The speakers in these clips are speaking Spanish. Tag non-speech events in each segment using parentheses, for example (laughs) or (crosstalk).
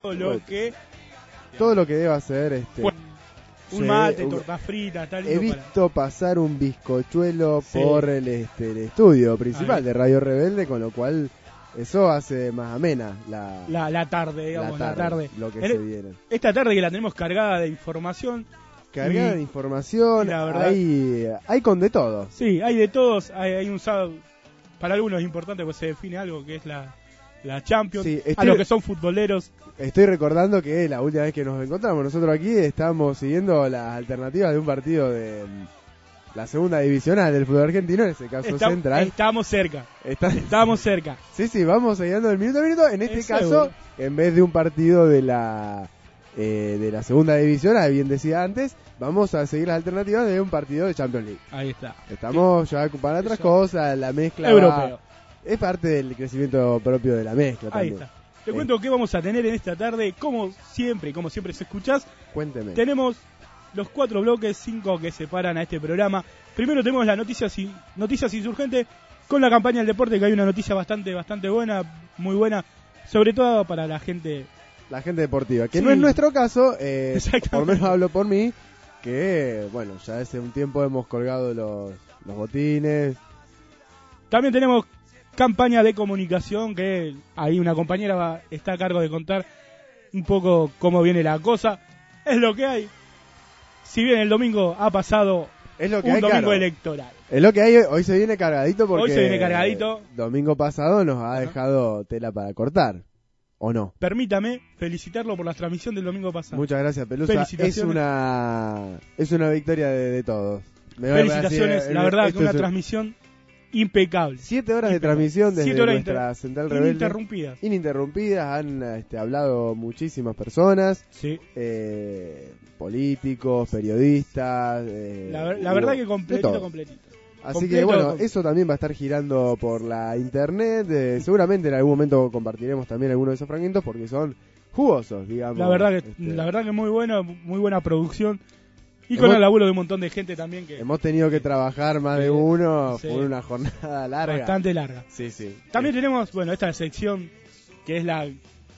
todo lo que Todo lo que deba hacer este. Bueno, un mate, un- torta frita, tal He visto pasar un bizcochuelo Sí. por el, este, el estudio principal de Radio Rebelde, con lo cual eso hace más amena la, la, la tarde, digamos, la tarde. lo que se viene. Esta tarde que la tenemos cargada de información, Cargada y- de información, la verdad- hay, hay con de todo. sí, hay de todos, hay, hay un sábado, para algunos es importante pues se define algo que es la, la Champions, Sí, a los que son futboleros, Estoy recordando que la última vez que nos encontramos nosotros aquí estábamos siguiendo las alternativas de un partido de mm, la segunda divisional del fútbol argentino, en ese caso está- central. estamos cerca, Está- estamos cerca. Sí, sí, vamos siguiendo el minuto a minuto. En este Es caso, seguro. en vez de un partido de la eh, de la segunda división, ah, bien decía antes, vamos a seguir las alternativas de un partido de Champions League. Ahí está. Estamos ya para otras Eso. cosas, la mezcla va- Europeo. Es parte del crecimiento propio de la mezcla Ahí también. está. Te Sí. cuento qué vamos a tener en esta tarde, como siempre, como siempre se escuchás, Cuénteme. tenemos los cuatro bloques, cinco que separan a este programa. Primero tenemos la noticias, in- noticias insurgentes con la campaña del deporte, que hay una noticia bastante, bastante buena, muy buena, sobre todo para la gente. La gente deportiva, que Sí. no es nuestro caso, eh, Exactamente. por lo menos hablo por mí, que bueno, ya hace un tiempo hemos colgado los, los botines, También tenemos campaña de comunicación, que ahí una compañera va, está a cargo de contar un poco cómo viene la cosa. Es lo que hay. Si bien el domingo ha pasado es lo que un hay, domingo claro. electoral. Es lo que hay, hoy se viene cargadito porque Hoy se viene cargadito. domingo pasado nos ha dejado tela para cortar, ¿o no? Permítame felicitarlo por la transmisión del domingo pasado. Muchas gracias, Pelusa. Es Felicitaciones. una es una victoria de, de todos. Me va a Felicitaciones, decir, la eh, verdad que una es transmisión impecable. Siete horas de transmisión desde Siete horas nuestra central rebelde. Ininterrumpidas. Ininterrumpidas, han este, hablado muchísimas personas, Sí. eh, políticos, periodistas. eh, La, verdad que completito, completito. Así que bueno, eso también va a estar girando por la internet. eh, (laughs) seguramente en algún momento compartiremos también algunos de esos fragmentos porque son jugosos, digamos. La verdad que Este, la verdad que muy bueno, muy buena producción. Y Hemos- con el laburo de un montón de gente también que Hemos tenido que trabajar más de uno sí. por una jornada (laughs) larga. bastante larga. Sí, sí. También tenemos, bueno, esta sección que es la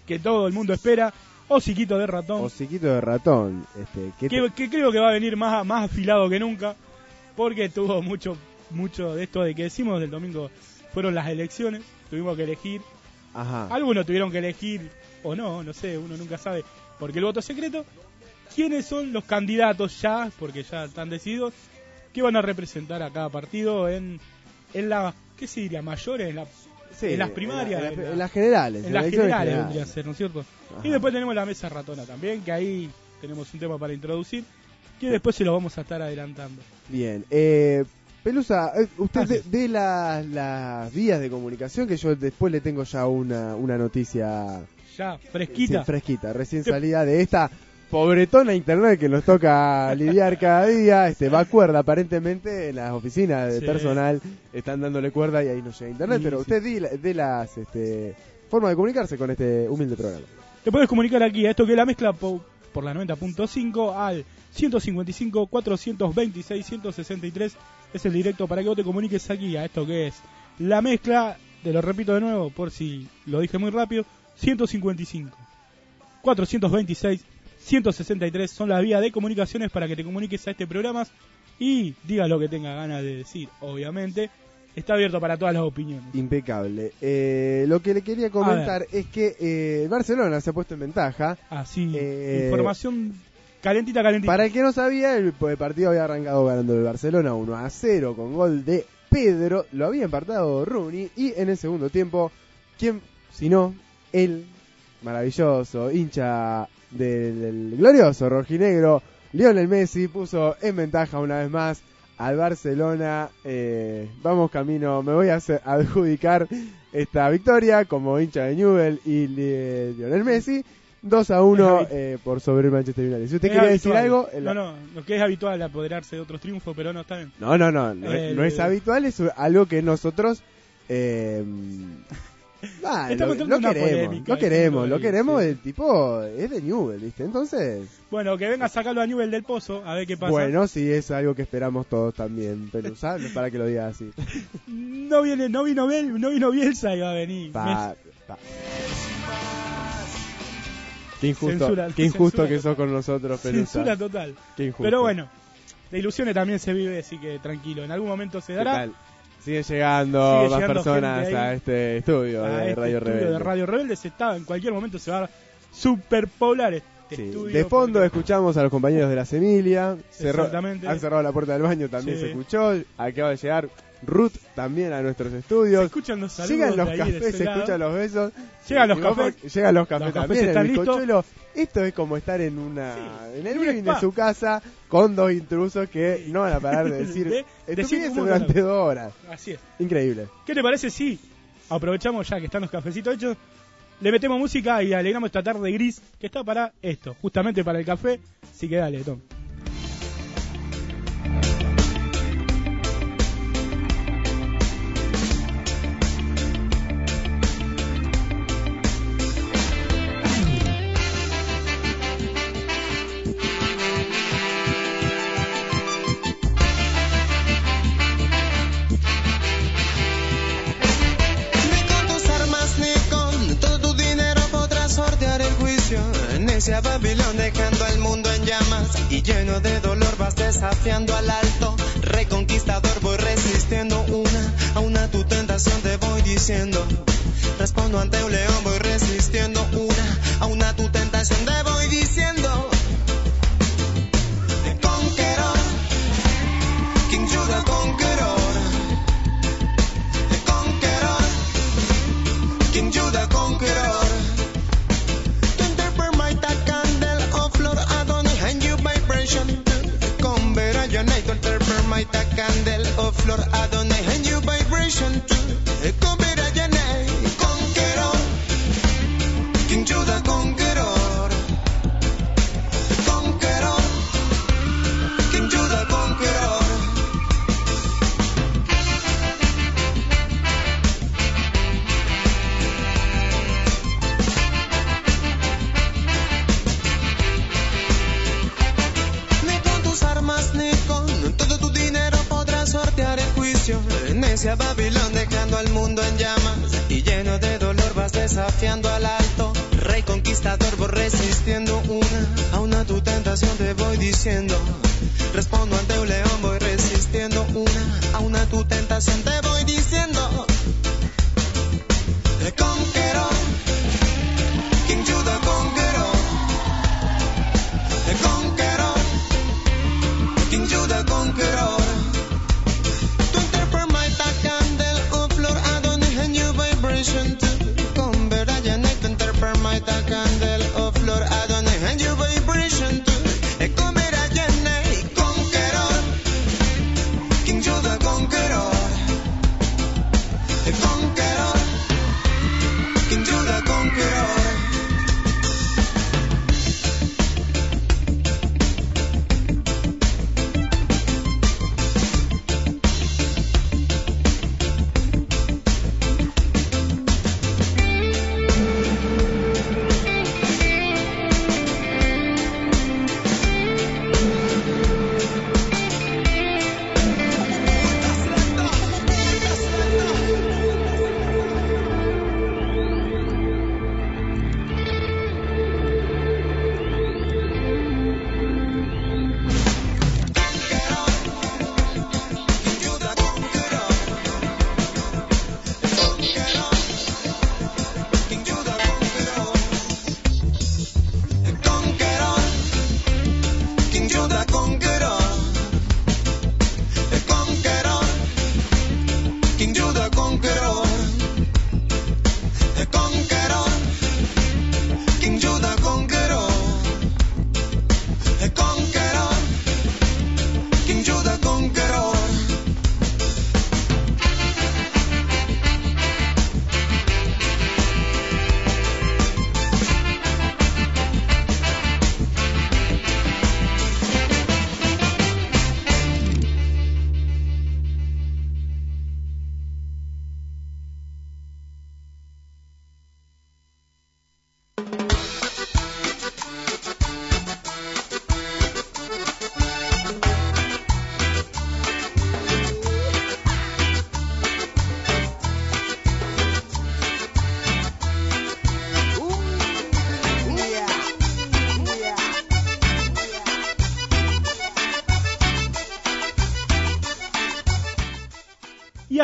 que todo el mundo espera, Osiquito de ratón, Hociquito de ratón. Este, ¿qué que, que creo que va a venir más, más afilado que nunca, porque tuvo mucho, mucho de esto de que decimos del domingo, fueron las elecciones, tuvimos que elegir, Ajá. algunos tuvieron que elegir, o no, no sé, uno nunca sabe, porque el voto es secreto, quiénes son los candidatos ya, porque ya están decididos, que van a representar a cada partido en, en la, ¿qué se diría? Mayores, en, la- Sí, en las primarias, En, la- en la- en las generales. en las generales vendría a ser, ¿no es cierto? Ajá. Y después tenemos la mesa ratona también, que ahí tenemos un tema para introducir, que después se lo vamos a estar adelantando. Bien. Eh, Pelusa, eh, usted de, las, las vías de comunicación, que yo después le tengo ya una, una noticia Ya, fresquita. sí, fresquita, recién salida de esta pobretona internet que nos toca lidiar cada día. Este, va a cuerda aparentemente en las oficinas de Sí. personal, están dándole cuerda y ahí no llega internet. Sí, pero sí. usted di la- de las este, formas de comunicarse con este humilde programa. Te puedes comunicar aquí a esto que es la mezcla po- por la 90.5 al 155 426 163 es el directo para que vos te comuniques aquí a esto que es la mezcla, te lo repito de nuevo por si lo dije muy rápido, 155 426 163 son las vías de comunicaciones para que te comuniques a este programa y digas lo que tenga ganas de decir, obviamente. Está abierto para todas las opiniones. Impecable. Eh, lo que le quería comentar es que eh, Barcelona se ha puesto en ventaja. Así, Eh, información calentita, calentita. Para el que no sabía, el el partido había arrancado ganando el Barcelona 1 a 0 con gol de Pedro. Lo había empatado Rooney. Y en el segundo tiempo, ¿quién si no? El maravilloso hincha del, del glorioso rojinegro, Lionel Messi, puso en ventaja una vez más al Barcelona. Eh, vamos camino, me voy a adjudicar esta victoria como hincha de Newell y Li- Lionel Messi. 2 a 1 Es habi- eh, por sobre el Manchester United. Si usted quiere decir algo, el- No, no, lo que es habitual apoderarse de otros triunfos, pero no está bien. no, no, no, no, El- no es habitual, es algo que nosotros eh, ah, Estamos lo, lo queremos, polémica, lo queremos, lo sí. queremos, el tipo es de Newell, ¿viste? Entonces, Bueno, que venga a sacarlo a nivel del pozo, a ver qué pasa. bueno, sí, es algo que esperamos todos también, pero ¿sabes? Para que lo diga así. (laughs) No viene, no vino Biel, no vino Bielsa y va a venir. Pa- pa- Qué injusto, Censura- qué injusto que sos con nosotros, Pelusa. Censura total. Qué injusto. Pero bueno, de ilusiones también se vive, así que tranquilo. En algún momento se ¿Qué dará. Siguen llegando Sigue más llegando personas ahí a este estudio a de este Radio estudio Rebelde. de Radio Rebelde se está, en cualquier momento se va a superpoblar este Sí, estudio. De fondo porque- escuchamos a los compañeros de la Emilia. Cerró, han cerrado la puerta del baño, también Sí. se escuchó. Acaba de llegar Ruth también a nuestros se estudios. escuchan los saludos Llegan los cafés, se escuchan los besos. Llegan los cafés. Llegan los cafés Los cafés también, están el bizcochuelo. Esto es como estar en una en el living de su casa con dos intrusos que no van a parar de decir (laughs) De- estupideces durante dos horas. Así es. Increíble. ¿Qué te parece si aprovechamos ya que están los cafecitos hechos? Le metemos música y alegramos esta tarde gris que está para esto, justamente para el café. Así que dale, Tom. Ante un león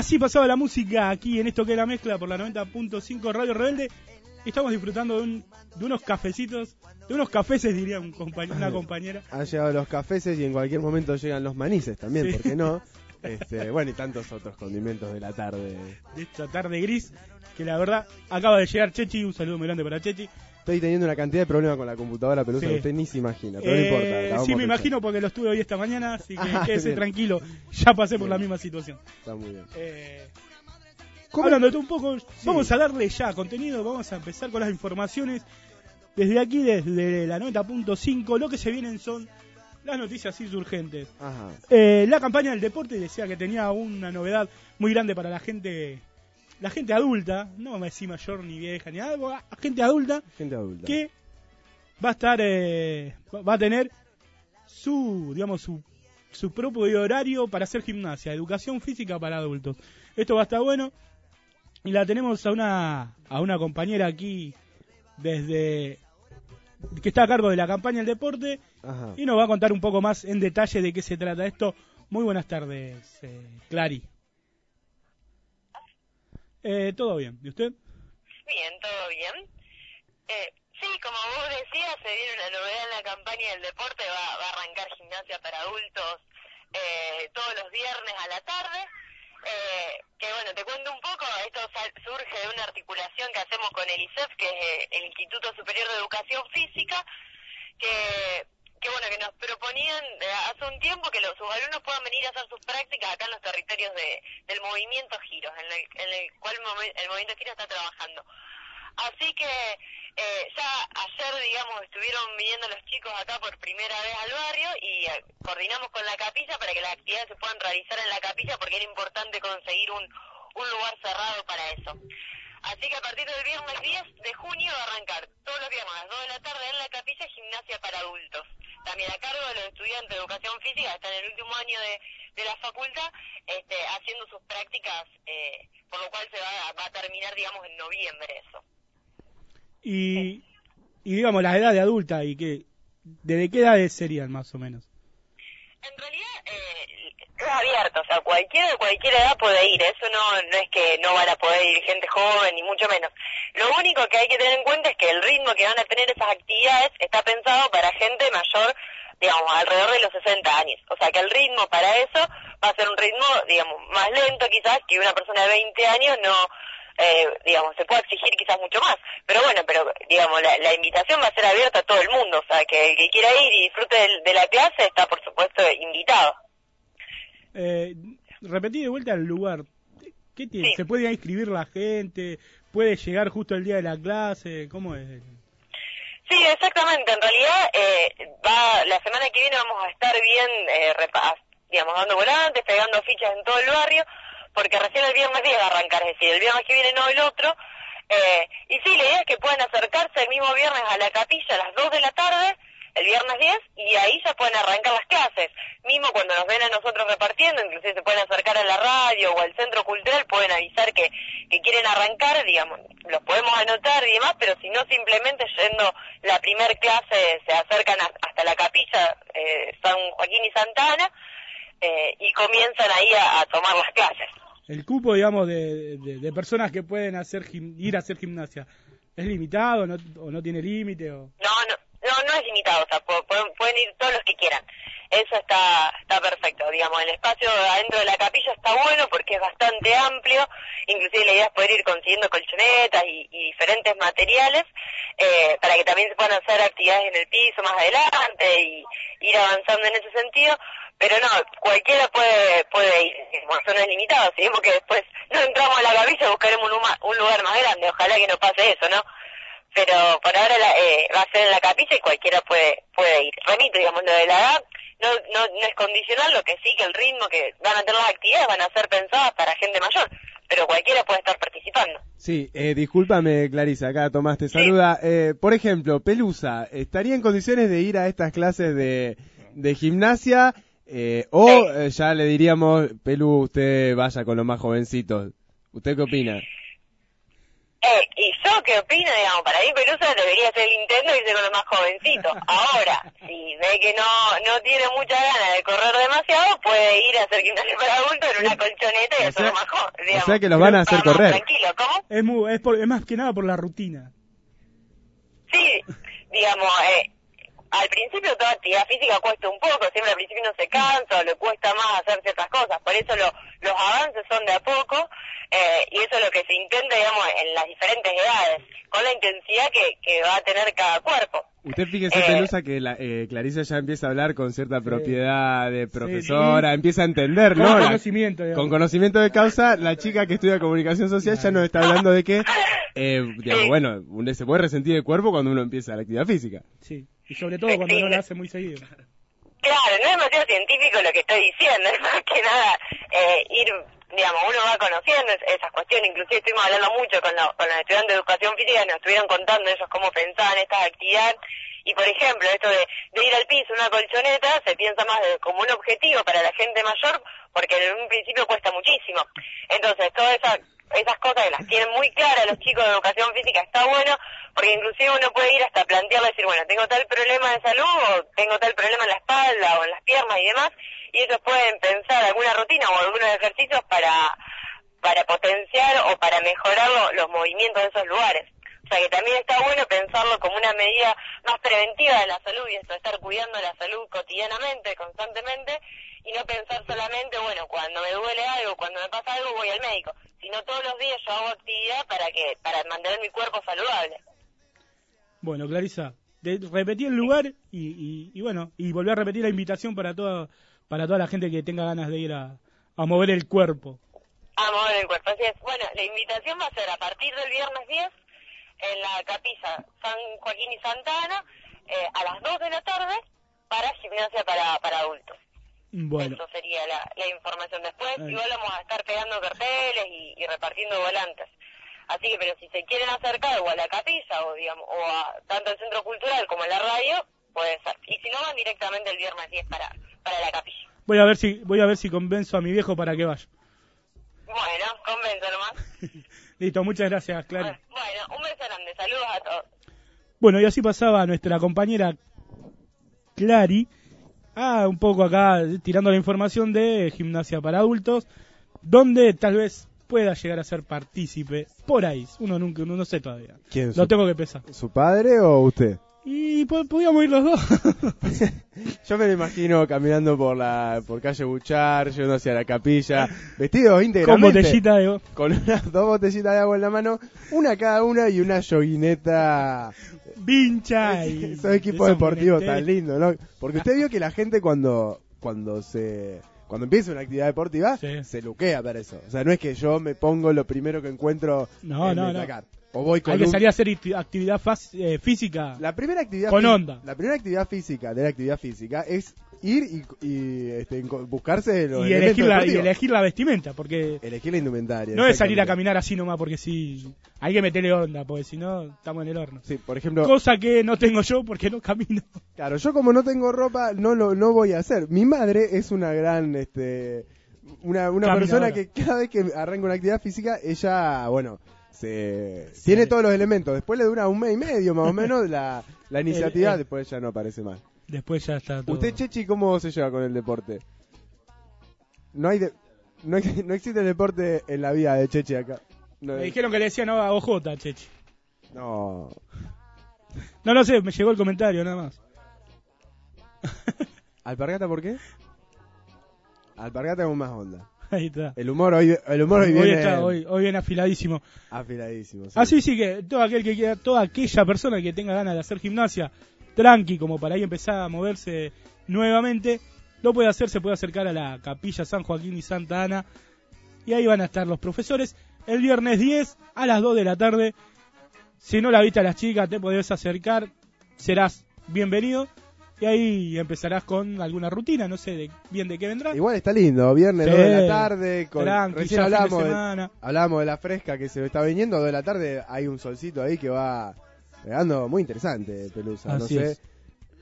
así pasaba la música aquí en esto que es la mezcla por la 90.5 Radio Rebelde. Estamos disfrutando de, un- de unos cafecitos, de unos cafeces diría un compañ- una compañera. Han llegado los cafeces y en cualquier momento llegan los manices también, Sí. ¿por qué no? (laughs) Este, bueno, y tantos otros condimentos de la tarde. de esta tarde gris, que la verdad acaba de llegar Chechi, un saludo muy grande para Chechi. Estoy teniendo una cantidad de problemas con la computadora, pero Sí. usted ni se imagina, pero no Eh, importa. la vamos sí, me imagino porque lo estuve hoy esta mañana, así que (laughs) Ah, quédese bien. tranquilo, ya pasé por la misma situación. Está muy bien. Eh, ¿Cómo- hablando un poco, vamos a darle ya contenido, vamos a empezar con las informaciones. Desde aquí, desde la 90.5, lo que se vienen son las noticias insurgentes. Ajá. Eh, la campaña del deporte decía que tenía una novedad muy grande para la gente, la gente adulta, no me decía mayor ni vieja ni algo, a- gente adulta Gente adulta. que va a estar, eh, va- va a tener su, digamos, su, su propio horario para hacer gimnasia, educación física para adultos. Esto va a estar bueno y la tenemos a una, a una compañera aquí desde que está a cargo de la campaña del deporte Ajá. y nos va a contar un poco más en detalle de qué se trata esto. Muy buenas tardes, eh, Clary. Eh, ¿Todo bien? ¿Y usted? Bien, todo bien. Eh, sí, como vos decías, se viene una novedad en la campaña del deporte, va, va a arrancar gimnasia para adultos eh, todos los viernes a la tarde. Eh, que bueno, te cuento un poco, esto sal- surge de una articulación que hacemos con el ISEF, que es eh, el Instituto Superior de Educación Física, que, que bueno, que nos proponían eh, hace un tiempo que los, alumnos puedan venir a hacer sus prácticas acá en los territorios de, del movimiento Giros, en el, en el cual el movimiento Giros está trabajando. Así que eh, ya ayer, digamos, estuvieron viniendo los chicos acá por primera vez al barrio y eh, coordinamos con la capilla para que las actividades se puedan realizar en la capilla porque era importante conseguir un, un lugar cerrado para eso. Así que a partir del viernes 10 de junio va a arrancar todos los viernes a las 2 de la tarde en la capilla gimnasia para adultos. También a cargo de los estudiantes de educación física, están en el último año de, de la facultad, este, haciendo sus prácticas, eh, por lo cual se va, va a terminar, digamos, en noviembre eso. Y, y digamos, la edad de adulta y que, ¿desde qué edades serían más o menos? En realidad eh, es abierto, o sea, cualquiera de cualquier edad puede ir, eso no, no es que no van a poder ir gente joven, ni mucho menos. Lo único que hay que tener en cuenta es que el ritmo que van a tener esas actividades está pensado para gente mayor, digamos, alrededor de los 60 años. O sea, que el ritmo para eso va a ser un ritmo, digamos, más lento quizás que una persona de 20 años no... Eh, digamos, se puede exigir quizás mucho más, pero bueno, pero digamos, la, invitación va a ser abierta a todo el mundo, o sea, que el que quiera ir y disfrute del- de la clase está, por supuesto, invitado. Eh, repetí de vuelta el lugar. ¿Qué tiene? Sí. ¿Se puede inscribir la gente? ¿Puede llegar justo el día de la clase? ¿Cómo es? Sí, exactamente. En realidad, eh, va, la semana que viene vamos a estar bien, eh, repa- digamos, dando volantes, pegando fichas en todo el barrio, porque recién el viernes 10 va a arrancar, es decir, el viernes que viene no el otro. Eh, y sí, la idea es que puedan acercarse el mismo viernes a la capilla a las 2 de la tarde, el viernes 10, y ahí ya pueden arrancar las clases. Mismo cuando nos ven a nosotros repartiendo, inclusive se pueden acercar a la radio o al centro cultural, pueden avisar que, que quieren arrancar, digamos, los podemos anotar y demás, pero si no, simplemente yendo la primer clase se acercan a- hasta la capilla eh, San Joaquín y Santa Ana eh, y comienzan ahí a, a tomar las clases. El cupo, digamos, de, de, de personas que pueden hacer ir a hacer gimnasia, ¿es limitado no, o no tiene límite? O... No, no es limitado, o sea, pu- pueden, todos los que quieran. Eso está, está perfecto, digamos, el espacio adentro de la capilla está bueno porque es bastante amplio, inclusive la idea es poder ir consiguiendo colchonetas y, diferentes materiales eh, para que también se puedan hacer actividades en el piso más adelante y ir avanzando en ese sentido, pero no, cualquiera puede, puede ir, digamos, eso si vemos que después no entramos a la capilla buscaremos un, un lugar más grande, ojalá que no pase eso, ¿no? Pero por ahora la- eh, va a ser en la capilla y cualquiera puede puede ir. Repito, digamos, lo de la edad no, no, no es condicional, lo que sí que el ritmo que van a tener las actividades van a ser pensadas para gente mayor, pero cualquiera puede estar participando. Sí, eh, discúlpame, Clarisa, acá Tomás te saluda. Eh, por ejemplo, Pelusa, ¿estaría en condiciones de ir a estas clases de, de gimnasia? Eh, o Sí. eh, ya le diríamos, Pelu, usted vaya con los más jovencitos. ¿Usted qué opina? Eh, y yo qué opino, digamos, para mí Pelusa debería ser el intento y irse con los más jovencitos. (laughs) Ahora, si ve que no, no tiene mucha ganas de correr demasiado, puede ir a hacer gimnasia para adultos en una colchoneta y O hacerlo más joven, O digamos. sea que los van a hacer correr. Tranquilo, ¿cómo? Es, mu- es, por- es más que nada por la rutina. Sí, digamos, eh, al principio toda actividad física cuesta un poco, siempre al principio uno se cansa o le cuesta más hacer ciertas cosas, por eso lo- los avances son de a poco eh, y eso es lo que se intenta, digamos, en las diferentes edades, con la intensidad que, que va a tener cada cuerpo. Usted fíjese, Eh, Pelusa, que la, eh, Clarisa ya empieza a hablar con cierta Sí. propiedad de profesora, empieza a entender, Con ¿no? La- conocimiento, digamos. con conocimiento de causa, la chica que estudia comunicación social ya nos está hablando de que, eh, digamos, Sí. bueno, uno se puede resentir el cuerpo cuando uno empieza la actividad física. Sí. Y sobre todo cuando no la hace muy seguido. Claro, no es demasiado científico lo que estoy diciendo, (laughs) es más que nada eh, ir, digamos, uno va conociendo es- esas cuestiones, inclusive estuvimos hablando mucho con, los- con los estudiantes de educación física, nos estuvieron contando ellos cómo pensaban estas actividades, y por ejemplo, esto de, de ir al piso, una colchoneta, se piensa más de- como un objetivo para la gente mayor, porque en un principio cuesta muchísimo. Entonces, todas esas, esas cosas que las tienen muy claras los chicos de educación física está bueno, porque inclusive uno puede ir hasta plantear, decir, bueno, tengo tal problema de salud, o tengo tal problema en la espalda, o en las piernas y demás, y ellos pueden pensar alguna rutina o algunos ejercicios para, para potenciar o para mejorar lo- los movimientos de esos lugares. O sea que también está bueno pensarlo como una medida más preventiva de la salud y esto de estar cuidando la salud cotidianamente, constantemente, y no pensar solamente, bueno, cuando me duele algo, cuando me pasa algo voy al médico, sino todos los días yo hago actividad para que para mantener mi cuerpo saludable. Bueno, Clarisa, de- repetí el lugar y, y, y bueno, y volví a repetir la invitación para toda, para toda la gente que tenga ganas de ir a, a mover el cuerpo. a mover el cuerpo. Así es. Bueno, la invitación va a ser a partir del viernes 10 en la capilla San Joaquín y Santa Ana eh, a las 2 de la tarde para gimnasia para, para adultos. Bueno, Eso sería la, la información. Después Ahí. igual vamos a estar pegando carteles y, y repartiendo volantes. Así que, pero si se quieren acercar o a la capilla o digamos o a tanto el centro cultural como la radio, puede ser. Y si no, van directamente el viernes 10 para, para la capilla. voy a ver si voy a ver si convenzo a mi viejo para que vaya. Bueno, convenzo nomás. (laughs) Listo, muchas gracias. Bueno, un beso grande. Saludos a todos. Bueno, y así pasaba nuestra compañera Clary, ah, un poco acá tirando la información de gimnasia para adultos, donde tal vez pueda llegar a ser partícipe por ahí. Uno nunca, uno no sé todavía. ¿Quién? Lo Su, tengo que pensar. su padre o usted? Y po- podíamos ir los dos. (laughs) Yo me lo imagino caminando por la por calle Buchar, yendo hacia la capilla, vestidos Con íntegramente. botellita de... con unas dos botellitas de agua en la mano, una cada una y una yoguineta. vincha y... Esos equipos deportivos tan lindos, ¿no? Porque usted vio que la gente cuando cuando se cuando empieza una actividad deportiva Sí. se luquea para eso. O sea, no es que yo me pongo lo primero que encuentro No, en no, el no. O voy con Hay que un- salir a hacer acti- actividad eh, física. La primera actividad Con onda. La primera actividad física de la actividad física es ir y, y, este, buscarse los y elegir, la, y elegir la vestimenta, porque Elegir la indumentaria. no es salir a caminar así nomás, porque sí, hay que meterle onda, porque si no, estamos en el horno. Sí, por ejemplo, Cosa que no tengo yo porque no camino. Claro, yo como no tengo ropa, no lo no voy a hacer. Mi madre es una gran, este, una, una persona que cada vez que arranca una actividad física, ella, bueno, se tiene todos los elementos. Después le dura un mes y medio más o menos la, la (laughs) iniciativa, el- después ya no aparece más. Después ya está todo. ¿Usted, Chechi, cómo se lleva con el deporte? No hay de- no, no existe el deporte en la vida de Chechi acá. No, Me dijeron que le decían no a OJ, Chechi. no. No, no sé, me llegó el comentario nada más. ¿Alpargata por qué? (laughs) Alpargata con más onda. (laughs) Ahí está. El humor hoy, el humor hoy, Hoy, viene está, hoy, hoy viene afiladísimo. afiladísimo. sí. Así sí que todo aquel que quiera, toda aquella persona que tenga ganas de hacer gimnasia, tranqui, como para ahí empezar a moverse nuevamente, lo puede hacer, se puede acercar a la capilla San Joaquín y Santa Ana. Y ahí van a estar los profesores. El viernes 10 a las 2 de la tarde. Si no la viste a las chicas, te podés acercar, serás bienvenido. Y ahí empezarás con alguna rutina, no sé de, bien de qué vendrá. Igual está lindo, viernes Sí. 2 de la tarde, con, Tranqui, recién hablamos de, semana. hablamos de la fresca que se está viniendo, 2 de la tarde hay un solcito ahí que va pegando muy interesante, Pelusa, no Así sé. es.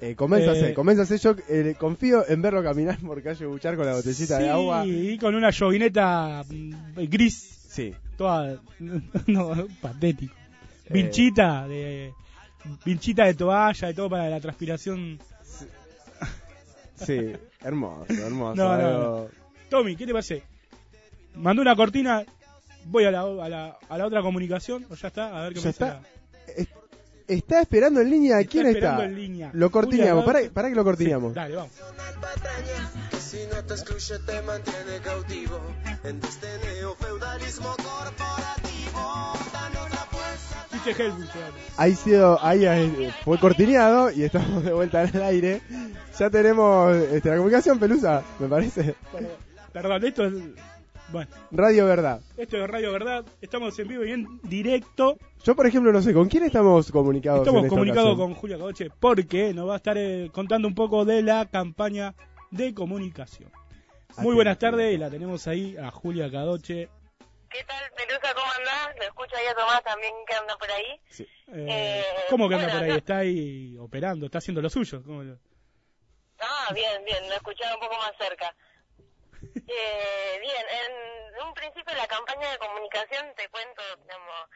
Eh, convénzase, Eh, yo eh, confío en verlo caminar por calle Buchar con la botellita Sí, de agua. y con una yoguineta mm, gris Sí. toda (laughs) no, patético. vinchita de vinchita de toalla y todo para la transpiración. Sí, hermoso, hermoso. No, no, algo- Tommy, ¿qué te parece? Mandó una cortina, voy a la, a la, a la otra comunicación, o ya está, a ver qué Ya me está. Es- Está esperando en línea. Está ¿Quién esperando está? en línea. Lo cortineamos. Julia, Para, para que lo cortineamos. Sí, dale, vamos. que si no te excluye te mantiene cautivo en este neofeudalismo corporativo. Helmut. Ahí, sido, ahí fue cortineado y estamos de vuelta al aire. Ya tenemos este, la comunicación, Pelusa, me parece. Perdón, esto es. Bueno, Radio Verdad. esto es Radio Verdad. Estamos en vivo y en directo. Yo, por ejemplo, no sé, ¿con quién estamos comunicados? Estamos en esta comunicados ocasión? con Julia Caboche porque nos va a estar eh, contando un poco de la campaña de comunicación. Muy buenas tardes, y la tenemos ahí a Julia Cadoche. ¿Qué tal, Pelusa? ¿Cómo andás? Lo también que anda por ahí. Eh, Eh, ¿Cómo que anda bueno, por ahí? no. Está ahí operando, está haciendo lo suyo. ¿Cómo lo- Ah, bien, bien, lo escuchaba un poco más cerca. (laughs) Eh, bien, en un principio la campaña de comunicación, te cuento, digamos,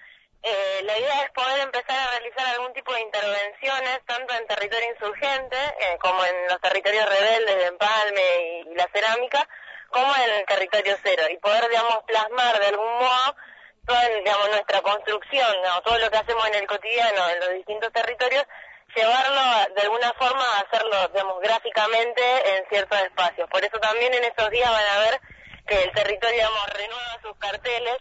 eh, la idea es poder empezar a realizar algún tipo de intervenciones, tanto en territorio insurgente, eh, como en los territorios rebeldes de Empalme y, y la cerámica, como en el territorio cero, y poder, digamos, plasmar de algún modo toda, digamos, nuestra construcción, ¿no? todo lo que hacemos en el cotidiano, en los distintos territorios, llevarlo de alguna forma a hacerlo, digamos, gráficamente en ciertos espacios. Por eso también en esos días van a ver que el territorio, digamos, renueva sus carteles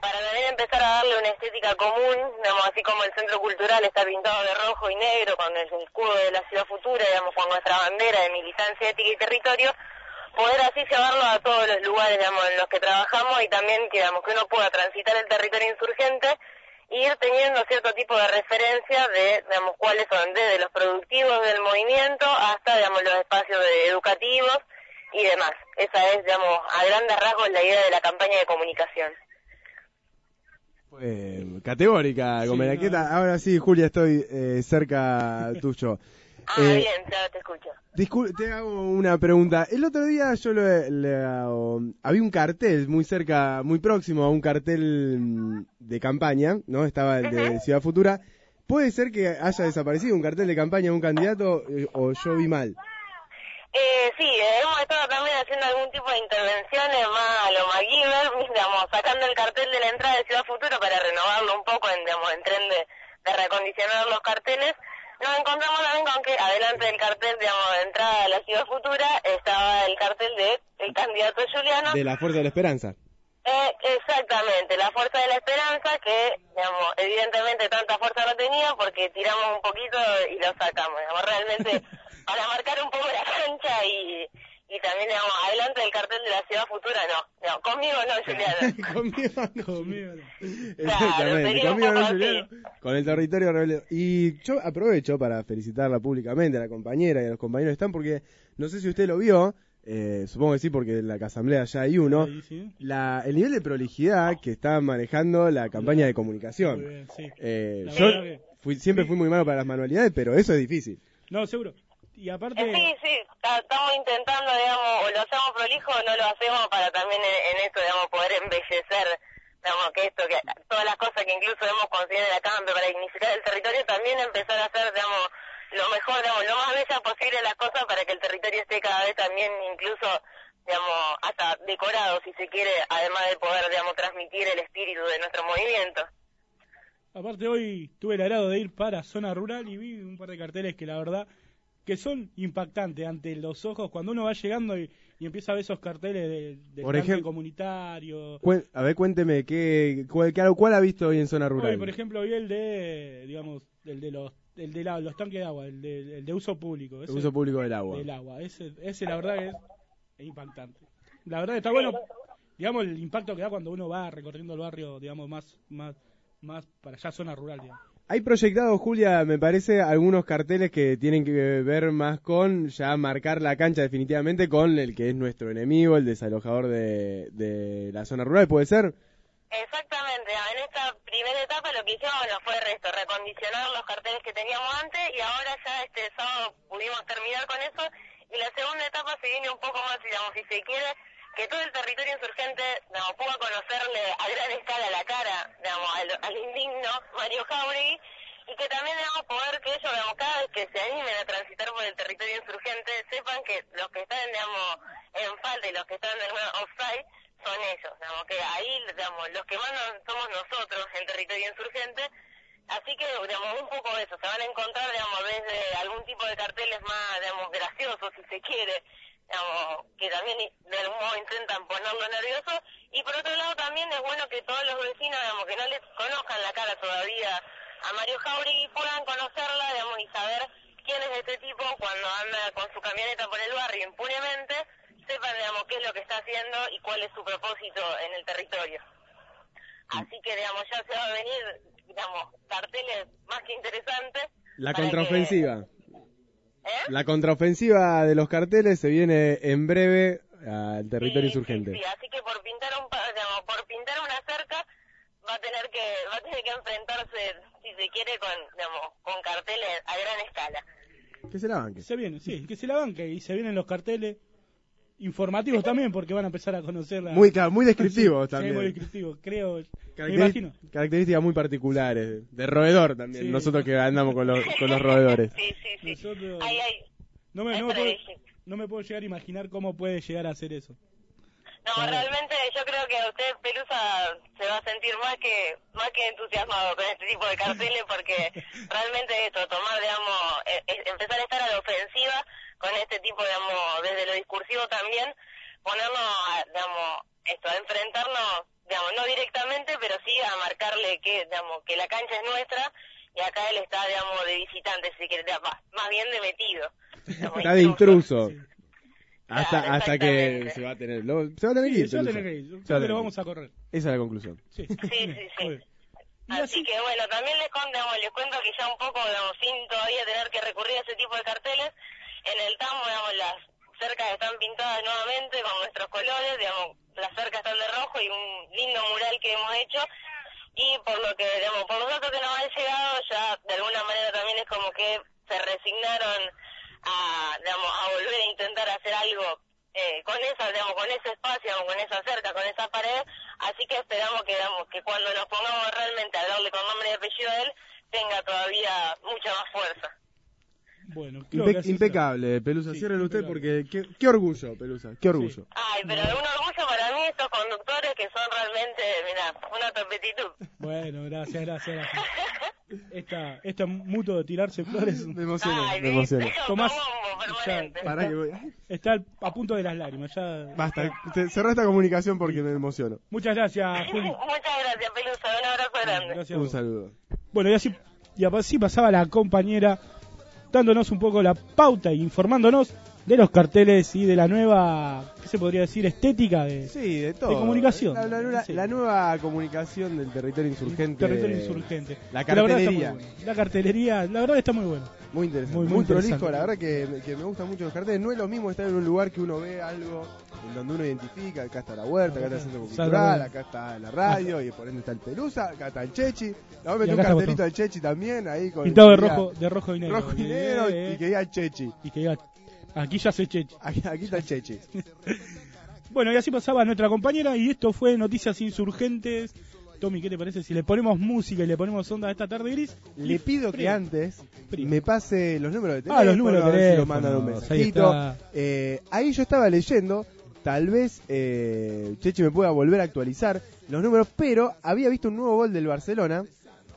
para también empezar a darle una estética común, digamos, así como el centro cultural está pintado de rojo y negro con el escudo de la ciudad futura, digamos, con nuestra bandera de militancia ética y territorio, poder así llevarlo a todos los lugares, digamos, en los que trabajamos y también, que, digamos, que uno pueda transitar el territorio insurgente e ir teniendo cierto tipo de referencia de, digamos, cuáles son desde los productivos del movimiento hasta, digamos, los espacios de- educativos y demás. Esa es, digamos, a grandes rasgos la idea de la campaña de comunicación. Categórica, Sí, Gomeraqueta. no. Ahora sí, Julia, estoy eh, cerca tuyo. Ah, Eh, bien, ya te escucho. Te hago una pregunta. El otro día yo le, le hago- había un cartel muy cerca, muy próximo a un cartel mm, de campaña, ¿no? Estaba el de. Ciudad Futura. ¿Puede ser que haya desaparecido un cartel de campaña de un candidato eh, o yo vi mal? Eh, sí, eh, hemos estado también haciendo algún tipo de intervenciones más a lo MacGyver, (laughs) digamos, sacando el cartel de la entrada de Ciudad Futuro para renovarlo un poco en, digamos, en tren de, de recondicionar los carteles. Nos encontramos también con que adelante del cartel, digamos, de entrada a la Ciudad Futura estaba el cartel de el candidato Juliano. De la Fuerza de la Esperanza. Eh, exactamente, la fuerza de la esperanza que, digamos, evidentemente tanta fuerza no tenía porque tiramos un poquito y lo sacamos, digamos, realmente (laughs) para marcar un poco la cancha y, y también, digamos, adelante del cartel de la ciudad futura, no, no conmigo no, Juliano. (laughs) Conmigo no. Conmigo no. Exactamente, conmigo no. Juliano, con el territorio rebelde. Y yo aprovecho para felicitarla públicamente a la compañera y a los compañeros que están, porque no sé si usted lo vio, eh, supongo que sí, porque en la asamblea ya hay uno, sí. la, el nivel de prolijidad que está manejando la campaña de Muy comunicación. bien, sí. Eh, yo fui, siempre fui muy malo para las manualidades, pero eso es difícil. No, seguro. Y aparte, Eh, Sí, sí, ta- estamos intentando, digamos, o lo hacemos prolijo o no lo hacemos para también en, en esto, digamos, poder embellecer, digamos, que esto, que todas las cosas que incluso hemos conseguido en la CAMPE para dignificar el territorio, también empezar a hacer, digamos, lo mejor, digamos, lo más bella posible las cosas para que el territorio esté cada vez también incluso, digamos, hasta decorado, si se quiere, además de poder, digamos, transmitir el espíritu de nuestro movimiento. aparte hoy tuve el agrado de ir para zona rural y vi un par de carteles que la verdad que son impactantes ante los ojos cuando uno va llegando y, y empieza a ver esos carteles de, de Por ejemplo- comunitario. Cuen- a ver, cuénteme, ¿qué, cuál, cuál ha visto hoy en zona rural? Hoy, por ejemplo, vi el de, digamos, el de los, el de la- los tanques de agua, el de, el de uso público. el uso público del agua. del agua. Ese, ese la verdad que es, es impactante. La verdad que está bueno, digamos, el impacto que da cuando uno va recorriendo el barrio, digamos, más, más, más para allá zona rural, digamos. Hay proyectados, Julia, me parece, algunos carteles que tienen que ver más con ya marcar la cancha definitivamente con el que es nuestro enemigo, el desalojador de, de la zona rural, ¿puede ser? Exactamente, en esta primera etapa lo que hicimos bueno, fue esto, recondicionar los carteles que teníamos antes y ahora ya este sábado pudimos terminar con eso y la segunda etapa se viene un poco más, digamos, si se quiere, que todo el territorio insurgente digamos, pueda conocerle a gran escala la cara digamos, al, indigno Mario Jauregui y que también digamos poder que ellos digamos, cada vez que se animen a transitar por el territorio insurgente sepan que los que están digamos en falta y los que están alguna offside son ellos, digamos que ahí digamos los que mandan somos nosotros en territorio insurgente. Así que, digamos, un poco eso, se van a encontrar, digamos, desde algún tipo de carteles más, digamos, graciosos, si se quiere, digamos, que también de algún modo intentan ponerlo nervioso, y por otro lado también es bueno que todos los vecinos, digamos, que no les conozcan la cara todavía a Mario Jauregui, puedan conocerla, digamos, y saber quién es este tipo cuando anda con su camioneta por el barrio impunemente, sepan, digamos, qué es lo que está haciendo y cuál es su propósito en el territorio. Así que, digamos, ya se va a venir, digamos, carteles más que interesantes. La contraofensiva. ¿Eh? La contraofensiva de los carteles se viene en breve al territorio Sí, insurgente. Sí, sí, así que por pintar un pa- digamos, por pintar una cerca va a tener que va a tener que enfrentarse si se quiere con digamos con carteles a gran escala. Que se la banque. Se viene, sí, que se la banque y se vienen los carteles informativos también porque van a empezar a conocerla. Muy, claro, muy descriptivo Sí, también. muy descriptivo, creo. Características muy particulares. De roedor también. Sí. Nosotros que andamos con los, con los roedores. Sí, sí, sí. Nosotros- Ay, ay. No me, no, me puedo, no me puedo llegar a imaginar cómo puede llegar a hacer eso. No, realmente yo creo que usted, Pelusa, se va a sentir más que más que entusiasmado con este tipo de carteles porque (laughs) realmente esto, tomar, digamos, eh, eh, empezar a estar a la ofensiva con este tipo, digamos, desde lo discursivo también, ponernos, a, digamos, esto, a enfrentarnos, digamos, no directamente, pero sí a marcarle que, digamos, que la cancha es nuestra y acá él está, digamos, de visitante, si quiere, más, más bien de metido. digamos, Está de intruso. Hasta, Claro, hasta que se va a tener. lo- se va a tener que ir. se va a tener que ir. Se va a Creo que tener lo que vamos a correr. Esa es la conclusión. Sí. Sí, sí, Así así, que bueno, también les, con- digamos, les cuento que ya un poco, digamos, sin todavía tener que recurrir a ese tipo de carteles, en el TAMO, digamos, las cercas están pintadas nuevamente con nuestros colores, digamos, las cercas están de rojo y un lindo mural que hemos hecho. Y por lo que, digamos, por los datos que nos han llegado, ya de alguna manera también es como que se resignaron a, digamos, a volver a intentar hacer algo eh, con esa, digamos, con ese espacio, digamos, con esa cerca, con esa pared, así que esperamos que, digamos, que cuando nos pongamos realmente a hablarle con nombre y apellido a él, tenga todavía mucha más fuerza. Bueno, creo Impe- que así impecable, Pelusa. Sí, usted porque qué, qué orgullo, Pelusa. Qué orgullo. Ay, pero un orgullo para mí estos conductores que son realmente, mira, una topetitud. Bueno, gracias, gracias, gracias. Esta, este mutuo de tirarse flores (laughs) Me emociona, Ay, me emociona. viste, Tomás, ya- que voy. está a punto de las lágrimas. Ya... Basta, te- cerrá esta comunicación porque me emociono. Muchas gracias, (laughs) Juli. Muchas gracias, Pelusa, un abrazo grande. Gracias Un saludo. Bueno, y así, y así pasaba la compañera dándonos un poco la pauta e informándonos de los carteles y de la nueva, ¿qué se podría decir? Estética de Sí, de todo. De comunicación. La, la- la- Sí. la nueva comunicación del territorio insurgente. territorio insurgente. La Que verdad está cartelería. muy. La cartelería, la verdad está muy buena. Muy interesante. Muy, Muy, muy prolijo, la verdad que, que me gustan mucho los carteles. No es lo mismo estar en un lugar que uno ve algo en donde uno identifica. Acá está la huerta, acá está el centro cultural, acá está la radio y por ende está el Pelusa, acá está el Chechi. Le vamos a meter un cartelito al Chechi también ahí con Pintado de rojo, de rojo y negro. rojo y negro Eh, y que diga Chechi. y que diga, aquí ya se cheche. Aquí, aquí está el Chechi. (laughs) Bueno, y así pasaba nuestra compañera y esto fue Noticias Insurgentes. Tommy, ¿qué te parece si le ponemos música y le ponemos onda a esta tarde gris? Le pido que antes me pase los números de teléfono. Ah, los números de ver si lo teléfono, mandan un ahí mensajito. está. Eh, ahí yo estaba leyendo, tal vez eh, Chechi me pueda volver a actualizar los números, pero había visto un nuevo gol del Barcelona.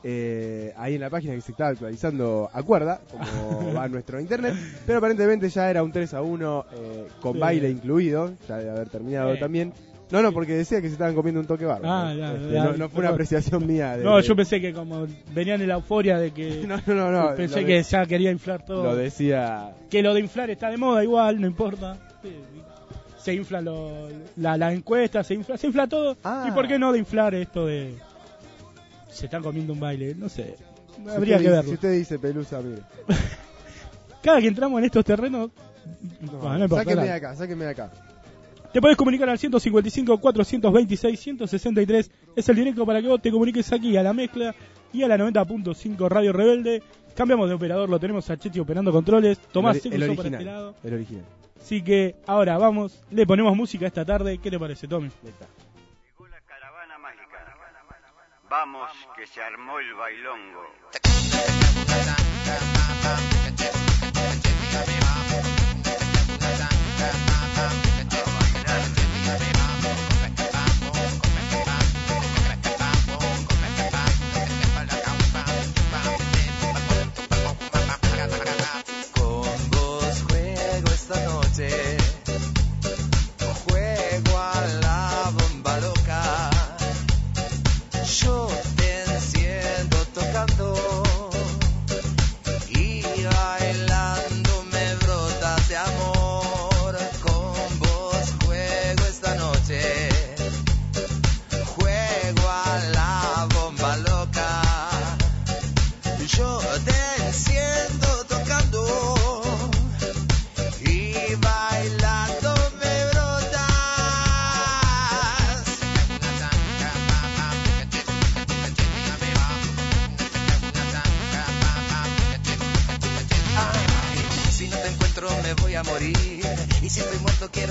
eh, ahí en la página que se estaba actualizando acuerda como va (laughs) nuestro internet pero aparentemente ya era un 3 a 1 eh, con Sí. baile incluido ya debe haber terminado Sí. también no no porque decía que se estaban comiendo un toque bárbaro Ah, ya, Este, ya, no, no fue una apreciación mía de- No, yo pensé que como venían en la euforia de que... (laughs) no no no, no, pensé que de- ya quería inflar todo. lo decía Que lo de inflar está de moda igual, no importa. Se infla lo, la, la encuesta, se infla, se infla todo. Ah. ¿Y por qué no de inflar esto de... Se están comiendo un baile, no sé. Si Habría que dice- verlo. Si usted dice pelusa, mire. (laughs) Cada que entramos en estos terrenos... no importa, sáqueme de acá, sáqueme de acá. Te podés comunicar al 155 426 163. Es el directo para que vos te comuniques aquí a la mezcla y a la 90.5 Radio Rebelde. Cambiamos de operador, lo tenemos a Chechi operando controles. Tomás el, original, para este lado. El original. Así que ahora vamos, le ponemos música esta tarde. ¿Qué te parece, Tommy? Llegó la caravana mágica. Vamos, que se armó el bailongo.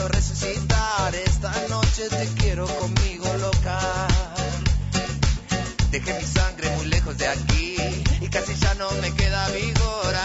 resucitar, esta noche te quiero conmigo loca. Dejé mi sangre muy lejos de aquí y casi ya no me queda vigor.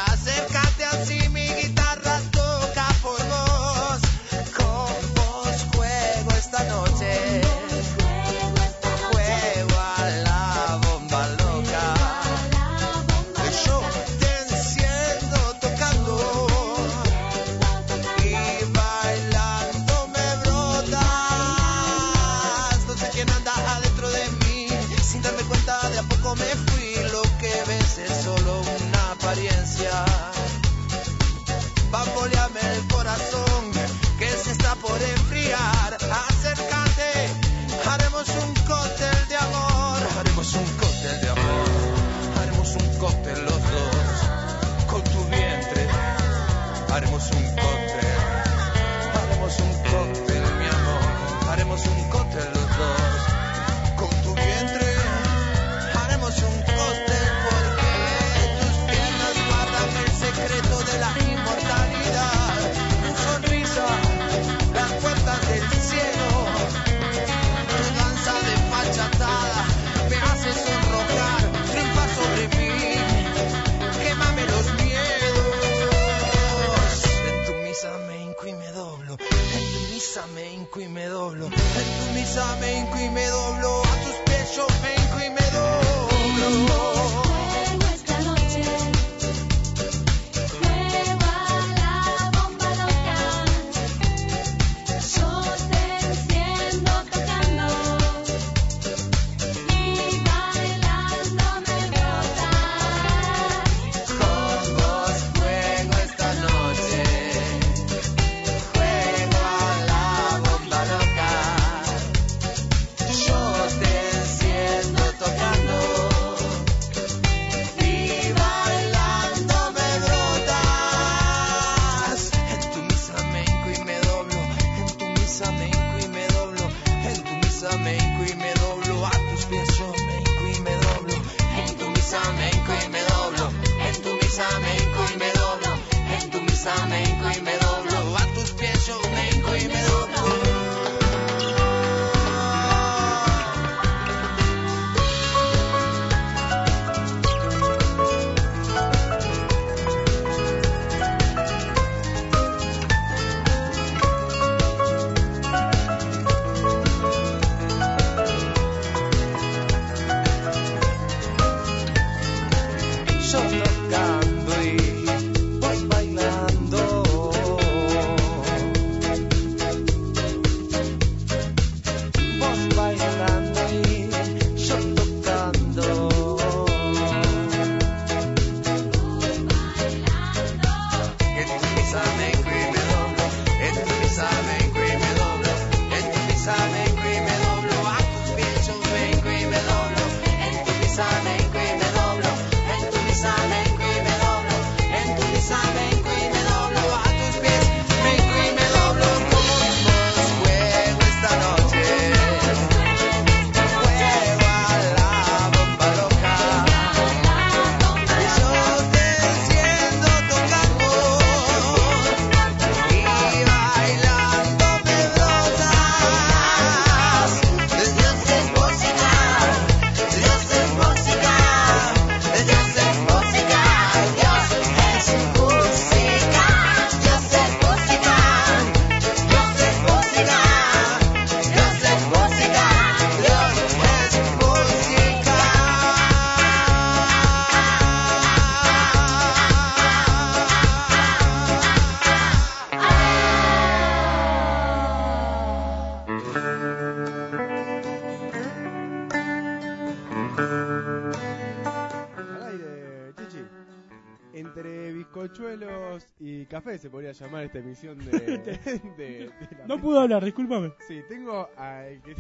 Café se podría llamar esta emisión de... (laughs) de- No mesa. pudo hablar, discúlpame. Sí, tengo al que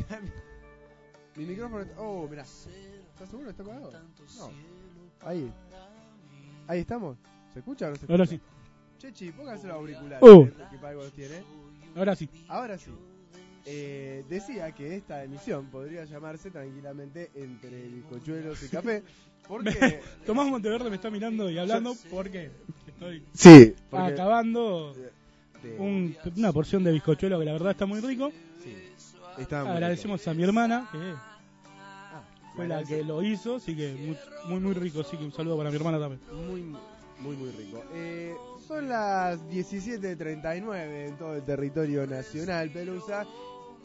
mi, mi micrófono. Oh, mirá. ¿Estás seguro que está apagado? No. Ahí. Ahí estamos. ¿Se escucha o no se escucha? Ahora sí, Chechi, póngase los auriculares. Oh. que- que para algo los tiene. ahora sí. Ahora sí. Eh, decía que esta emisión podría llamarse tranquilamente entre bizcochuelos y café. Porque. (laughs) Tomás Monteverde me está mirando y hablando porque estoy sí, porque- acabando de- un- una porción de bizcochuelo que la verdad está muy rico. sí, está muy Agradecemos a mi hermana, que. Ah, fue la que lo hizo, así que muy, muy, muy rico. Así que un saludo para mi hermana también. Muy, muy, muy rico. Eh, son las 17.39 en todo el territorio nacional, Pelusa.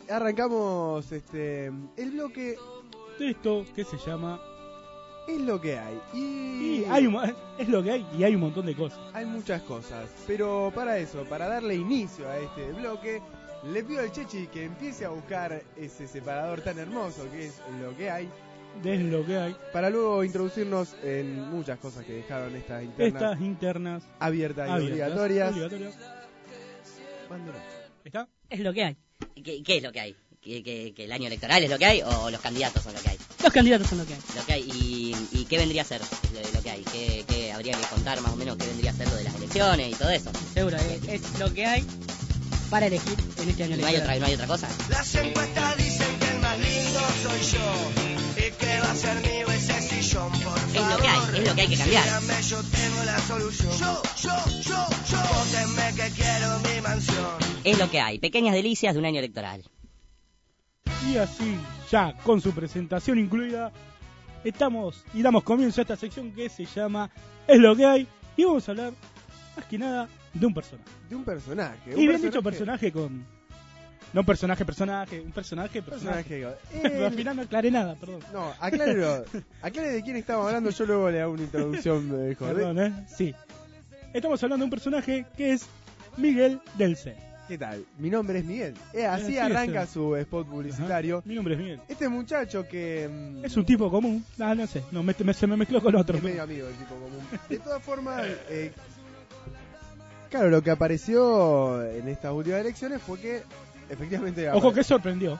Arrancamos este el bloque De esto que se llama. Es lo que hay. Y, Y hay un, es lo que hay y hay un montón de cosas. hay muchas cosas. Pero para eso, para darle inicio a este bloque, le pido al Chechi que empiece a buscar ese separador tan hermoso que es lo que hay. De lo que hay. Para luego introducirnos en muchas cosas que dejaron estas internas Estas internas abiertas y abiertas, obligatorias. obligatorias. ¿Está? Es lo que hay. ¿Qué, qué es lo que hay? ¿Que, que, que el año electoral es lo que hay o los candidatos son lo que hay? Los candidatos son lo que hay. Lo que hay y, y qué vendría a ser lo, lo que hay? ¿Qué, qué habría que contar más o menos qué vendría a ser lo de las elecciones y todo eso? Seguro, es, es lo que hay para elegir en este año ¿Y no hay electoral. otra, no hay otra cosa? Las encuestas dicen que el más lindo soy yo y que va a ser mío ese sillón, por favor. Es lo que hay, es lo que hay que cambiar. Síganme, yo tengo la solución. Yo, yo, yo, yo. Vótenme que quiero mi mansión. Es lo que hay, pequeñas delicias de un año electoral. Y así, ya con su presentación incluida, estamos y damos comienzo a esta sección que se llama Es lo que hay. Y vamos a hablar, más que nada, de un personaje. De un personaje. Y bien dicho personaje con. No personaje, personaje, un personaje, personaje. Personaje. Al (laughs) El- final no aclaré nada, perdón. No, aclárelo. Aclare de quién estamos hablando, yo luego le hago una introducción mejor. Perdón, ¿eh? Sí. Estamos hablando de un personaje que es Miguel del C. ¿Qué tal? Mi nombre es Miguel. Eh, así Sí, arranca su spot publicitario. Mi nombre es Miguel. Este muchacho que mm, Es un tipo común. Ah, no sé. No, me, me- se me mezcló con otro. es medio amigo del tipo común. De todas formas, eh, claro, lo que apareció en estas últimas elecciones fue que efectivamente Ojo que sorprendió.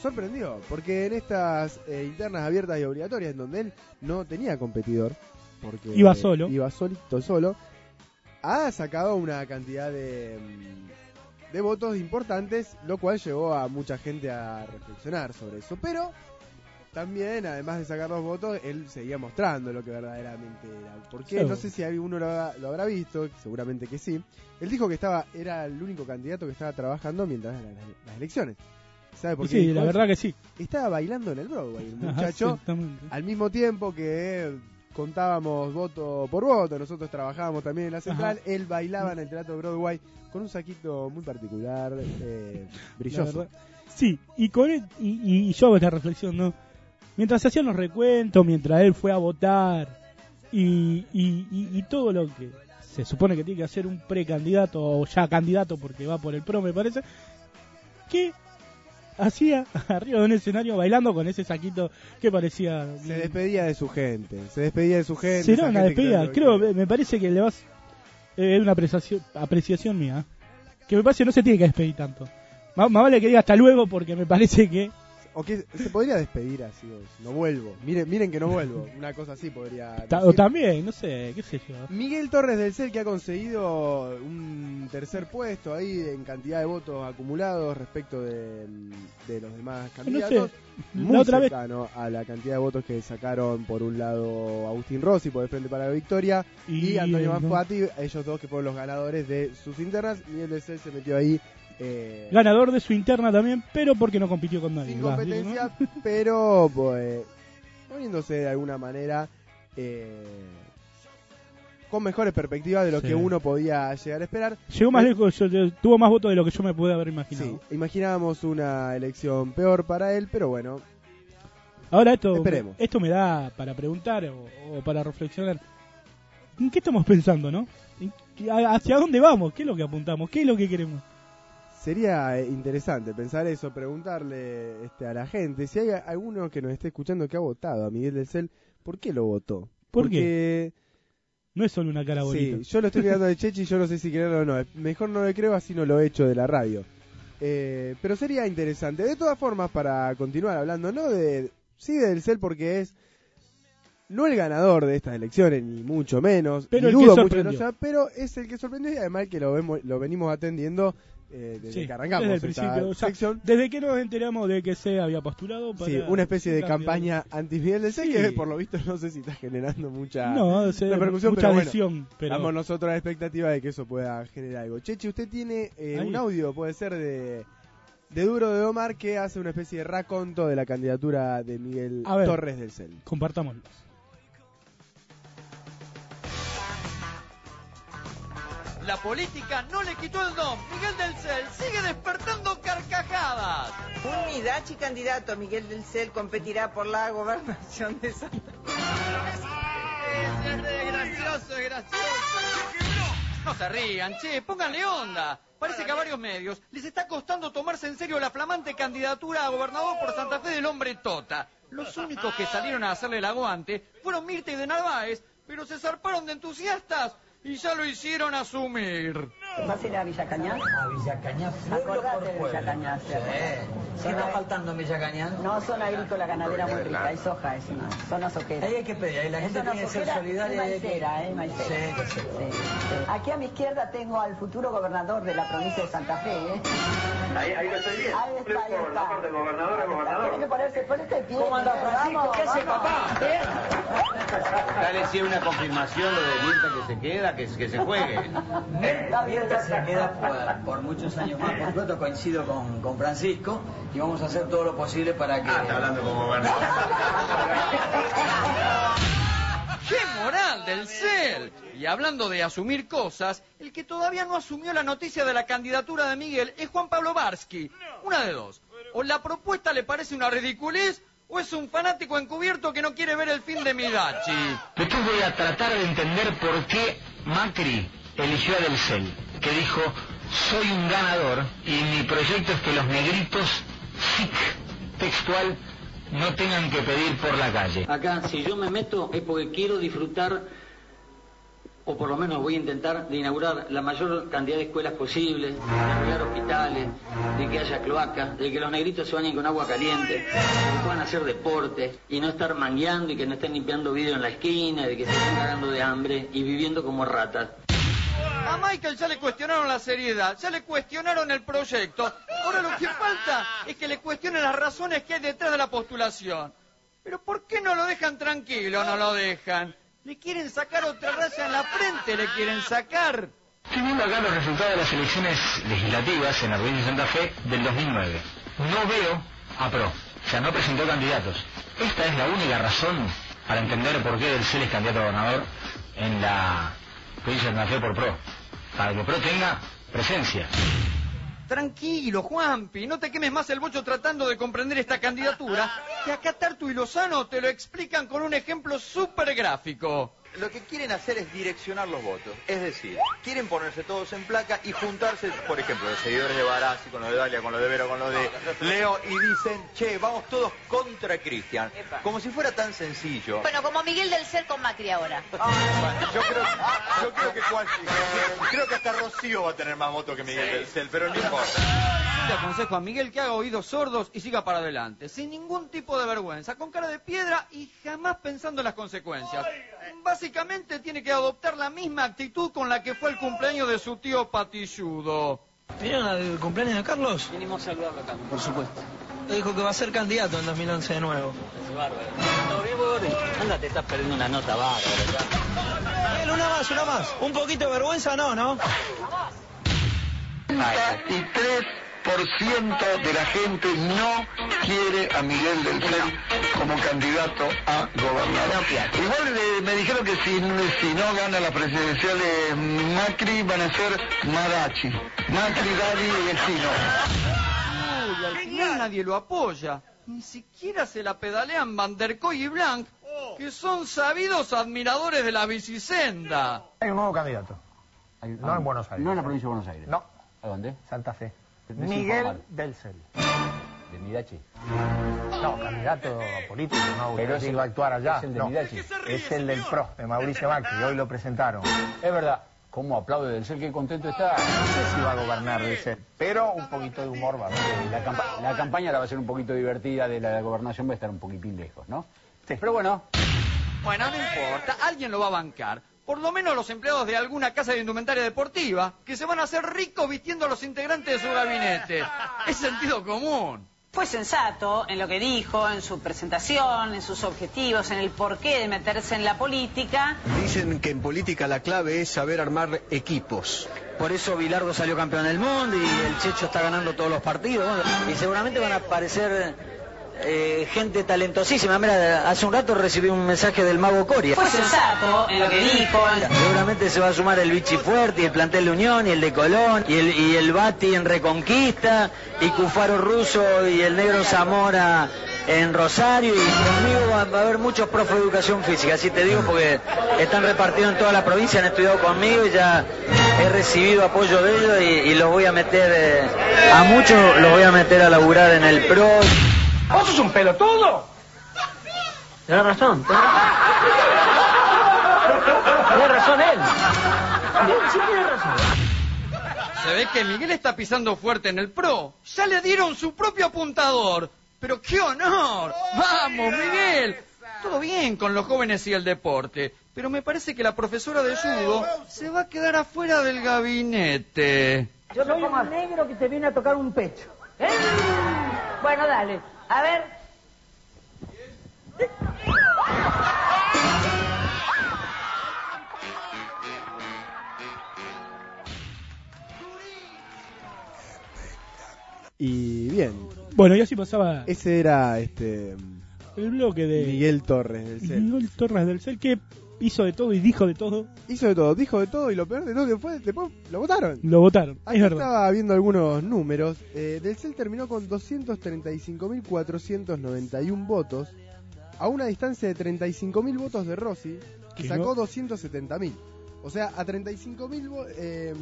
sorprendió, porque en estas eh, internas abiertas y obligatorias, en donde él no tenía competidor, porque Iba solo. iba solito solo, ha sacado una cantidad de, mm, de votos importantes, lo cual llevó a mucha gente a reflexionar sobre eso. Pero también, además de sacar los votos, él seguía mostrando lo que verdaderamente era. Porque Sí. no sé si alguno lo, habrá- lo habrá visto, seguramente que sí. Él dijo que estaba era el único candidato que estaba trabajando mientras eran las, las elecciones. ¿Sabe por qué? sí, la verdad que sí. Estaba bailando en el Broadway, el Ajá, (laughs) muchacho, al mismo tiempo que contábamos voto por voto, nosotros trabajábamos también en la central, él bailaba en el Teatro Broadway con un saquito muy particular, eh, brilloso. Sí, y con él, y, yo hago esta reflexión, ¿no? Mientras se hacían los recuentos, mientras él fue a votar y, y, todo lo que se supone que tiene que hacer un precandidato o ya candidato porque va por el pro, me parece, que hacía (laughs) arriba de un escenario bailando con ese saquito que parecía... Se despedía de su gente, se despedía de su gente. Será una gente despedida, creo, me parece que le vas... eh, Es una apreciación, apreciación mía, que me parece que no se tiene que despedir tanto. Más, más vale que diga hasta luego porque me parece que O que se podría despedir así, vos, no vuelvo. Miren, miren que no vuelvo. Una cosa así podría. Ta- o decir. también, no sé, qué sé yo. Miguel Torres del CEL que ha conseguido un tercer puesto ahí en cantidad de votos acumulados respecto de, de los demás candidatos. Muy La otra vez, cercano a la cantidad de votos que sacaron por un lado Agustín Rossi por el Frente para la Victoria y, Antonio no. Manfati, ellos dos que fueron los ganadores de sus internas. Miguel del CEL se metió ahí eh, ganador de su interna también, pero porque no compitió con nadie. sin competencia, (laughs) pero pues, poniéndose de alguna manera eh, con mejores perspectivas de lo Sí. que uno podía llegar a esperar. Llegó más Eh, lejos, tuvo más votos de lo que yo me pude haber Sí, imaginado. imaginábamos una elección peor para él, pero bueno, Ahora esto, Esperemos. esto me da para preguntar o, o para reflexionar. ¿En qué estamos pensando, no? ¿En qué- a- ¿Hacia dónde vamos? ¿Qué es lo que apuntamos? ¿Qué es lo que queremos? Sería eh, interesante pensar eso, preguntarle este, a la gente si hay alguno que nos esté escuchando que ha votado a Miguel del Cel, ¿por qué lo votó? ¿Por Porque No es solo una cara bonita. Sí, yo lo estoy mirando de Chechi y yo no sé si creerlo o no. Mejor no lo creo, así no lo he hecho de la radio. Eh, pero sería interesante. De todas formas, para continuar hablando, no de. Sí, del CEL, porque es. No el ganador de estas elecciones, ni mucho menos. Pero el que mucho no sea, pero es el que sorprendió y además que lo, vemos, lo venimos atendiendo eh, desde Sí, que arrancamos desde el esta principio. O sea, sección. desde que nos enteramos de que se había postulado para Sí, una especie de campaña anti-Miguel del CEL Sí. que por lo visto no sé si está generando mucha No, repercusión, mucha pero bueno, adhesión, pero- Estamos nosotros a la expectativa de que eso pueda generar algo. Chechi, usted tiene eh, un audio, puede ser de, de Duro de Omar, que hace una especie de raconto de la candidatura de Miguel ver. Torres del CEL. Compartámoslo. La política no le quitó el don. Miguel del Cel sigue despertando carcajadas. Un Midachi candidato, Miguel del Cel, competirá por la gobernación de Santa Es gracioso, es gracioso. No se rían, che, pónganle onda. Parece que a varios medios les está costando tomarse en serio la flamante candidatura a gobernador por Santa Fe del hombre Tota. Los únicos que salieron a hacerle el aguante fueron Mirta y de Narváez, pero se zarparon de entusiastas y ya lo hicieron asumir. ¿Vas a ir a Villa Cañas? A Villa Cañas, Acordate de Villa Cañas. ¿Qué está faltando en Villa Cañas? No, zona agrícola ganadera muy rica, hay soja, es una zona soquera. Ahí hay que pedir, ahí la gente tiene que ser solidaria. Maicera, eh, maicera. Sí, Aquí a mi izquierda tengo al futuro gobernador de la provincia de Santa Fe, ¿eh? Ahí, ahí lo estoy viendo. Ahí está, ahí está. de gobernador a gobernador. Tiene que ponerse, ponete pie. ¿Cómo anda Francisco? ¿Qué hace papá? Dale si una confirmación lo de Mirta que se queda, que, que se juegue. Mirta se queda por, por muchos años más. Por supuesto, coincido con, con Francisco y vamos a hacer todo lo posible para que. Ah, está hablando como gobernador. (laughs) ¡Qué moral del CEL! Y hablando de asumir cosas, el que todavía no asumió la noticia de la candidatura de Miguel es Juan Pablo Barsky. Una de dos. O la propuesta le parece una ridiculez, o es un fanático encubierto que no quiere ver el fin de Midachi. Después voy a tratar de entender por qué Macri eligió a Del Cel, que dijo, soy un ganador y mi proyecto es que los negritos, SIC, textual, no tengan que pedir por la calle. Acá, si yo me meto es porque quiero disfrutar, o por lo menos voy a intentar, de inaugurar la mayor cantidad de escuelas posible, de inaugurar hospitales, de que haya cloacas, de que los negritos se bañen con agua caliente, de que puedan hacer deporte y no estar mangueando y que no estén limpiando vidrio en la esquina, de que se estén cagando de hambre y viviendo como ratas. A Michael ya le cuestionaron la seriedad, ya le cuestionaron el proyecto. Ahora lo que falta es que le cuestionen las razones que hay detrás de la postulación. Pero ¿por qué no lo dejan tranquilo? No lo dejan. Le quieren sacar otra raya en la frente, le quieren sacar. Estoy viendo acá los resultados de las elecciones legislativas en la provincia de Santa Fe del 2009. No veo a PRO, o sea, no presentó candidatos. Esta es la única razón para entender por qué Del Cel es candidato a gobernador en la Santa Fe por PRO. Para que PRO tenga presencia. Tranquilo, Juanpi, no te quemes más el bocho tratando de comprender esta candidatura, que acá Tartu y Lozano te lo explican con un ejemplo súper gráfico. Lo que quieren hacer es direccionar los votos. Es decir, quieren ponerse todos en placa y juntarse, por ejemplo, los seguidores de Barassi, con los de Dalia, con los de Vero, con los de Leo, y dicen, che, vamos todos contra Cristian. Como si fuera tan sencillo. Bueno, como Miguel del Cel con Macri ahora. (laughs) Yo creo, yo creo que cual- creo que hasta Rocío va a tener más votos que Miguel del Cel, pero no importa. Le aconsejo a Miguel que haga oídos sordos y siga para adelante, sin ningún tipo de vergüenza, con cara de piedra y jamás pensando en las consecuencias. Básicamente tiene que adoptar la misma actitud con la que fue el cumpleaños de su tío Patilludo. ¿Vieron el cumpleaños de Carlos? Vinimos a saludarlo acá. Por supuesto. Dijo que va a ser candidato en 2011 de nuevo. Es bárbaro. ¿Todo bien? Anda, te estás perdiendo una nota bárbara. Él, una más, una más. Un poquito de vergüenza, no, ¿no? 33% de la gente no quiere a Miguel del Cel como candidato a gobernador. Igual eh, me dijeron que si, si no gana la presidencial de Macri van a ser Marachi. Macri, Dari y el Chino. Uy, al final nadie lo apoya. Ni siquiera se la pedalean Van der Koy y Blanc, que son sabidos admiradores de la bicisenda. Hay un nuevo candidato. No en Buenos Aires. No en la provincia de Buenos Aires. No. ¿A dónde? Santa Fe. Miguel del Cel. ¿De Midachi? No, candidato político, no, Pero el- va a actuar allá. es el de no. Midachi. Es el del PRO, de Mauricio Macri, hoy lo presentaron. Es verdad. ¿Cómo aplaude del ser? Qué contento está. No sé si va a gobernar de ser, pero un poquito de humor va a haber. La, campa- la campaña la va a ser un poquito divertida, de la gobernación va a estar un poquitín lejos, ¿no? Pero bueno, Bueno, no importa, alguien lo va a bancar. Por lo menos los empleados de alguna casa de indumentaria deportiva, que se van a hacer ricos vistiendo a los integrantes de su gabinete. Es sentido común. Fue sensato en lo que dijo, en su presentación, en sus objetivos, en el porqué de meterse en la política. Dicen que en política la clave es saber armar equipos. Por eso Bilardo salió campeón del mundo y el Checho está ganando todos los partidos. Bueno, y seguramente van a aparecer eh, gente talentosísima. Mira, hace un rato recibí un mensaje del mago Coria. Fue sensato en lo que dijo. Seguramente se va a sumar el Vichy Fuerte y el plantel de Unión y el de Colón y el, y el Bati en Reconquista y Cufaro Russo y el Negro Zamora en Rosario y conmigo va, va a haber muchos profes de educación física, así te digo porque están repartidos en toda la provincia, han estudiado conmigo y ya he recibido apoyo de ellos y, y los voy a meter, eh, a muchos los voy a meter a laburar en el PRO. ¿Vos sos un pelotudo? Tienes razón, tenés Tiene razón él. Sí, tiene razón. Se ve que Miguel está pisando fuerte en el pro. Ya le dieron su propio apuntador. Pero qué honor. Vamos, Miguel. Todo bien con los jóvenes y el deporte. Pero me parece que la profesora de judo se va a quedar afuera del gabinete. Yo soy un negro que te viene a tocar un pecho. ¿Eh? Bueno, dale. A ver. Y bien. Bueno, y así pasaba Ese era este el bloque de Miguel Torres del CEL. Miguel Torres del CEL, que hizo de todo y dijo de todo. Hizo de todo, dijo de todo y lo peor de todo que fue, después lo votaron. Lo votaron, Acá es verdad. estaba viendo algunos números. Eh, del CEL terminó con 235.491 votos, a una distancia de 35.000 votos de Rossi, que sacó no- 270.000. O sea, a 35.000 vo- eh,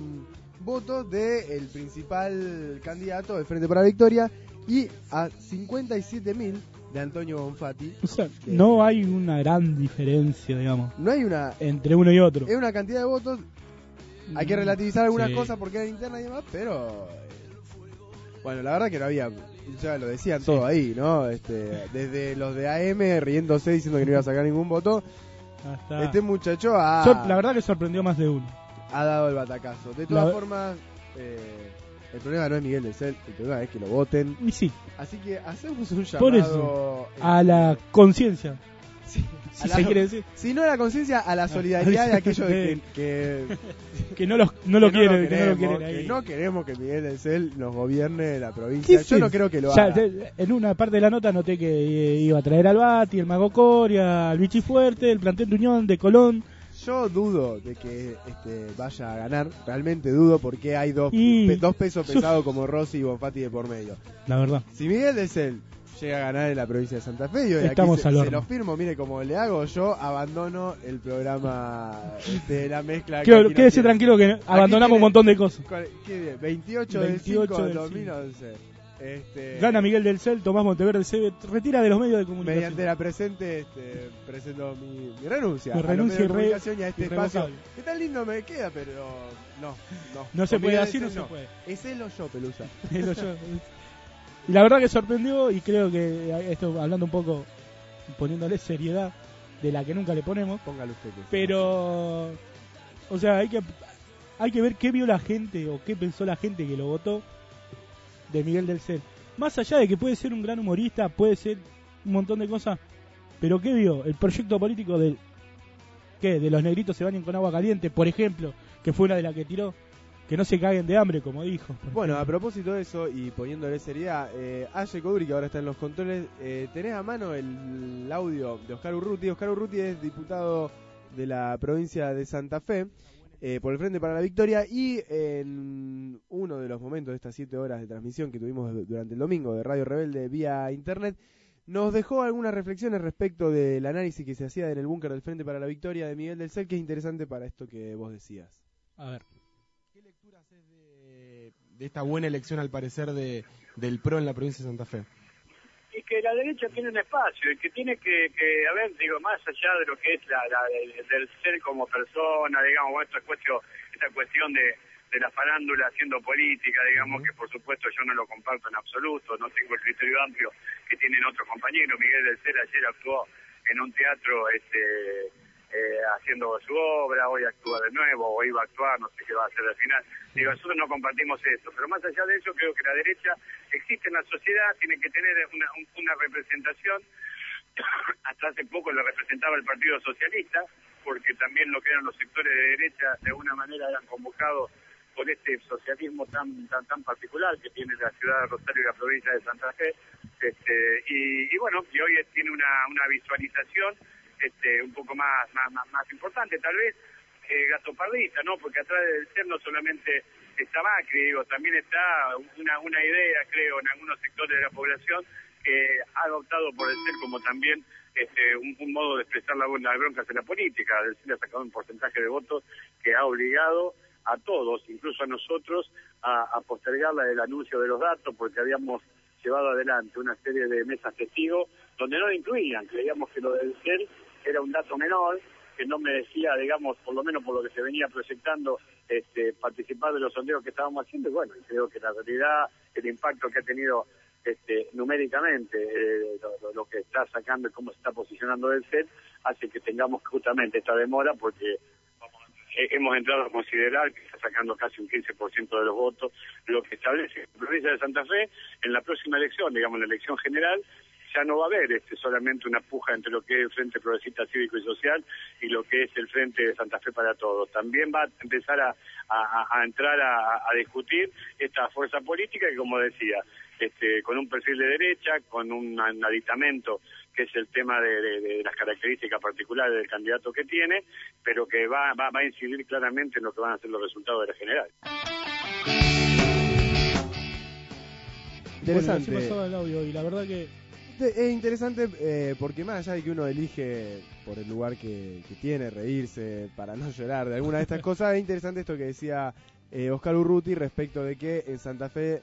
votos del principal candidato del Frente para la Victoria y a 57.000 de Antonio Bonfatti. O sea, no hay una gran diferencia, digamos, No hay una... entre uno y otro. Es una cantidad de votos. Hay que relativizar algunas Sí. cosas porque era interna y demás, pero. eh, Bueno, la verdad que no había. Ya lo decían todo ahí, ¿no? Este, desde los de AM riéndose diciendo que no iba a sacar ningún voto. Hasta- Este muchacho ha, la verdad que sorprendió más de uno. ha dado el batacazo. De todas La- formas, eh, el problema no es Miguel del Cel, el problema es que lo voten. Y sí, Así que hacemos un llamado. por eso, a la conciencia. (laughs) Si a la- se quiere decir. Si no a la conciencia, a la solidaridad de aquellos de- que, (laughs) que, (laughs) Que no, los, no lo quieren, que no queremos, quieren ahí. que no queremos que Miguel del Cel nos gobierne la provincia. ¿Qué Yo es no creo que lo Ya, haga. de- en una parte de la nota noté que eh, iba a traer al Bati, el Mago Coria, al Vichy Fuerte, el plantel de Unión, de Colón. Yo dudo de que este, vaya a ganar. Realmente dudo porque hay dos, Y- pe- dos pesos pesados como Rossi y Bonfatti de por medio. La verdad. Si Miguel del Cel llega a ganar en la provincia de Santa Fe, yo de aquí Estamos se, al se lo firmo. Mire, como le hago, yo abandono el programa de la mezcla. Qué- aquí no quédese tranquilo que Aquí abandonamos tiene- un montón de cosas. ¿cuál- qué día? 28, 28 del 5 del del 2011. Este, Gana Miguel del Cel, Tomás Monteverde se retira de los medios de comunicación. Mediante la presente este, presento mi, mi renuncia. Mi a los renuncia medios de irre- comunicación y a este espacio. Que tan lindo me queda, pero no, no. No se puede, así no se puede. Es o yo, Pelusa. (laughs) Es lo yo. Y la verdad que sorprendió y creo que eh, esto hablando un poco, poniéndole seriedad de la que nunca le ponemos. Póngale usted. Pero, o sea, hay que hay que ver qué vio la gente o qué pensó la gente que lo votó de Miguel del Cel. Más allá de que puede ser un gran humorista, puede ser un montón de cosas, pero qué vio el proyecto político del ¿qué? de los negritos se bañen con agua caliente, por ejemplo, que fue una de las que tiró, que no se caguen de hambre, como dijo. Bueno, a propósito de eso y poniéndole seriedad, eh, Aye Cobri, que ahora está en los controles, eh, tenés a mano el audio de Oscar Urruti. Oscar Urruti es diputado de la provincia de Santa Fe eh, por el Frente para la Victoria y en uno de los momentos de estas siete horas de transmisión que tuvimos durante el domingo de Radio Rebelde vía internet, nos dejó algunas reflexiones respecto del análisis que se hacía en el búnker del Frente para la Victoria de Miguel del Cel, que es interesante para esto que vos decías. A ver. de esta buena elección al parecer de, del PRO en la provincia de Santa Fe. Que la derecha tiene un espacio y que tiene que, que a ver, digo, más allá de lo que es la, la- del, del ser como persona, digamos, esta cuestión, esta cuestión de, de la farándula haciendo política, digamos, que por supuesto yo no lo comparto en absoluto, no tengo el criterio amplio que tienen otros compañeros. Miguel del Cel ayer actuó en un teatro este eh, haciendo su obra, hoy actúa de nuevo, o iba a actuar, no sé qué va a hacer al final. Digo, nosotros no compartimos eso, pero más allá de eso creo que la derecha existe en la sociedad, tiene que tener una, un- una representación. (coughs) Hasta hace poco lo representaba el Partido Socialista, porque también lo que eran los sectores de derecha de alguna manera eran convocados por este socialismo tan tan tan particular que tiene la ciudad de Rosario y la provincia de Santa Fe. Este, y, y bueno, y hoy tiene una, una visualización este, un poco más, más, más, importante, tal vez eh, ¿no? Porque atrás del ser no solamente está Macri, digo, también está una, una idea, creo, en algunos sectores de la población que ha adoptado por el ser como también este, un, modo de expresar la, la bronca en la política. El CEL ha sacado un porcentaje de votos que ha obligado a todos, incluso a nosotros, a, a postergar del anuncio de los datos porque habíamos llevado adelante una serie de mesas testigos donde no incluían. Creíamos que lo del CEL era un dato menor, que no merecía, digamos, por lo menos por lo que se venía proyectando, este, participar de los sondeos que estábamos haciendo. Y bueno, creo que la realidad, el impacto que ha tenido este, numéricamente eh, lo, lo- que está sacando y cómo se está posicionando el CEL, hace que tengamos justamente esta demora porque hemos entrado a considerar que está sacando casi un 15% de los votos, lo que establece la provincia de Santa Fe en la próxima elección, digamos, en la elección general, ya no va a haber este, solamente una puja entre lo que es el Frente Progresista Cívico y Social y lo que es el Frente de Santa Fe para Todos. También va a empezar a, a- a entrar a, a discutir esta fuerza política que, como decía, este, con un perfil de derecha, con un aditamento que es el tema de, de- de las características particulares del candidato que tiene, pero que va, va, va a incidir claramente en lo que van a ser los resultados de la general. Interesante. Bueno, el audio y la verdad que Es interesante eh, porque más allá de que uno elige por el lugar que, que tiene, reírse, para no (laughs) llorar de alguna de estas cosas, es interesante esto que decía eh, Oscar Urruti respecto de que en Santa Fe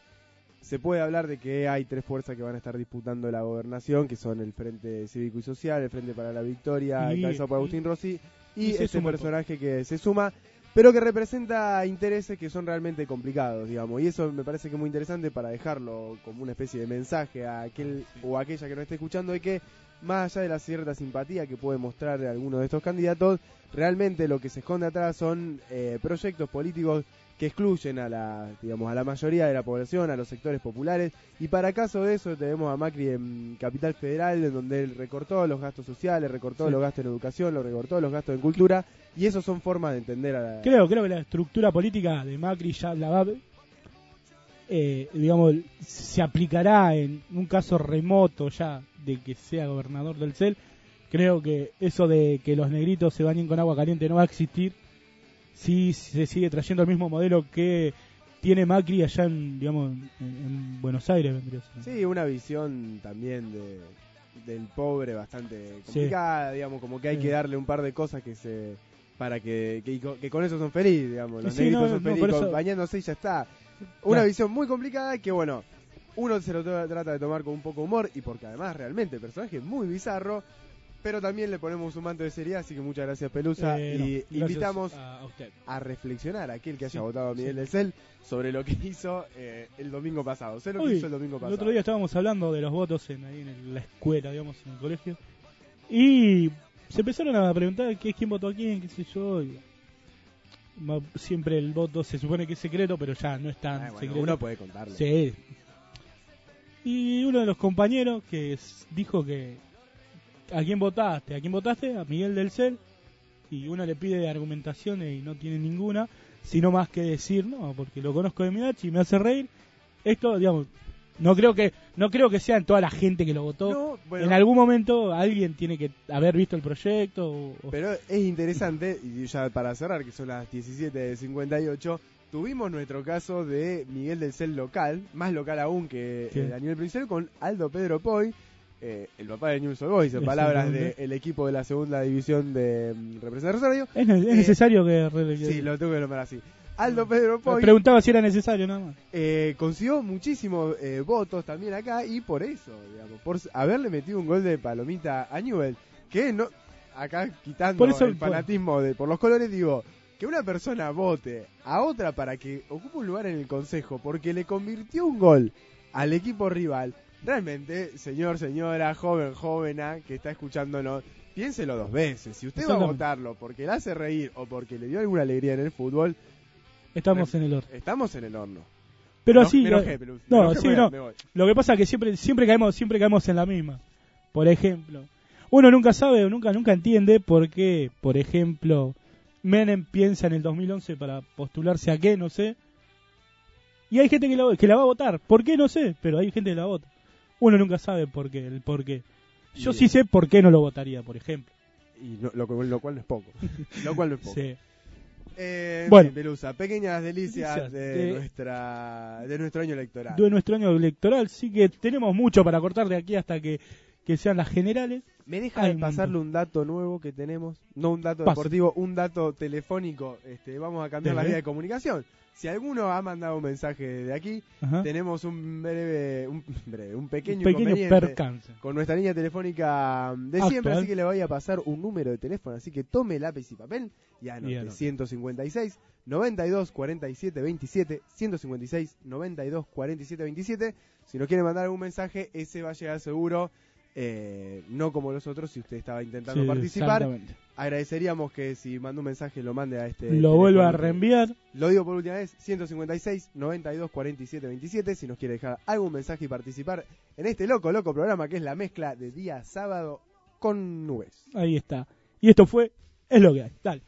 se puede hablar de que hay tres fuerzas que van a estar disputando la gobernación, que son el Frente Cívico y Social, el Frente para la Victoria, Y- encabezado por Agustín Rossi, y, y este el personaje que se suma, pero que representa intereses que son realmente complicados, digamos, y eso me parece que es muy interesante para dejarlo como una especie de mensaje a aquel o aquella que no esté escuchando de que más allá de la cierta simpatía que puede mostrar alguno de estos candidatos, realmente lo que se esconde atrás son eh, proyectos políticos que excluyen a la, digamos, a la mayoría de la población, a los sectores populares, y para caso de eso tenemos a Macri en Capital Federal, en donde él recortó los gastos sociales, recortó Sí. los gastos en educación, lo recortó los gastos en cultura, y eso son formas de entender a la... creo creo que la estructura política de Macri ya la va eh, digamos se aplicará en un caso remoto ya de que sea gobernador del CEL. Creo que eso de que los negritos se bañen con agua caliente no va a existir si se sigue trayendo el mismo modelo que tiene Macri allá en digamos en, en Buenos Aires vendría a ser. Sí, una visión también de, del pobre bastante complicada, digamos, como que hay Sí. que darle un par de cosas que se para que, que, que con eso son felices, digamos, los Sí, negritos no, son no, felices eso- bañándose y ya está. Una visión muy complicada que, bueno, uno se lo trata de tomar con un poco de humor y porque además realmente el personaje es muy bizarro, pero también le ponemos un manto de seriedad, así que muchas gracias Pelusa Eh, y no, gracias invitamos a- a usted. a reflexionar a aquel que haya Sí, votado a Miguel sí. del Cel sobre lo que (laughs) hizo eh, el domingo pasado. Sé lo que hizo el domingo pasado. El otro día estábamos hablando de los votos en, ahí en el- la escuela, digamos, en el colegio. Y se empezaron a preguntar qué, quién votó a quién, qué sé yo. y- siempre el voto se supone que es secreto, pero ya no es tan Ah, bueno, secreto. uno puede contarlo. Sí. Y uno de los compañeros que dijo que ¿a quién votaste? ¿A quién votaste? A Miguel del Cel. Y uno le pide argumentaciones y no tiene ninguna, sino más que decir, no, porque lo conozco de Midachi y me hace reír. Esto, digamos, no creo que no creo que sean toda la gente que lo votó. No, bueno. en algún momento alguien tiene que haber visto el proyecto. o- o- Pero es interesante, y ya para cerrar, que son las 17.58, tuvimos nuestro caso de Miguel del Cel local, más local aún que Sí. Daniel Provincial, con Aldo Pedro Poy, eh, el papá de News Boys, en palabras del equipo de la segunda división de mm, Representación Rosario. es, Eh, necesario que, Sí, lo tengo que nombrar así. Aldo Pedro Me Poy. preguntaba si era necesario nada más. eh, consiguió muchísimos eh, votos también acá y por eso, digamos, por haberle metido un gol de palomita a Newell, que no, acá quitando Por eso- el fanatismo de, por los colores, digo, que una persona vote a otra para que ocupe un lugar en el consejo porque le convirtió un gol al equipo rival, realmente, señor, señora, joven, jovena, que está escuchándonos, piénselo dos veces. Si usted va a votarlo porque le hace reír o porque le dio alguna alegría en el fútbol, Estamos en el horno. estamos en el horno. Pero No, así. me me no, enojé, sí, me voy, no. me. Lo que pasa es que siempre, siempre caemos, siempre caemos en la misma. Por ejemplo, uno nunca sabe o nunca, nunca entiende por qué, por ejemplo, Menem piensa en el 2011 para postularse a qué, no sé. Y hay gente que la, que la va a votar. ¿Por qué? No sé, pero hay gente que la vota. Uno nunca sabe por qué, el por qué. Yo sí sé por qué no lo votaría, por ejemplo. Y no- lo, lo cual no es poco. (laughs) lo cual no es poco. Sí. Eh, en Bueno. Pelusa, pequeñas delicias, Delicias de, de- nuestra de nuestro año electoral. de nuestro año electoral, sí que tenemos mucho para cortar de aquí hasta que, que sean las generales. Me deja de pasarle un dato nuevo que tenemos, no un dato deportivo, un dato telefónico. Este, vamos a cambiar la vía de comunicación. Si alguno ha mandado un mensaje de aquí, Ajá. tenemos un breve, un (laughs) breve, un pequeño, Un pequeño percance. con nuestra línea telefónica de Actual. siempre, así que le voy a pasar un número de teléfono, así que tome lápiz y papel y anote Y anote. 156 92 47 27 156 92 47 27 si nos quiere mandar algún mensaje ese va a llegar seguro eh, no como los otros si usted estaba intentando Sí, participar agradeceríamos que si manda un mensaje lo mande a este Lo vuelva a reenviar. lo digo por última vez 156 92 47 27 si nos quiere dejar algún mensaje y participar en este loco loco programa que es la mezcla de día sábado con nubes Ahí está. Y esto fue, es lo que hay. Dale.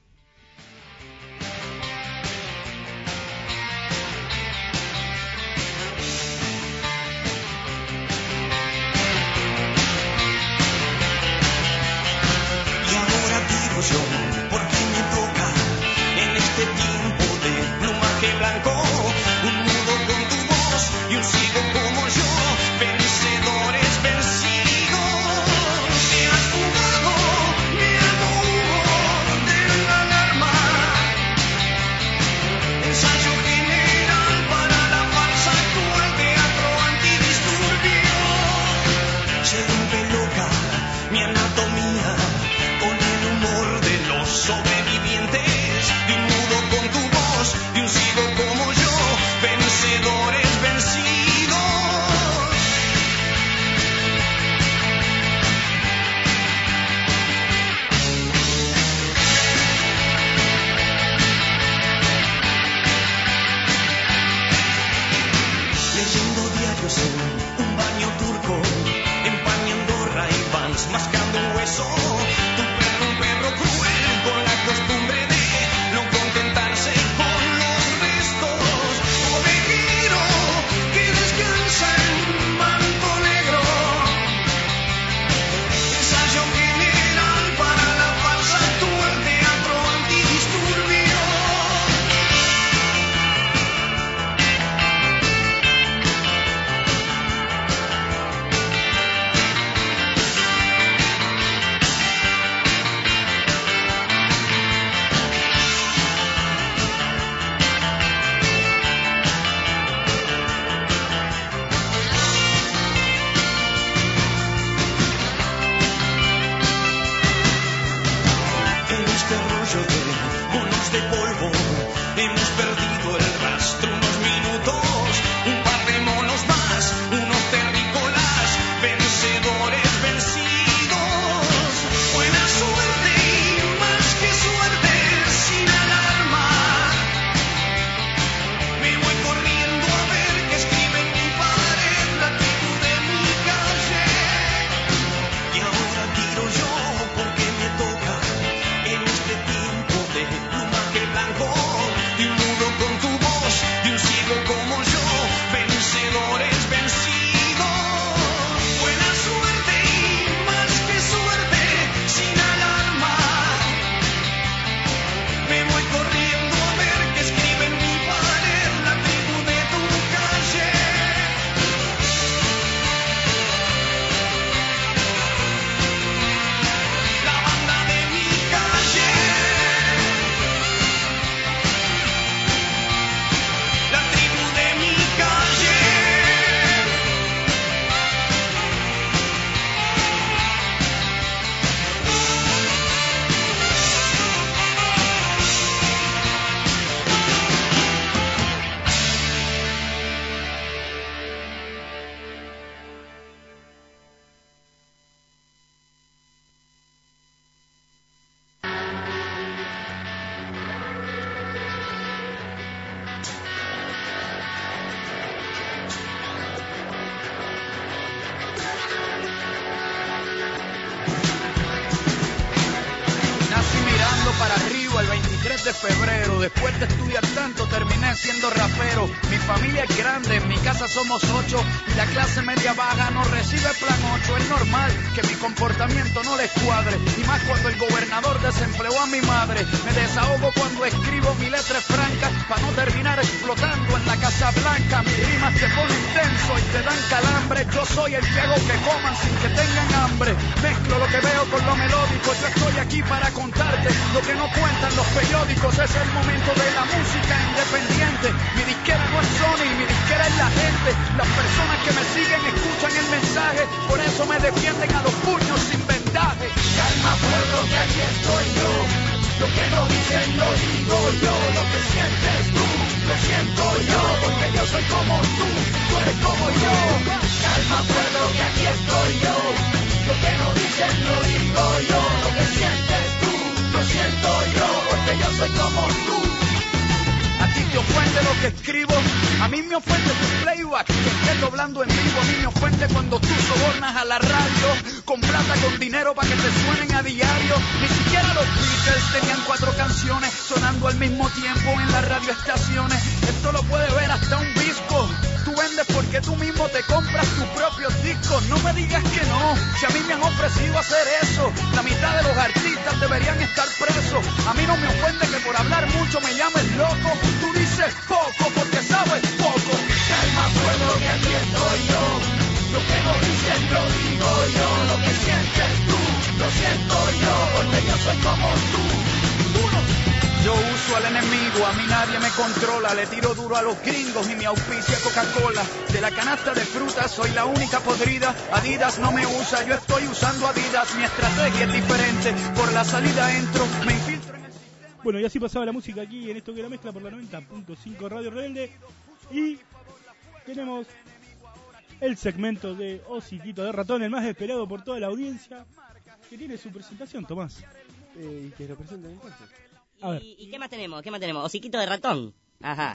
Al enemigo, a mí nadie me controla, le tiro duro a los gringos y mi auspicia Coca-Cola. De la canasta de frutas soy la única podrida, Adidas no me usa, yo estoy usando Adidas, mi estrategia es diferente, por la salida entro, me infiltro en el Bueno, y así pasaba la música aquí en esto que la mezcla por la 90.5 Radio Rebelde. Y tenemos el segmento de Osiquito de Ratón, el más esperado por toda la audiencia, que tiene su presentación, Tomás. Eh, y que lo presenten entonces. A ver. ¿Y, y qué más tenemos? ¿Qué más tenemos? Hociquito de ratón. Ajá.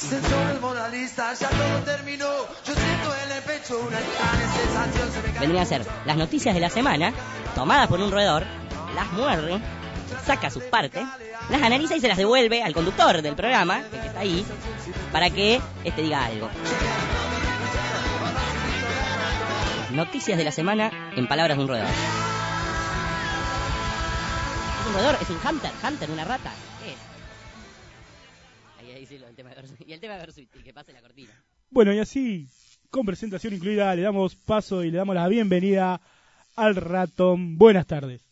el moralista, ya todo terminó. Yo siento en el pecho una extraña sensación. Se me cae Vendrían a ser las noticias de la semana, tomadas por un roedor, las muerde, saca sus partes, las analiza y se las devuelve al conductor del programa, el que está ahí, para que este diga algo. Noticias de la semana en palabras de un roedor. ¿Es un roedor? ¿Es un hunter? ¿Hunter? ¿Una rata? (laughs) Y el tema de que pase la cortina. Bueno, y así, con presentación incluida, le damos paso y le damos la bienvenida al ratón. Buenas tardes.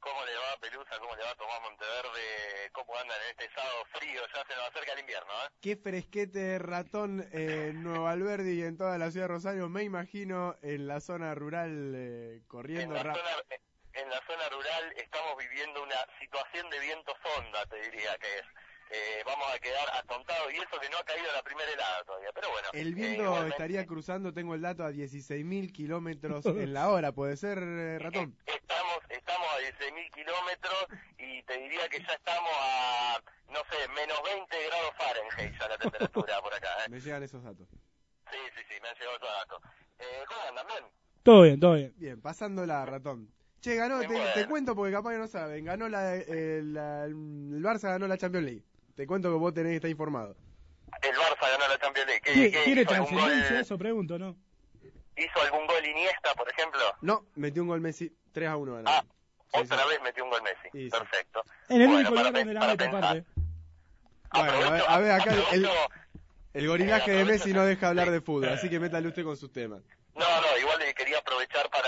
¿Cómo le va Pelusa? ¿Cómo le va Tomás Monteverde? ¿Cómo andan en este sábado frío? Ya se nos acerca el invierno, ¿eh? Qué fresquete de ratón en Nuevo Alberdi y en toda la ciudad de Rosario. Me imagino en la zona rural eh, corriendo En la, rápido. zona, en la zona rural estamos viviendo una situación de viento sonda, te diría que es. Eh, vamos a quedar atontados y eso que no ha caído la primera helada todavía, pero bueno. El eh, viento estaría cruzando, tengo el dato, a 16.000 kilómetros (laughs) en la hora. ¿Puede ser, eh, ratón? (laughs) Estamos, estamos a 16.000 kilómetros y te diría que ya estamos a, no sé, menos 20 grados Fahrenheit ya la temperatura por acá. ¿eh? (laughs) Me llegan esos datos. Sí, sí, sí, me han llegado esos datos. Eh, ¿Cómo andan? ¿Bien? Todo bien, todo bien. Bien, pasándola, ratón. Che, ganó, te, cuento porque capaz que no saben, ganó la, eh, la- el Barça ganó la Champions League. Te cuento que vos tenés que estar informado. El Barça ganó la Champions League. ¿Qué- ¿Tiene, qué tiene gol- eso? Pregunto, ¿no? ¿Hizo algún gol Iniesta, por ejemplo? No, metió un gol Messi, 3 a 1 ganó. Ah, Otra vez metió un gol Messi. Perfecto. En el único lugar donde la mete, aparte. Bueno, a ver, a ver, acá el, el, gorilaje Eh, de Messi no deja hablar de fútbol, (laughs) así que métale usted con sus temas. No, no, igual le quería aprovechar para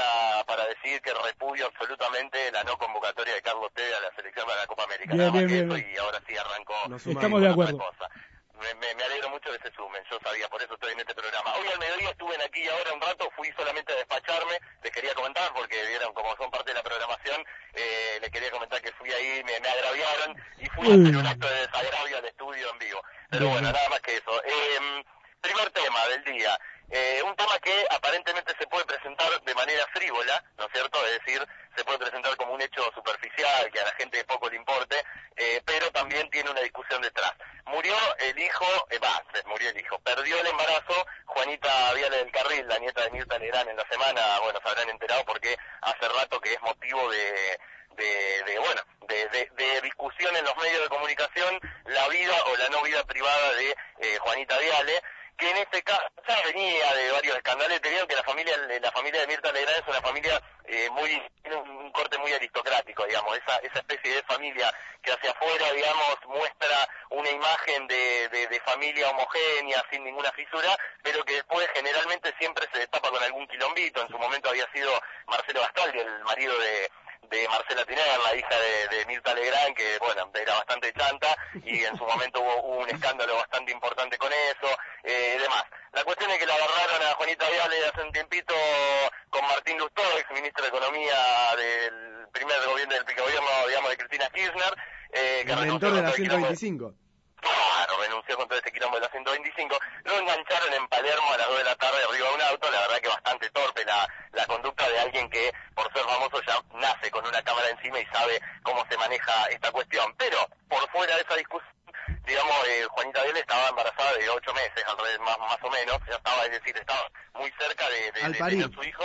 decir que repudio absolutamente la no convocatoria de Carlos Tevez a la selección para la Copa América. Bien, Nada más bien, que bien, eso y ahora sí arrancó. Estamos de acuerdo. cosa. Me, me, me alegro mucho que se sumen, yo sabía, por eso estoy en este programa. Hoy al mediodía estuve en aquí ahora un rato, fui solamente a despacharme, les quería comentar, porque vieron como son parte de la programación, eh, les quería comentar que fui ahí, me, me agraviaron y fui a hacer un acto de desagravio al estudio en vivo. Pero bueno, nada más que eso. Eh, primer tema del día. Eh, un tema que aparentemente se puede presentar de manera frívola, ¿no es cierto? Es decir, se puede presentar como un hecho superficial, que a la gente poco le importe, eh, pero también tiene una discusión detrás. Murió el hijo, eh, se murió el hijo, perdió el embarazo Juanita Viale del Carril, la nieta de Mirta Legrand en la semana, bueno, se habrán enterado porque hace rato que es motivo de, de, de, bueno, de, de- de discusión en los medios de comunicación la vida o la no vida privada de eh, Juanita Viale, que en este caso ya venía de varios escándalos, digo que la familia, la familia de Mirta Legrand es una familia eh, muy, tiene un, corte muy aristocrático, digamos, esa, esa especie de familia que hacia afuera, digamos, muestra una imagen de, de, de familia homogénea, sin ninguna fisura, pero que después generalmente siempre se destapa con algún quilombito, en su momento había sido Marcelo Gastaldi, el marido de, de Marcela Tiner, la hija de, de Mirta Legrand, que bueno, era bastante chanta y en su momento hubo, hubo un escándalo bastante importante con eso, eh, y demás. La cuestión es que la agarraron a Juanita Viale hace un tiempito con Martín Lustó, ex ministro de Economía del primer gobierno del gobierno, digamos, de Cristina Kirchner, eh, que El renunció mentor de la todo el quilombo- 125. Claro, renunció con todo este quilombo de la 125. Lo engancharon en Palermo a las 2 de la tarde arriba de un auto. La verdad que bastante de alguien que, por ser famoso, ya nace con una cámara encima y sabe cómo se maneja esta cuestión. Pero, por fuera de esa discusión, digamos, eh, Juanita Viale estaba embarazada de 8 meses, alrededor, más, más o menos. Ya estaba, es decir, estaba muy cerca de, de, Al de tener su hijo.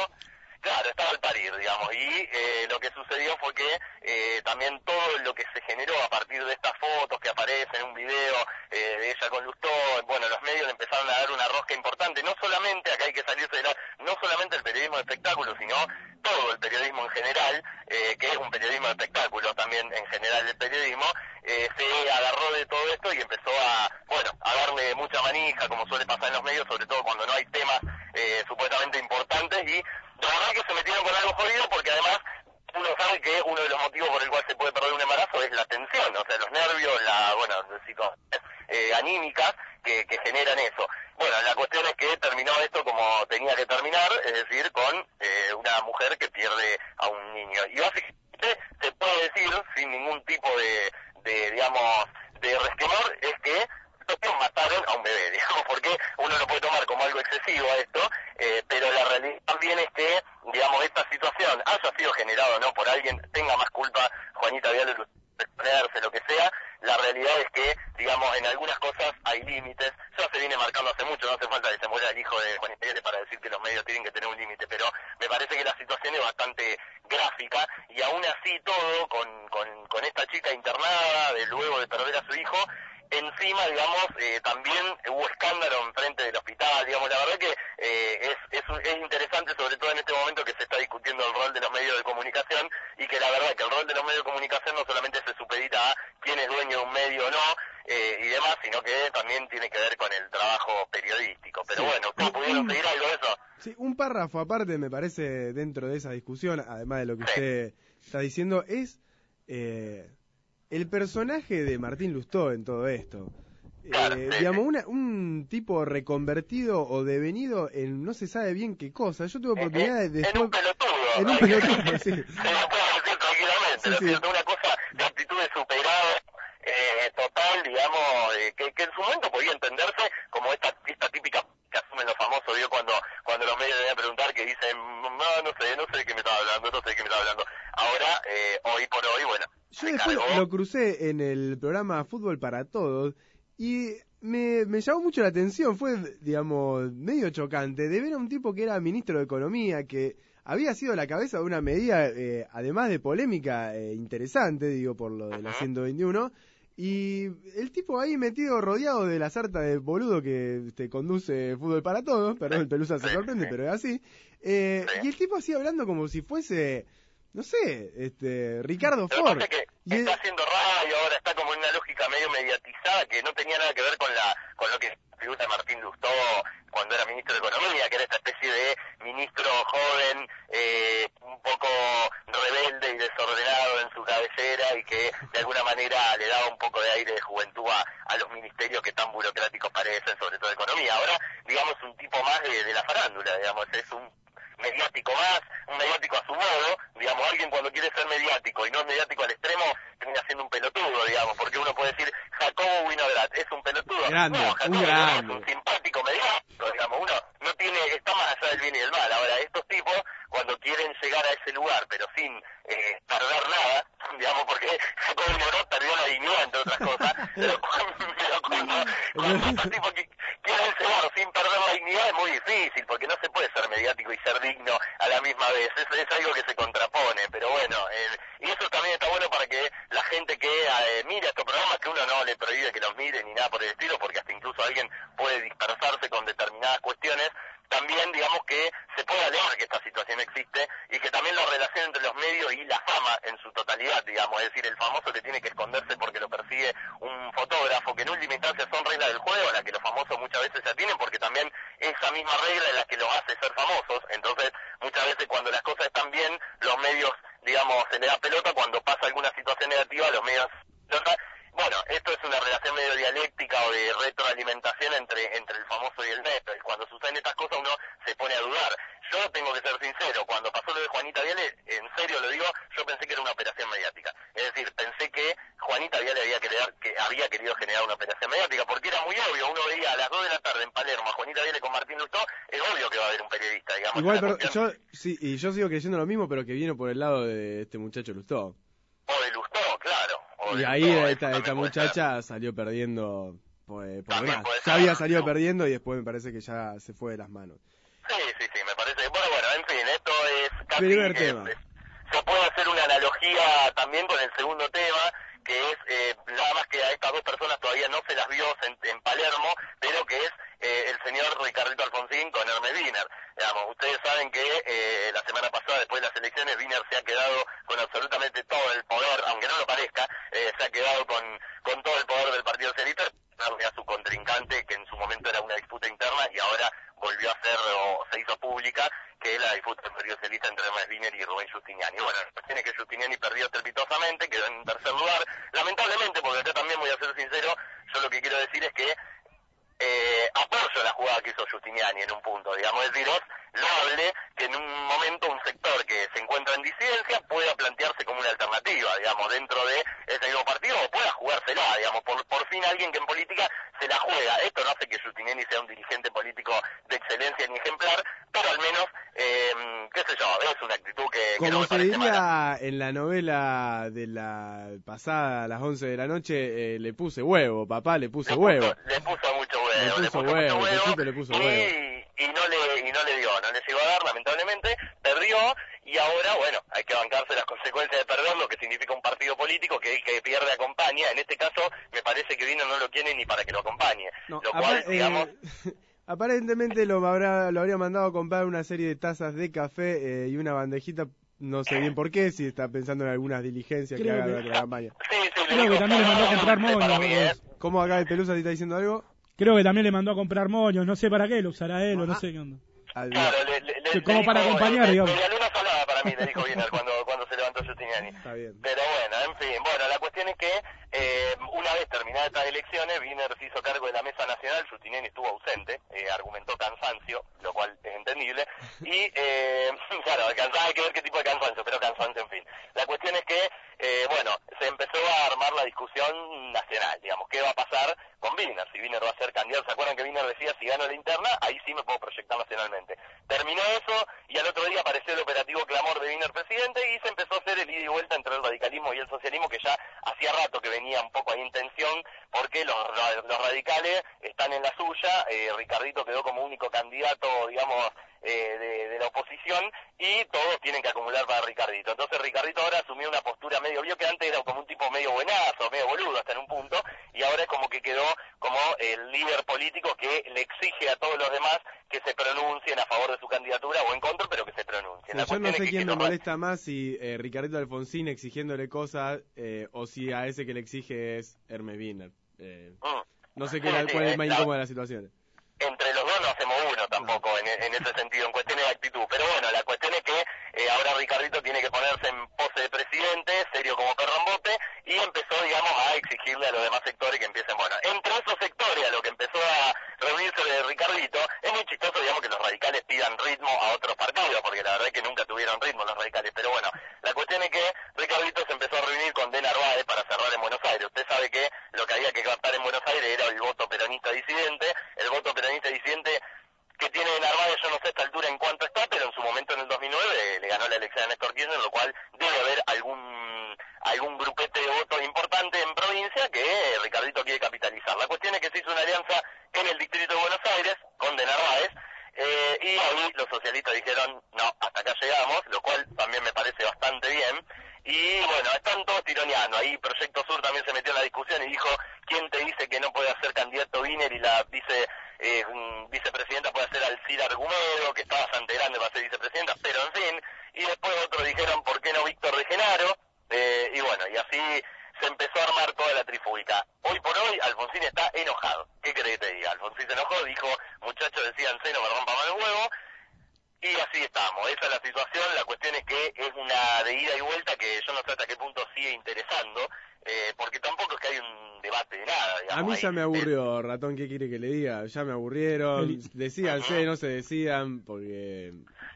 Claro, estaba al parir, digamos, y eh, lo que sucedió fue que eh, también todo lo que se generó a partir de estas fotos que aparecen, un video eh, de ella con Lustó, bueno, los medios le empezaron a dar una rosca importante, no solamente, acá hay que salirse de la, no solamente el periodismo de espectáculo, sino todo el periodismo en general, eh, que es un periodismo de espectáculo también en general el periodismo, eh, se agarró de todo esto y empezó a, bueno, a darle mucha manija, como suele pasar en los medios, sobre todo cuando no hay temas eh, supuestamente importantes, y la verdad que se metieron con algo jodido porque además uno sabe que uno de los motivos por el cual se puede perder un embarazo es la tensión, o sea, los nervios, la, bueno, eh, anímicas que, que generan eso. Bueno, la cuestión es que terminó esto como tenía que terminar, es decir, con eh, una mujer que pierde a un niño. Y básicamente se puede decir, sin ningún tipo de, de digamos, de resquemor, es que estos mataron a un bebé, (laughs) digamos, porque uno lo puede tomar como algo excesivo a esto, eh, pero la realidad también es que, digamos, esta situación haya sido generada no por alguien, tenga más culpa Juanita Viale de exponerse, lo que sea, la realidad es que, digamos, en algunas cosas hay límites, ya se viene marcando hace mucho, no hace falta que se muera el hijo de Juanita Viale para decir que los medios tienen que tener un límite, pero me parece que la situación es bastante gráfica y aún así todo, con, con, con esta chica internada, de luego de perder a su hijo, encima, digamos, eh, también hubo escándalo enfrente del hospital, digamos, la verdad que eh, es, es, es interesante, sobre todo en este momento que se está discutiendo el rol de los medios de comunicación y que la verdad que el rol de los medios de comunicación no solamente se supedita a quién es dueño de un medio o no eh, y demás, sino que también tiene que ver con el trabajo periodístico. Pero Sí. bueno, ¿ustedes pudieron seguir algo de eso? Sí, un párrafo aparte me parece dentro de esa discusión, además de lo que usted está diciendo, es eh, el personaje de Martín Lustó en todo esto. Eh, digamos, una- un tipo reconvertido o devenido en no se sabe bien qué cosa. Yo tuve oportunidad de después... En un pelotudo. En un pelotudo, sí. (laughs) Se lo puedo decir tranquilamente, ¿no es sí. cierto? Una cosa de actitudes superadas, eh, total, digamos, eh, que, que en su momento podía entenderse como esta, esta típica que asumen los famosos, ¿vio? Cuando, cuando los medios deben preguntar que dicen, no, no sé, no sé de qué me estaba hablando, no sé de qué me estaba hablando. Ahora, eh, hoy por hoy, bueno, Yo después lo, crucé en el programa Fútbol para Todos y me, me llamó mucho la atención, fue, digamos, medio chocante de ver a un tipo que era ministro de Economía, que había sido la cabeza de una medida, eh, además de polémica, eh, interesante, digo, por lo de la 121, y el tipo ahí metido, rodeado de la sarta de boludo que te conduce Fútbol para Todos, perdón, el (laughs) Pelusa se sorprende, pero es así, eh, y el tipo así hablando como si fuese... No sé, este, Ricardo Ford. Y está haciendo radio, ahora está como en una lógica medio mediatizada que no tenía nada que ver con la con lo que figura Martín Lustó cuando era ministro de Economía, que era esta especie de ministro joven, eh, un poco rebelde y desordenado en su cabecera y que de alguna manera le daba un poco de aire de juventud a, a los ministerios que tan burocráticos parecen, sobre todo de Economía. Ahora, digamos, un tipo más de, de la farándula, digamos, es un mediático más, un mediático a su modo, digamos, alguien cuando quiere ser mediático y no es mediático al extremo, termina siendo un pelotudo, digamos, porque uno puede decir, Jacobo Winograd es un pelotudo. Grande, no, un Jacobo Winograd grande. es un simpático mediático, digamos, uno no tiene, está más allá del bien y del mal. Ahora, estos tipos, cuando quieren llegar a ese lugar, pero sin eh, perder nada, (laughs) digamos, porque Jacobo Winograd perdió la dignidad, entre otras cosas, (laughs) pero cuando, pero cuando, cuando estos tipos qui- quieren llegar sin perder la dignidad, es muy difícil, porque no se puede ser mediático y ser digno a la misma vez. Es, es algo que se contrapone, pero bueno, eh, y eso también está bueno para que la gente que eh, mire estos programas, que uno no le prohíbe que los mire ni nada por el estilo, porque hasta alguien puede dispersarse con determinadas cuestiones, también digamos que se pueda leer que esta situación existe y que también la relación entre los medios y la fama en su totalidad, digamos, es decir, el famoso que tiene que esconderse porque lo persigue un fotógrafo, que en última instancia son reglas del juego las que los famosos muchas veces se atienen porque también esa misma regla es la que los hace ser famosos, entonces muchas veces cuando las cosas están bien, los medios, digamos, se le da pelota, cuando pasa alguna situación negativa, los medios... Bueno, esto es una relación medio dialéctica o de retroalimentación entre, entre el famoso y el neto. Y cuando suceden estas cosas uno se pone a dudar. Yo tengo que ser sincero, cuando pasó lo de Juanita Viale, en serio lo digo, yo pensé que era una operación mediática. Es decir, pensé que Juanita Viale había, querer, que había querido generar una operación mediática, porque era muy obvio, uno veía a las 2 de la tarde en Palermo a Juanita Viale con Martín Lustó, es obvio que va a haber un periodista, digamos. Igual, pero cuestión- yo, sí, y yo sigo creyendo lo mismo, pero que vino por el lado de este muchacho Lustó. O de Lustó, claro. O Y ahí esta, esta muchacha salió perdiendo pues, por Ya había salido ¿no? perdiendo y después me parece que ya se fue de las manos. Sí, sí, sí, me parece. Bueno, bueno, en fin, esto es casi. Primer tema. se puede hacer una analogía también con el segundo tema, que es eh, nada más que a estas dos personas todavía no se las vio en, Palermo, pero que es eh, el señor Ricardito Alfonsín con Hermes Wiener. Digamos, ustedes saben que eh, la semana pasada, después de las elecciones, Wiener se ha quedado con absolutamente todo el poder, aunque no lo parezca, eh, se ha quedado con, con todo el poder del Partido Socialista, a su contrincante, que en su momento era una disputa interna y ahora volvió a ser o se hizo pública, que la disputa Socialista entre Hermes Wiener y Rubén Justiniani. Bueno, es que Justiniani perdió estrepitosamente, quedó en tercer lugar, lamentablemente, porque acá también voy a ser sincero, yo lo que quiero decir es que eh, apoyo la jugada que hizo Justiniani en un punto, digamos, es decir, es loable que en un momento un sector que se encuentra en disidencia pueda plantearse como una alternativa, digamos, dentro de ese mismo partido o pueda jugársela, digamos, por, por fin alguien que en política se la juega. Esto no hace que Justiniani sea un dirigente político de excelencia ni ejemplar, pero al menos, eh, qué sé yo, es una actitud que, que no Como se mala. diría en la novela de la pasada a las 11 de la noche, eh, le puse huevo, papá, le puse huevo. Le puso mucho huevo, Le le puso huevo, mucho huevo, le puso huevo. y, y no le y no le dio, no le llegó a dar, lamentablemente, perdió y ahora, bueno, hay que bancarse las consecuencias de perder, lo que significa un partido político que el que pierde acompaña. En este caso, me parece que Vino no lo quiere ni para que lo acompañe. No, lo cual, apar- eh, digamos, aparentemente lo habrá, lo habría mandado a comprar una serie de tazas de café eh, y una bandejita, no sé bien por qué, si está pensando en algunas diligencias que Creo haga que- durante la campaña. Creo que también le mandó a comprar moños. ¿Cómo acá el Pelusa te está diciendo algo? Creo que también le mandó a comprar moños, no sé para qué, lo usará él o Ah. no sé qué onda. claro, le, le, como le para acompañar, le- digamos. le regaló una salada para mí, le dijo Wiener cuando, cuando Está bien. Pero bueno, en fin, bueno, la cuestión es que eh, una vez terminadas estas elecciones, Wiener se hizo cargo de la mesa nacional, Justiniani estuvo ausente, eh, argumentó cansancio, lo cual es entendible, y eh, (laughs) claro, hay que ver qué tipo de cansancio, pero cansancio, en fin. La cuestión es que, eh, bueno, se empezó a armar la discusión nacional, digamos, ¿qué va a pasar con Wiener? Si Wiener va a ser candidato, ¿se acuerdan que Wiener decía, si gano la interna, ahí sí me puedo proyectar nacionalmente? Terminó eso, y al otro día apareció el operativo clamor de Wiener presidente, y se empezó a hacer el ida y vuelta entre el radicalismo y el socialismo, que ya hacía rato que venía un poco ahí en tensión, porque los, los radicales están en la suya, eh, Ricardito quedó como único candidato, digamos, eh, de, de la oposición, y todos tienen que acumular para Ricardito. Entonces Ricardito ahora asumió una postura medio, vio que antes era como un tipo medio buenazo, medio boludo hasta en un punto, y ahora es como que quedó como el líder político que le exige a todos los demás que se pronuncien a favor de su candidatura o en contra, pero que se pronuncien. Yo no sé quién me los- molesta más, si eh, Ricardito Alfonsín exigiéndole cosas eh, o si a ese que le exige es Hermes Wiener. Eh, Mm. no sé Sí, cuál es más la- incómoda de las situaciones. entre los dos no hacemos uno tampoco en, en ese sentido, en cuestiones de actitud. Pero bueno, la cuestión es que eh, ahora Ricardito tiene que ponerse en de presidente, serio como perro en bote, y empezó, digamos, a exigirle a los demás sectores que empiecen, bueno, entre esos sectores a lo que empezó a reunirse de Ricardito, es muy chistoso, digamos, que los radicales pidan ritmo a otros partidos, porque la verdad es que nunca tuvieron ritmo los radicales. Pero bueno, la cuestión es que Ricardito se empezó a reunir con De Narváez para cerrar en Buenos Aires. Usted sabe que lo que había que captar en Buenos Aires era el voto peronista disidente, el voto peronista disidente que tiene Narváez, yo no sé a esta altura en cuánto está, pero en su momento en el 2009 eh, le ganó la elección a Néstor Kirchner, lo cual debe haber algún algún grupete de votos importante en provincia que eh, Ricardito quiere capitalizar. La cuestión es que se hizo alianza en el distrito de Buenos Aires con De Narváez y ahí los socialistas dijeron, no, hasta acá llegamos, lo cual también me parece bastante bien. Y bueno, están todos tironeando. Ahí Proyecto Sur también se metió en la discusión y dijo, ¿quién te dice que no puede ser candidato Wiener y la vice, eh, mm, vicepresidenta puede ser Alcira Argumedo, que está bastante grande para ser vicepresidenta? Pero en fin, y después otros dijeron, ¿por qué no Víctor de Genaro? Eh, y bueno, y así se empezó a armar toda la trifúgica. Hoy por hoy, Alfonsín está enojado. ¿Qué crees que te diga? Alfonsín se enojó, dijo, muchachos, decíanse, no me rompan más el huevo. Y así estamos, esa es la situación, la cuestión es que es una de ida y vuelta que yo no sé hasta qué punto sigue interesando, eh, porque tampoco es que hay un debate de nada, digamos. A mí ya Ahí, me aburrió, ratón, ¿qué quiere que le diga? Ya me aburrieron, decíanse, no se decían, porque...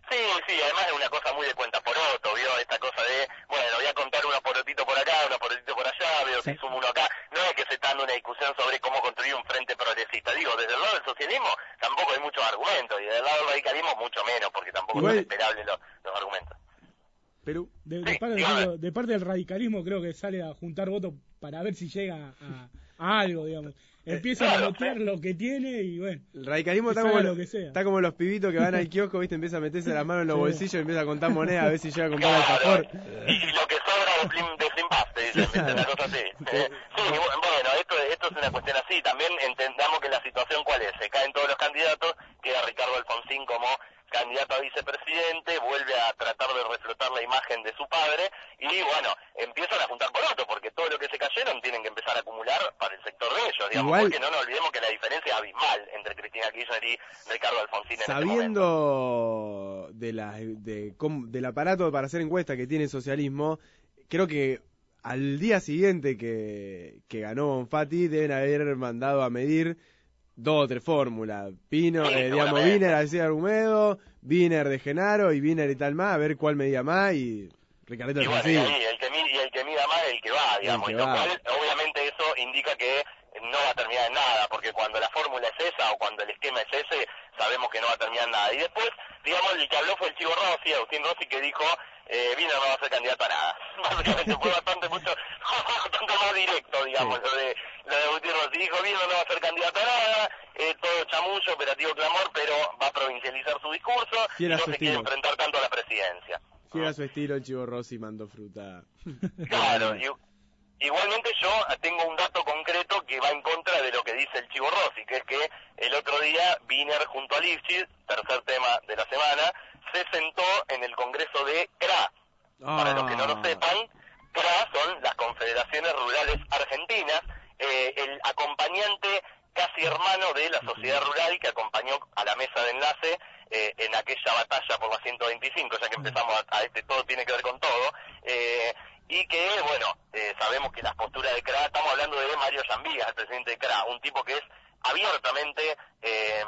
Sí, sí, además es una cosa muy de cuenta por otro, vio esta cosa de, bueno, voy a contar unos porotitos por acá, unos porotitos por allá, veo si sumo uno acá. No es que se está dando una discusión sobre cómo construir un frente progresista. Digo, desde el lado del socialismo tampoco hay muchos argumentos, y desde el lado del radicalismo mucho menos, porque tampoco Igual- son esperables los, los argumentos. Perú. De, de parte, digo, de parte del radicalismo creo que sale a juntar votos para ver si llega a, a algo, digamos. Empieza a notear lo que tiene y bueno. El radicalismo está como, lo, que sea. está como los pibitos que van al kiosco, ¿viste? Empieza a meterse la mano en los Sí. bolsillos y empieza a contar monedas a ver si llega a comprar alfajor. Y lo que sobra de Pass, te dicen, ¿viste? una cosa así. Eh, sí, bu- bueno, esto, esto es una cuestión así. También entendamos que la situación cuál es. Se caen todos los candidatos, queda Ricardo Alfonsín como candidato a vicepresidente, vuelve a tratar de reflotar la imagen de su padre y bueno, empiezan a juntar porotos porque todo lo que se cayeron tienen que empezar a acumular para el sector de ellos, digamos, Igual- porque no nos olvidemos que la diferencia es abismal entre Cristina Kirchner y Ricardo Alfonsín en este. Sabiendo de la, de del aparato para hacer encuestas que tiene el socialismo, creo que al día siguiente que, que ganó Bonfatti deben haber mandado a medir dos o tres fórmulas. Pino, eh, digamos, seguramente. Wiener Alcide Argumedo, Wiener de Genaro y Wiener y tal más, a ver cuál medía más y Ricardito Y bueno, y el que, mide, y el que mida más es el que va, digamos, y lo cual obviamente eso indica que no va a terminar en nada, porque cuando la fórmula es esa o cuando el esquema es ese, sabemos que no va a terminar nada. Y después, digamos, el que habló fue el Chivo Rossi, Agustín Rossi, que dijo, eh, Vino no va a ser candidato a nada. (laughs) Básicamente fue bastante mucho, (laughs) bastante más directo, digamos, lo de lo de Agustín Rossi. Dijo, Vino no va a ser candidato a nada, eh, todo chamullo, operativo clamor, pero va a provincializar su discurso y no se quiere enfrentar tanto a la presidencia. Si era su estilo, el Chivo Rossi mandó fruta. Claro, (laughs) i- igualmente yo tengo un dato concreto que va en contra de lo que dice el Chivo Rossi, que es que el otro día Wiener junto a Lifshitz, tercer tema de la semana, se sentó en el Congreso de CRA. Para los que no lo sepan, CRA son las Confederaciones Rurales Argentinas, eh, el acompañante casi hermano de la sociedad rural que acompañó a la mesa de enlace eh, en aquella batalla por la 125, ya que empezamos a, a este todo tiene que ver con todo, eh, y que, bueno, eh, sabemos que las posturas de CRA, estamos hablando de Mario Zambigas, el presidente de CRA, un tipo que es abiertamente eh,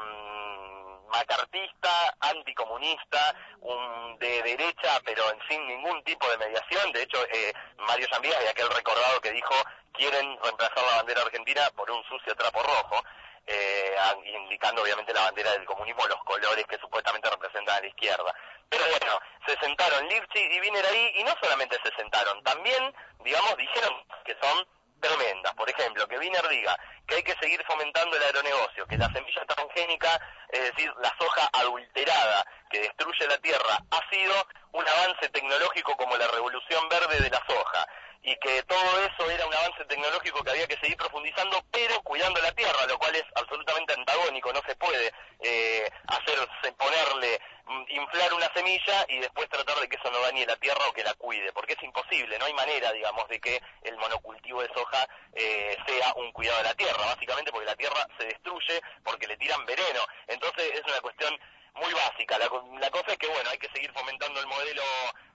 macartista, anticomunista, un de derecha, pero en sin ningún tipo de mediación. De hecho, eh, Mario Zambigas, de aquel recordado que dijo, quieren reemplazar la bandera argentina por un sucio trapo rojo, eh, indicando obviamente la bandera del comunismo, los colores que supuestamente representan a la izquierda. Pero bueno, se sentaron Lipschitz y Wiener ahí, y no solamente se sentaron, también, digamos, dijeron que son tremendas. Por ejemplo, que Wiener diga que hay que seguir fomentando el agronegocio, que la semilla transgénica, es decir, la soja adulterada que destruye la tierra, ha sido un avance tecnológico como la revolución verde de la soja y que todo eso era un avance tecnológico que había que seguir profundizando, pero cuidando la tierra, lo cual es absolutamente antagónico, no se puede eh, hacerse, ponerle, mm, inflar una semilla y después tratar de que eso no dañe la tierra o que la cuide, porque es imposible, no hay manera, digamos, de que el monocultivo de soja eh, sea un cuidado de la tierra, básicamente porque la tierra se destruye porque le tiran veneno, entonces es una cuestión muy básica. La, la cosa es que, bueno, hay que seguir fomentando el modelo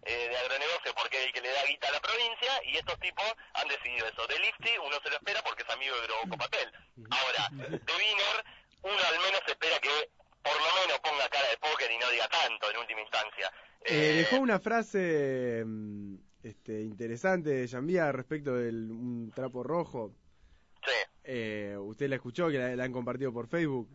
eh, de agronegocio porque es el que le da guita a la provincia y estos tipos han decidido eso. De Lifty uno se lo espera porque es amigo de Grobo Patel. Ahora, de Wiener uno al menos espera que por lo menos ponga cara de póker y no diga tanto en última instancia. Eh, dejó una frase mm, este, interesante de Jambía respecto del un trapo rojo. Sí. Eh, ¿Usted la escuchó? Que la, la han compartido por Facebook.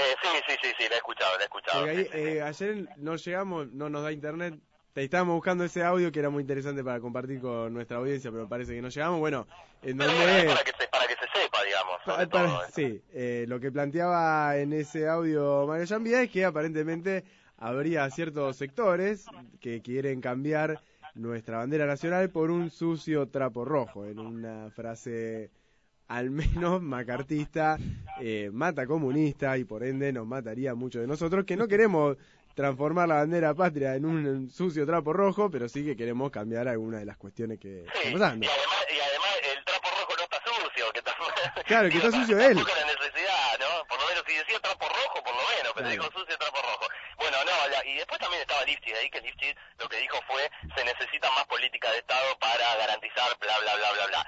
Eh, sí, sí, sí, sí, la he escuchado, la he escuchado. Porque ahí, eh, ayer no llegamos, no nos da internet. Te estábamos buscando ese audio que era muy interesante para compartir con nuestra audiencia, pero parece que no llegamos. Bueno, en donde para que se, para que se sepa, digamos. digamos. Pa- sobre para- todo, ¿eh? sí, eh, lo que planteaba en ese audio Mario Jambia es que aparentemente habría ciertos sectores que quieren cambiar nuestra bandera nacional por un sucio trapo rojo, en una frase al menos macartista, eh, mata comunista y por ende nos mataría a muchos de nosotros que no queremos transformar la bandera patria en un sucio trapo rojo, pero sí que queremos cambiar algunas de las cuestiones que están pasando. Y además, y además el trapo rojo no está sucio, que tampoco... (laughs) Claro, que está (laughs) sucio él. La necesidad, ¿no? Por lo menos si decía trapo rojo, por lo menos, pero Claro. dijo sucio trapo rojo. Bueno, no, la- y después también estaba Lifchitz ahí, que Lifchitz lo que dijo fue se necesita más política de Estado para garantizar bla, bla, bla, bla, bla.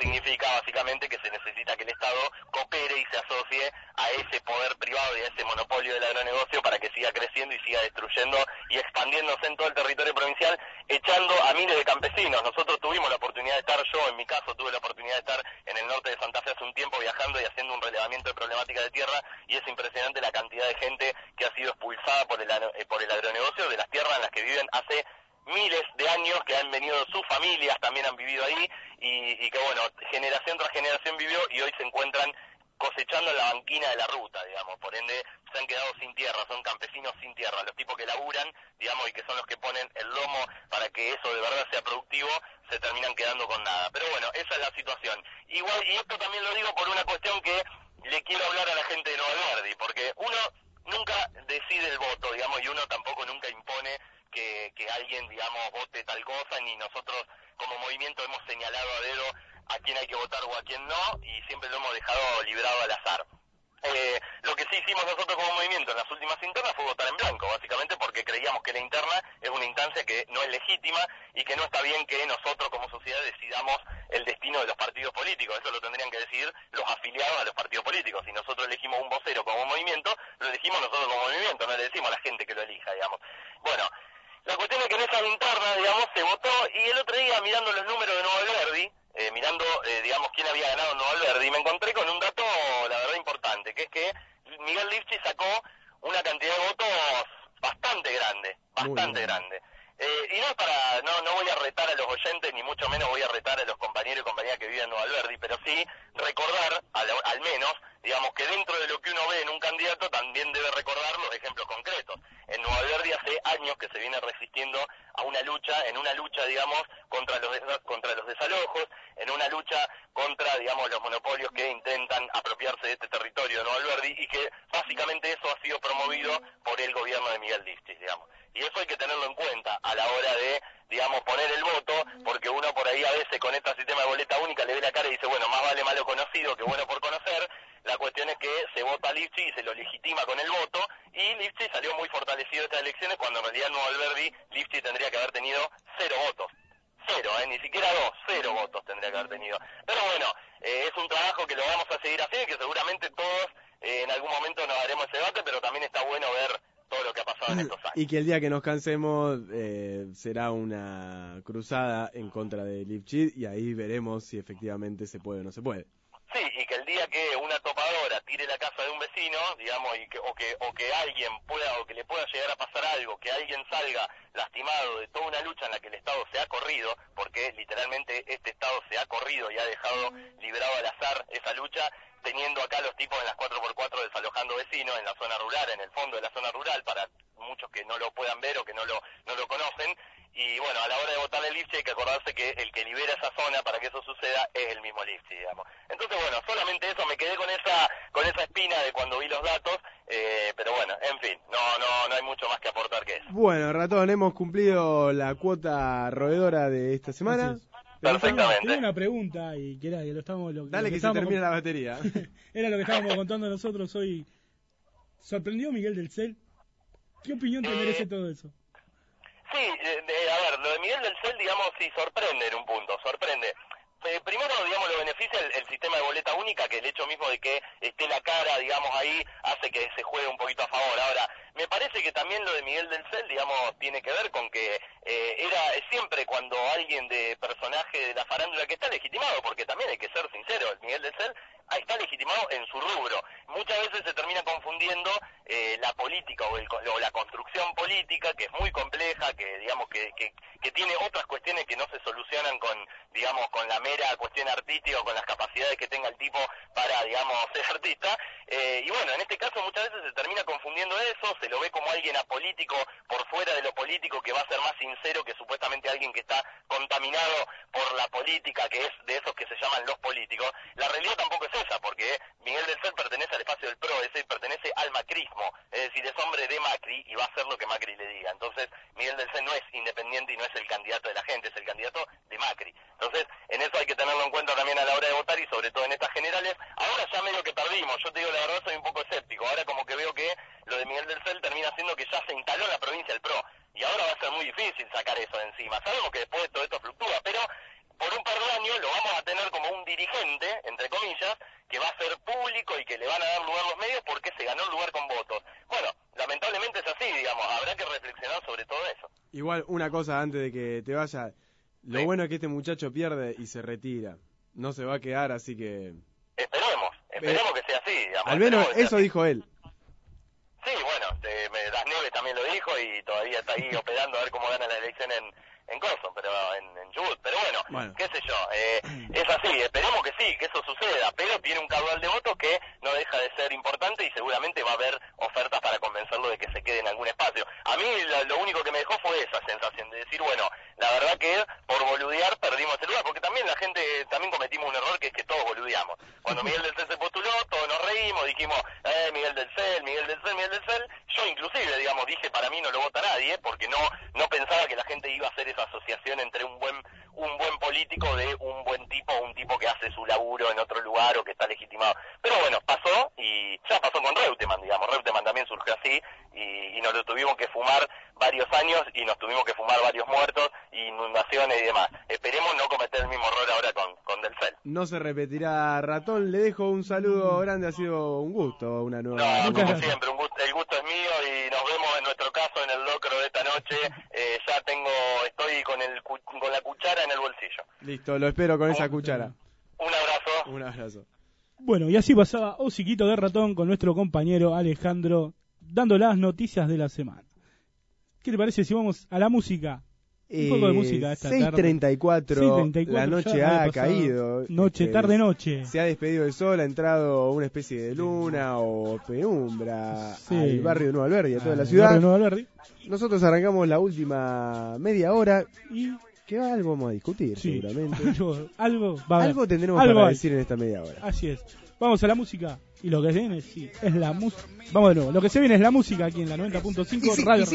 Significa básicamente que se necesita que el Estado coopere y se asocie a ese poder privado y a ese monopolio del agronegocio para que siga creciendo y siga destruyendo y expandiéndose en todo el territorio provincial, echando a miles de campesinos. Nosotros tuvimos la oportunidad de estar, yo en mi caso tuve la oportunidad de estar en el norte de Santa Fe hace un tiempo viajando y haciendo un relevamiento de problemática de tierra y es impresionante la cantidad de gente que ha sido expulsada por el, eh, por el agronegocio de las tierras en las que viven hace miles de años que han venido sus familias, también han vivido ahí y, que bueno, generación tras generación vivió y hoy se encuentran cosechando en la banquina de la ruta, digamos, por ende se han quedado sin tierra, son campesinos sin tierra, los tipos que laburan, digamos, y que son los que ponen el lomo para que eso de verdad sea productivo, se terminan quedando con nada. Pero bueno, esa es la situación. Igual, y esto también lo digo por una cuestión que le quiero hablar a la gente de Nueva Verdi, porque uno nunca decide el voto, digamos, y uno tampoco nunca impone que, que alguien, digamos, vote tal cosa, ni nosotros como movimiento hemos señalado a dedo a quién hay que votar o a quién no, y siempre lo hemos dejado librado al azar. Eh, lo que sí hicimos nosotros como movimiento en las últimas internas fue votar en blanco, básicamente porque creíamos que la interna es una instancia que no es legítima y que no está bien que nosotros como sociedad decidamos el destino de los partidos políticos. Eso lo tendrían que decidir los afiliados a los partidos políticos. Si nosotros elegimos un vocero como movimiento, lo elegimos nosotros como movimiento, no le decimos a la gente que lo elija, digamos. Bueno, la cuestión es que en esa interna, digamos, se votó y el otro día mirando los números de Nuevo Alberdi, eh, mirando, eh, digamos, quién había ganado en Nuevo Alberdi, me encontré con un dato, la verdad, importante, que es que Miguel Lifchi sacó una cantidad de votos bastante grande, bastante grande. Eh, y no es para, no, no voy a retar a los oyentes, ni mucho menos voy a retar a los compañeros y compañeras que viven en Nueva Alberdi, pero sí recordar, al, al menos, digamos, que dentro de lo que uno ve en un candidato también debe recordar los ejemplos concretos. En Nueva Alberdi hace años que se viene resistiendo a una lucha, en una lucha, digamos, contra los, contra los desalojos, en una lucha contra, digamos, los monopolios que intentan apropiarse de este territorio de Nueva Alberdi y que básicamente eso ha sido promovido por el gobierno de Miguel Lifchis, digamos. Y eso hay que tenerlo en cuenta a la hora de, digamos, poner el voto, porque uno por ahí a veces con este sistema de boleta única le ve la cara y dice, bueno, más vale malo conocido que bueno por conocer. La cuestión es que se vota a Lifchi y se lo legitima con el voto, y Lifchi salió muy fortalecido de estas elecciones cuando en realidad Nuevo Alberdi Lifchi tendría que haber tenido cero votos. Cero, ¿eh? ni siquiera dos, cero votos tendría que haber tenido. Pero bueno, eh, es un trabajo que lo vamos a seguir haciendo y que seguramente todos eh, en algún momento nos haremos ese debate, pero también está bueno ver todo lo que ha pasado en estos años. (laughs) Y que el día que nos cansemos eh, será una cruzada en contra de Lipchitz y ahí veremos si efectivamente se puede o no se puede. Sí, y que el día que una topadora tire la casa de un vecino, digamos, y que, o, que, o que alguien pueda, o que le pueda llegar a pasar algo, que alguien salga lastimado de toda una lucha en la que el Estado se ha corrido, porque literalmente este Estado se ha corrido y ha dejado librado al azar esa lucha, teniendo acá los tipos en las 4x4 desalojando vecinos en la zona rural, en el fondo de la zona rural, para muchos que no lo puedan ver o que no lo, no lo conocen. Y bueno, a la hora de votar el Lipsi hay que acordarse que el que libera esa zona para que eso suceda es el mismo Lipsi, digamos. Entonces, bueno, solamente eso, me quedé con esa, con esa espina de cuando vi los datos, eh, pero bueno, en fin, no, no, no hay mucho más que aportar que eso. Bueno, ratón, hemos cumplido la cuota roedora de esta semana. Perfectamente. Tengo una pregunta y que era que lo estamos lo, Dale lo que se termina la batería. (laughs) Era lo que estábamos contando nosotros hoy. ¿Sorprendió Miguel del Cel? ¿Qué opinión te Eh, merece todo eso? Sí, eh, de- a ver, lo de Miguel del Cel, digamos, sí sorprende en un punto, sorprende. Eh, primero, digamos, lo beneficia el, el sistema de boleta única, que el hecho mismo de que esté la cara, digamos, ahí, hace que se juegue un poquito a favor. Ahora, me parece que también lo de Miguel del Cel, digamos, tiene que ver con que eh, era siempre cuando alguien de personaje de la farándula que está legitimado, porque también hay que ser sincero, el Miguel del Cel está legitimado en su rubro. muchas veces se termina confundiendo eh, la política o, el- o la construcción política, que es muy compleja, que digamos que, que, tiene otras cuestiones que no se solucionan con, digamos, con la mera cuestión artística o con las capacidades que tenga el tipo para, digamos, (laughs) ser artista. Eh, y bueno, en este caso muchas veces se termina confundiendo eso, se lo ve como alguien apolítico por fuera de lo político que va a ser más sincero que supuestamente alguien que está contaminado por la política, que es de esos que se llaman los políticos. La realidad tampoco es porque Miguel del Cel pertenece al espacio del PRO, pertenece al macrismo, es decir, es hombre de Macri y va a hacer lo que Macri le diga. Entonces, Miguel del Cel no es independiente y no es el candidato de la gente, es el candidato de Macri. Entonces, en eso hay que tenerlo en cuenta también a la hora de votar y sobre todo en estas generales. Ahora ya medio que perdimos, yo te digo la verdad, soy un poco escéptico. Ahora como que veo que lo de Miguel del Cel termina siendo que ya se instaló la provincia del PRO. Y ahora va a ser muy difícil sacar eso de encima. Sabemos que después todo esto fluctúa, pero por un par de años lo vamos a tener como un dirigente, entre comillas, que va a ser público y que le van a dar lugar los medios porque se ganó el lugar con votos. Bueno, lamentablemente es así, digamos, habrá que reflexionar sobre todo eso. Igual, una cosa antes de que te vaya. Lo bueno es que este muchacho pierde y se retira. No se va a quedar, así que... Esperemos, esperemos que sea así, digamos. Al menos eso dijo él. Sí, bueno, eh, me- Nieves también lo dijo y todavía está ahí operando (laughs) a ver cómo gana la elección en, en Corson, pero en, en Chubut. Pero bueno, qué sé yo, eh, es así, esperemos que sí, que eso suceda, pero tiene un caudal de votos que no deja de ser importante y seguramente va a haber ofertas para convencerlo de que se quede en algún espacio. A mí lo único que me dejó fue esa sensación de decir, bueno, la verdad que por boludear perdimos el lugar, porque también la gente, también cometimos un error que es que todos boludeamos. Cuando (laughs) Miguel del Cel se postuló, todos nos reímos, dijimos, eh, Miguel del Cel, Miguel del Cel, Miguel del Cel. Yo inclusive, digamos, dije, para mí no lo vota nadie, porque no, no pensaba que la gente iba a hacer esa asociación entre un buen, un buen político de un buen tipo, un tipo que hace su laburo en otro lugar o que está legitimado. Pero bueno, pasó y ya pasó con Reutemann, digamos, Reutemann también surgió así y, y nos lo tuvimos que fumar varios años y nos tuvimos que fumar varios muertos, inundaciones y demás. Esperemos no cometer el mismo error ahora con, con Del Cel. No se repetirá ratón. Le dejo un saludo grande. Ha sido un gusto. Una nueva. No, como siempre, un gusto- el gusto es mío y nos vemos en nuestro caso en el locro de esta noche. Eh, ya tengo, estoy con, el, cu- con la cuchara Listo, lo espero con esa cuchara. Un abrazo. Un abrazo. Bueno, y así pasaba Osiquito de Ratón con nuestro compañero Alejandro dando las noticias de la semana. ¿Qué te parece si vamos a la música? Un poco de Eh, música esta tarde. 6.34, 6:34, la noche ha pasado. caído. Noche, Este, tarde, noche. Se ha despedido el sol, ha entrado una especie de luna o penumbra Sí. al barrio de Nueva Alberdi, a toda la ciudad. Nueva Alberdi. Nosotros arrancamos la última media hora y que algo vamos a discutir Sí. seguramente. (laughs) algo, algo, va a. Algo tendremos Algo para hay. decir en esta media hora. Así es. Vamos a la música. Y lo que se viene, sí, es la música. Vamos de nuevo. Lo que se viene es la música aquí en la 90.5 Radio.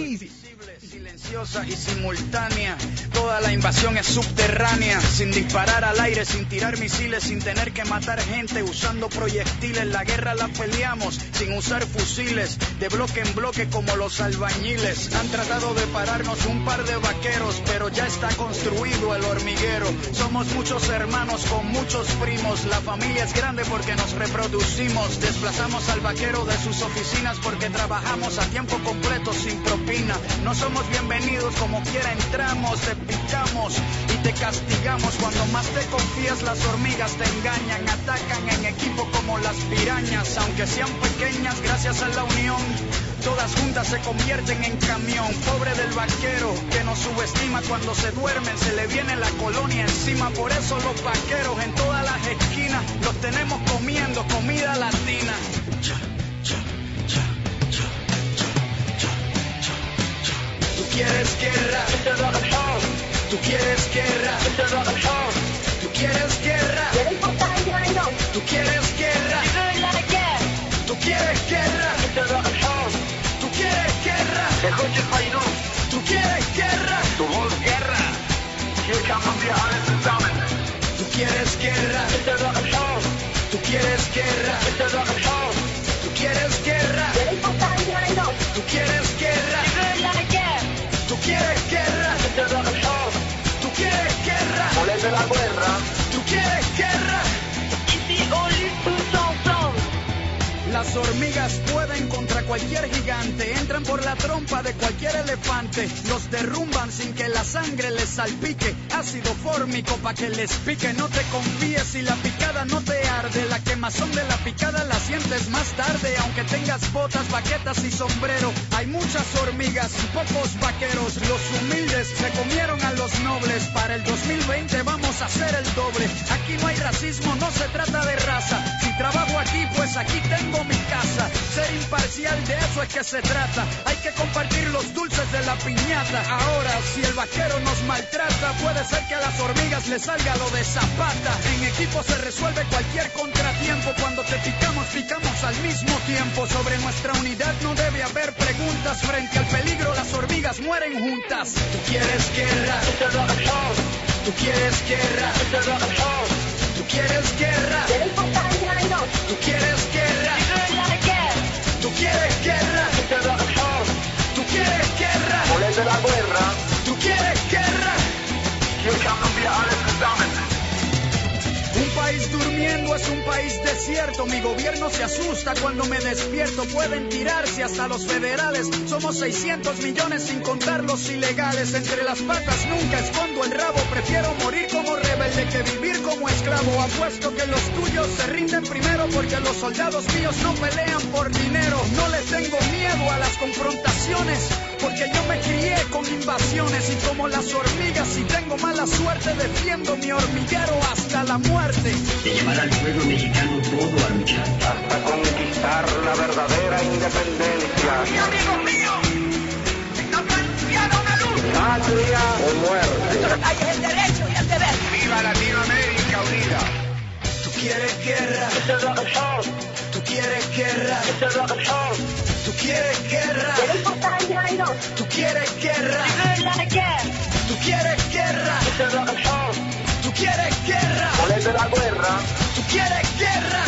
Silenciosa y simultánea. Toda la invasión es subterránea, sin disparar al aire, sin tirar misiles, sin tener que matar gente usando proyectiles. La guerra la peleamos sin usar fusiles, de bloque en bloque como los albañiles. Han tratado de pararnos un par de vaqueros, pero ya está construido el hormiguero. Somos muchos hermanos con muchos primos. La familia es grande porque nos reproducimos. Desplazamos al vaquero de sus oficinas porque trabajamos a tiempo completo sin propina. No somos bienvenidos como quiera entramos, te picamos y te castigamos. Cuando más te confías las hormigas te engañan, atacan en equipo como las pirañas. Aunque sean pequeñas gracias a la unión. Todas juntas se convierten en camión. Pobre del vaquero que nos subestima cuando se duermen, se le viene la colonia encima. Por eso los vaqueros en todas las esquinas los tenemos comiendo comida latina. Quieres guerra, tú quieres guerra, tú quieres guerra, tú quieres guerra, tú quieres guerra, tú quieres guerra, tú quieres guerra, tú quieres guerra, tú quieres guerra, tú quieres guerra, tú quieres guerra, buen rap. Las hormigas pueden contra cualquier gigante, entran por la trompa de cualquier elefante. Los derrumban sin que la sangre les salpique. Ácido fórmico pa' que les pique. No te confíes si la picada no te arde. La quemazón de la picada la sientes más tarde. Aunque tengas botas, baquetas y sombrero. Hay muchas hormigas y pocos vaqueros. Los humildes se comieron a los nobles. Para el 2020 vamos a hacer el doble. Aquí no hay racismo, no se trata de raza. Trabajo aquí, pues aquí tengo mi casa. Ser imparcial de eso es que se trata. Hay que compartir los dulces de la piñata. Ahora, si el vaquero nos maltrata, puede ser que a las hormigas les salga lo de zapata. En equipo se resuelve cualquier contratiempo. Cuando te picamos, picamos al mismo tiempo. Sobre nuestra unidad no debe haber preguntas. Frente al peligro, las hormigas mueren juntas. Tú quieres guerra. Tú quieres guerra. Tú quieres guerra. Tú quieres guerra. Tú quieres guerra. Tú quieres guerra. Volete la guerra. Tú quieres guerra. Durmiendo es un país desierto. Mi gobierno se asusta cuando me despierto. Pueden tirarse hasta los federales. Somos 600 millones sin contar los ilegales. Entre las patas nunca escondo el rabo. Prefiero morir como rebelde que vivir como esclavo. Apuesto que los tuyos se rinden primero porque los soldados míos no pelean por dinero. No les tengo miedo a las confrontaciones porque yo me crié con invasiones y como las hormigas si tengo mala suerte defiendo mi hormiguero hasta la muerte. De llevar al pueblo mexicano todo a luchar. Hasta conquistar la verdadera independencia. amigo mío, está planteada una luz. Patria o muerte. Hay el derecho y el deber. ¡Viva Latinoamérica unida! Tú quieres guerra Tú quieres guerra. Tú quieres guerra. Tú quieres guerra. Tú quieres guerra. Tú quieres guerra. Volete la guerra. Tú quieres guerra.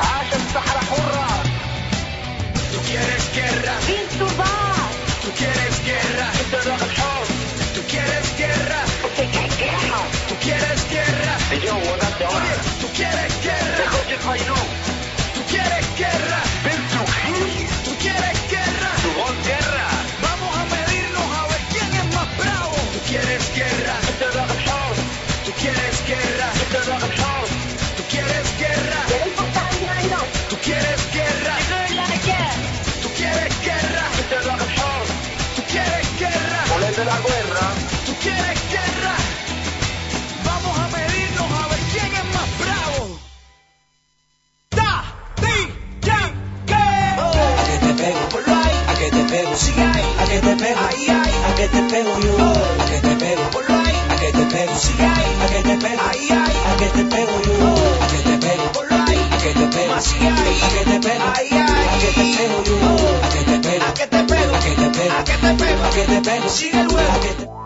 عاش الصحراء حرة. Tú quieres guerra. Tú quieres guerra. A que te pego, a que te pego yo, a que te pego, a que te pego, a que te pego, a que te pego yo, a que te pego, a que te pego, a que te pego, a que te pego yo, a que te pego, a que te pego, a que te pego, a que te pego, a que te pego, sigue luego, a que te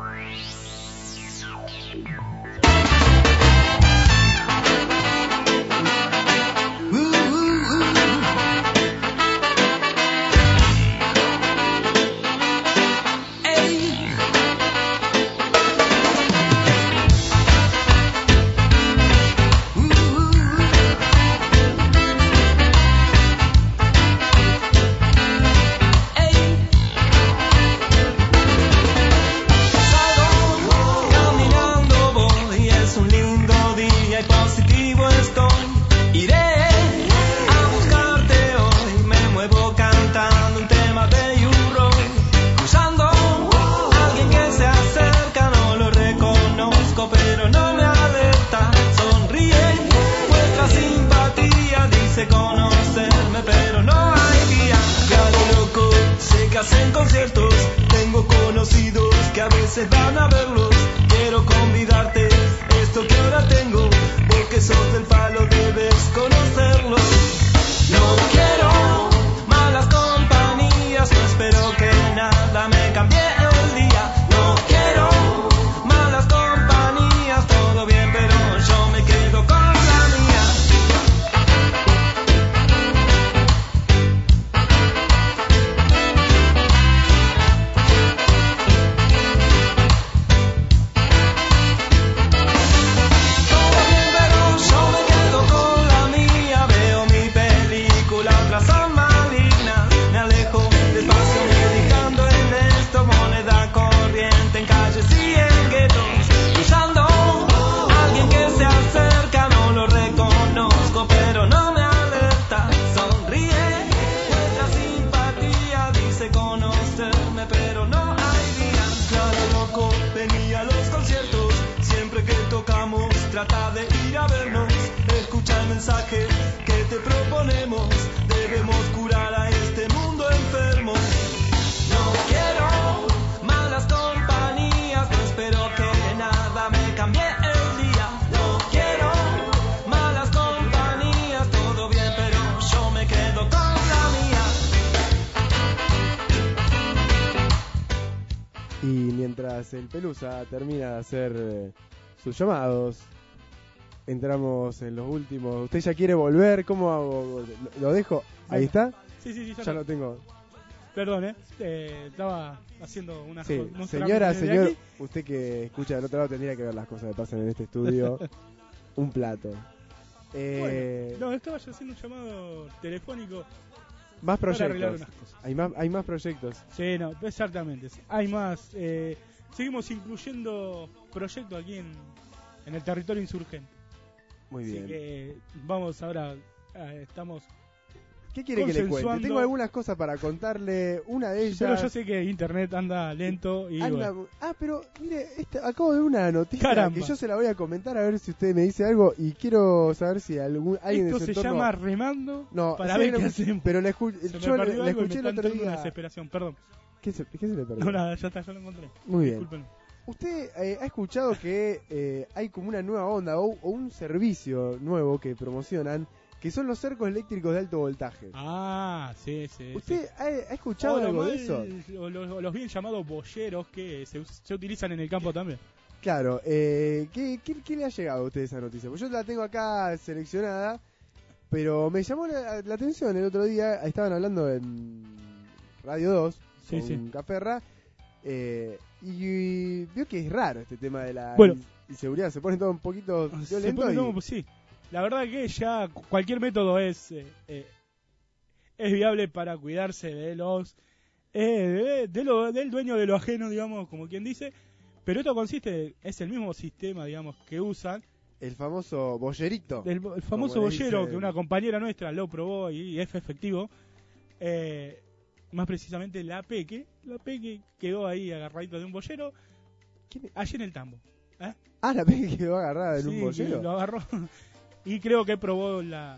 el Pelusa termina de hacer eh, sus llamados, entramos en los últimos. ¿Usted ya quiere volver? ¿Cómo hago? ¿Lo- ¿Lo dejo? ¿Ahí está? Sí, sí, sí, ya Ya lo tengo. Perdón, ¿eh? Eh, Estaba haciendo una Sí, señora, señor, aquí. usted que escucha del otro lado tendría que ver las cosas que pasan en este estudio. (laughs) Un plato. Eh, Bueno, no, estaba yo haciendo un llamado telefónico. más para proyectos. unas cosas. Hay más, hay más proyectos. Sí, no, exactamente. Hay más. eh, seguimos incluyendo proyectos aquí en, en el territorio insurgente. Muy Así bien. que vamos ahora. estamos. ¿Qué quiere que le cuente? Tengo algunas cosas para contarle. Una de ellas. Pero yo sé que internet anda lento y. Anda- bueno. ah, pero mire, este- acabo de ver una noticia Caramba. que yo se la voy a comentar a ver si usted me dice algo y quiero saber si algún alguien Esto de su se entorno- llama remando No, para ver no, qué hacemos. Pero le escu- yo me escuché el otro día. una desesperación, perdón. ¿Qué se, qué se le perdió? No, nada, ya está, ya lo encontré. Muy bien. Disculpen. ¿Usted eh, ha escuchado que eh, hay como una nueva onda o, o un servicio nuevo que promocionan que son los cercos eléctricos de alto voltaje? Ah, sí, sí. ¿Usted sí. ha, ha escuchado O algo de eso? o los, los bien llamados bolleros que se, se utilizan en el campo también. Claro, eh, ¿qué, qué, qué le ha llegado a usted esa noticia? Pues yo la tengo acá seleccionada, pero me llamó la, la atención el otro día, estaban hablando en Radio 2, Sí, con sí. Caperra, eh, y vio que es raro este tema de la Bueno. in- inseguridad, se pone todo un poquito Se violento pone y- pues sí. La verdad que ya cu- cualquier método es eh, eh, es viable para cuidarse de los eh, de, de lo- del dueño de lo ajeno, digamos, como quien dice. Pero esto consiste, es el mismo sistema, digamos, que usan. El famoso bollerito. El, el famoso bollero que una compañera nuestra lo probó y, y es efectivo. Eh, más precisamente la Peque. La Peque quedó ahí agarradito de un bollero. Allí en el tambo. ¿eh? Ah, la peque quedó agarrada en Sí, un bollero. Lo agarró. (laughs) y creo que probó la,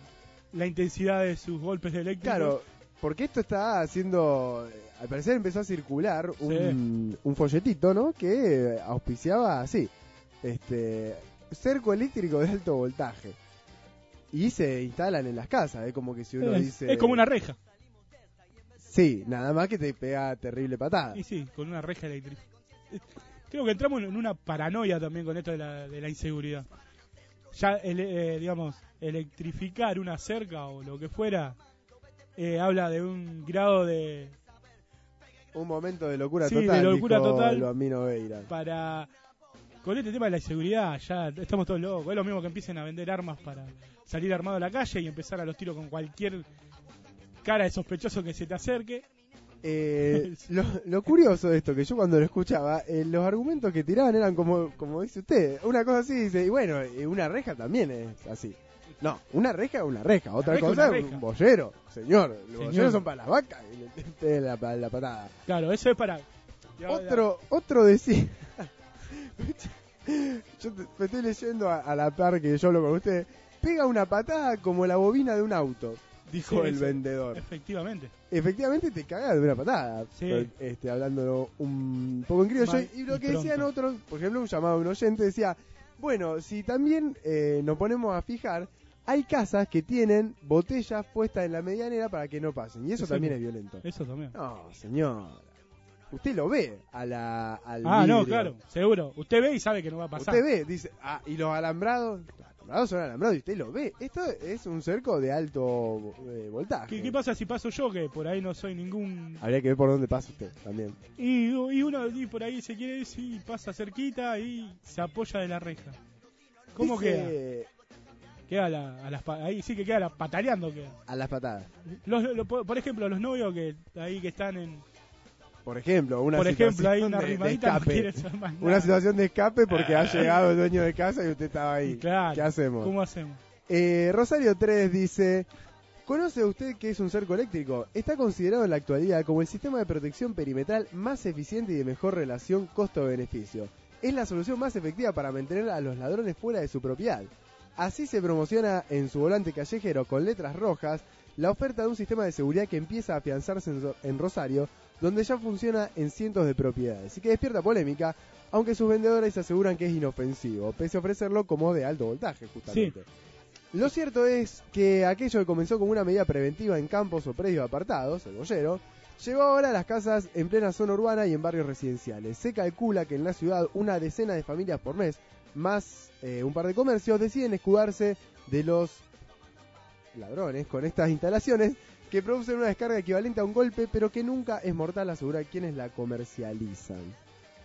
la intensidad de sus golpes eléctricos. Claro, porque esto está haciendo, eh, al parecer empezó a circular un, un folletito, ¿no? Que auspiciaba así, este, cerco eléctrico de alto voltaje. Y se instalan en las casas, es como que si uno es, dice... es como una reja. Sí, nada más que te pega terrible patada. Y sí, con una reja eléctrica. (laughs) Creo que entramos en una paranoia también con esto de la, de la inseguridad. Ya, el- eh, digamos, electrificar una cerca o lo que fuera, eh, habla de un grado de... Un momento de locura Sí, total, de locura dijo total. el Bambino Veira. para con este tema de la inseguridad ya estamos todos locos es lo mismo que empiecen a vender armas para salir armado a la calle y empezar a los tiros con cualquier cara de sospechoso que se te acerque Eh, (laughs) lo, lo curioso de esto, que yo cuando lo escuchaba, eh, los argumentos que tiraban eran como, como dice usted, una cosa así, dice, y bueno, una reja también es así. No, una reja es una reja, otra reja cosa es un bollero, señor. Los Señor. bolleros son para las vacas y le mete la, pa- la patada. claro eso es para Otro, otro decía. (laughs) yo te- me estoy leyendo a, a la par que yo hablo con usted. Pega una patada como la bobina de un auto, dijo Sí, el sí, vendedor. efectivamente Efectivamente te cagas de una patada. Sí. Este, hablando un poco en criollo. Mal Y lo y que decían otros, por ejemplo, un llamado de un oyente decía: Bueno, si también eh, nos ponemos a fijar, hay casas que tienen botellas puestas en la medianera para que no pasen. Y eso, Eso también es violento. eso también No, señor. Usted lo ve a la, al ah no claro seguro usted ve y sabe que no va a pasar Usted ve, dice, ah, y los alambrados, los alambrados son alambrados y usted lo ve. Esto es un cerco de alto eh, voltaje. ¿Qué, qué pasa si paso yo que por ahí no soy ningún Habría que ver por dónde pasa usted también. y, y uno y por ahí se quiere decir y pasa cerquita y se apoya de la reja ¿cómo Dice- queda? Queda la- a las ahí sí que queda la, pataleando queda. A las patadas. Los- lo- por por ejemplo, los novios que ahí que están en Por ejemplo, una Por ejemplo, situación hay una de- de no escape. nada. Una situación de escape porque ha llegado el dueño de casa y usted estaba ahí. Claro. ¿Qué hacemos? ¿Cómo hacemos? Eh, Rosario 3 dice, ¿conoce usted qué es un cerco eléctrico? Está considerado en la actualidad como el sistema de protección perimetral más eficiente y de mejor relación costo-beneficio. es la solución más efectiva para mantener a los ladrones fuera de su propiedad. Así se promociona en su volante callejero con letras rojas la oferta de un sistema de seguridad que empieza a afianzarse en Rosario, donde ya funciona en cientos de propiedades y que despierta polémica, aunque sus vendedores aseguran que es inofensivo, pese a ofrecerlo como de alto voltaje, justamente. Lo cierto es que aquello que comenzó como una medida preventiva en campos o predios apartados, el boyero, llegó ahora a las casas en plena zona urbana y en barrios residenciales. Se calcula que en la ciudad una decena de familias por mes, más eh, un par de comercios, deciden escudarse de los ladrones con estas instalaciones que producen una descarga equivalente a un golpe, pero que nunca es mortal, asegura quienes la comercializan.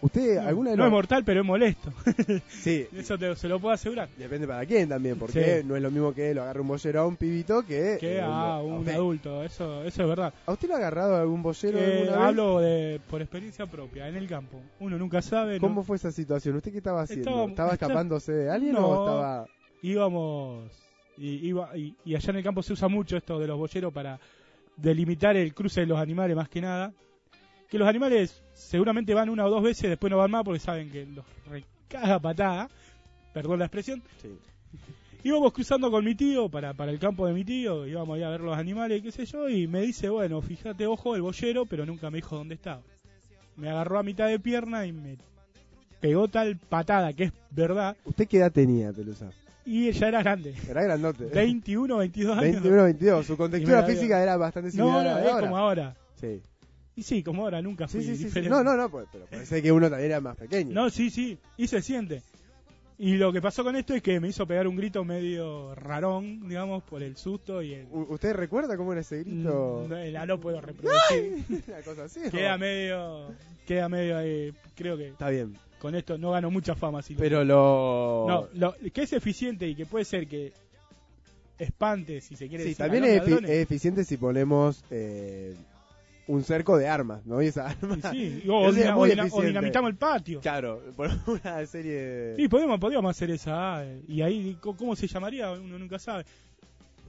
¿Usted alguna de No los- es mortal, pero es molesto. (laughs) Sí. (laughs) Eso te- se lo puedo asegurar. Depende para quién también, porque Sí. no es lo mismo que lo agarre un bollero a un pibito que... Que eh, a un adulto, eso, eso es verdad. ¿A usted lo ha agarrado algún bollero Eh, alguna vez? hablo de, por experiencia propia, en el campo. Uno nunca sabe. ¿no? ¿Cómo fue esa situación? ¿Usted qué estaba haciendo? Estaba- ¿Estaba, escapándose de alguien No, o estaba...? Íbamos. Y, iba, y, y allá en el campo se usa mucho esto de los boyeros para delimitar el cruce de los animales, más que nada. Que los animales seguramente van una o dos veces, después no van más porque saben que los recaga patada. Perdón la expresión. (laughs) Íbamos cruzando con mi tío para, para el campo de mi tío, íbamos ahí a ver los animales, qué sé yo, y me dice, bueno, fíjate, ojo, el boyero, pero nunca me dijo dónde estaba. Me agarró a mitad de pierna y me pegó tal patada, que es verdad, ¿Usted qué edad tenía, Pelusa? Y ella era grande. Era grandote. 21, 22 años. 21, 22. Su contextura física era bastante No, similar no, a la de ahora. como ahora. Sí. Y sí, como ahora, nunca fui Sí, sí, sí, sí. diferente. No, no, no, pues, pero ser que uno también era más pequeño. No, sí, sí, y se siente. Y lo que pasó con esto es que me hizo pegar un grito medio rarón, digamos, por el susto y el... ¿Usted recuerda cómo era ese grito? No, la no puedo reproducir. (laughs) Una cosa así. ¿o? queda medio... Queda medio ahí, creo que Está bien. Con esto no gano mucha fama. Si Pero lo... No, lo que es eficiente y que puede ser que espante, si se quiere Sí, decir, también es, efi- ladrones. es eficiente si ponemos eh, un cerco de armas, ¿no? Y esas armas... Sí, (laughs) o, dinamitamos el patio. Claro, (laughs) por una serie de... Sí, podemos, podríamos hacer esa. eh, Y ahí, ¿cómo se llamaría? Uno nunca sabe.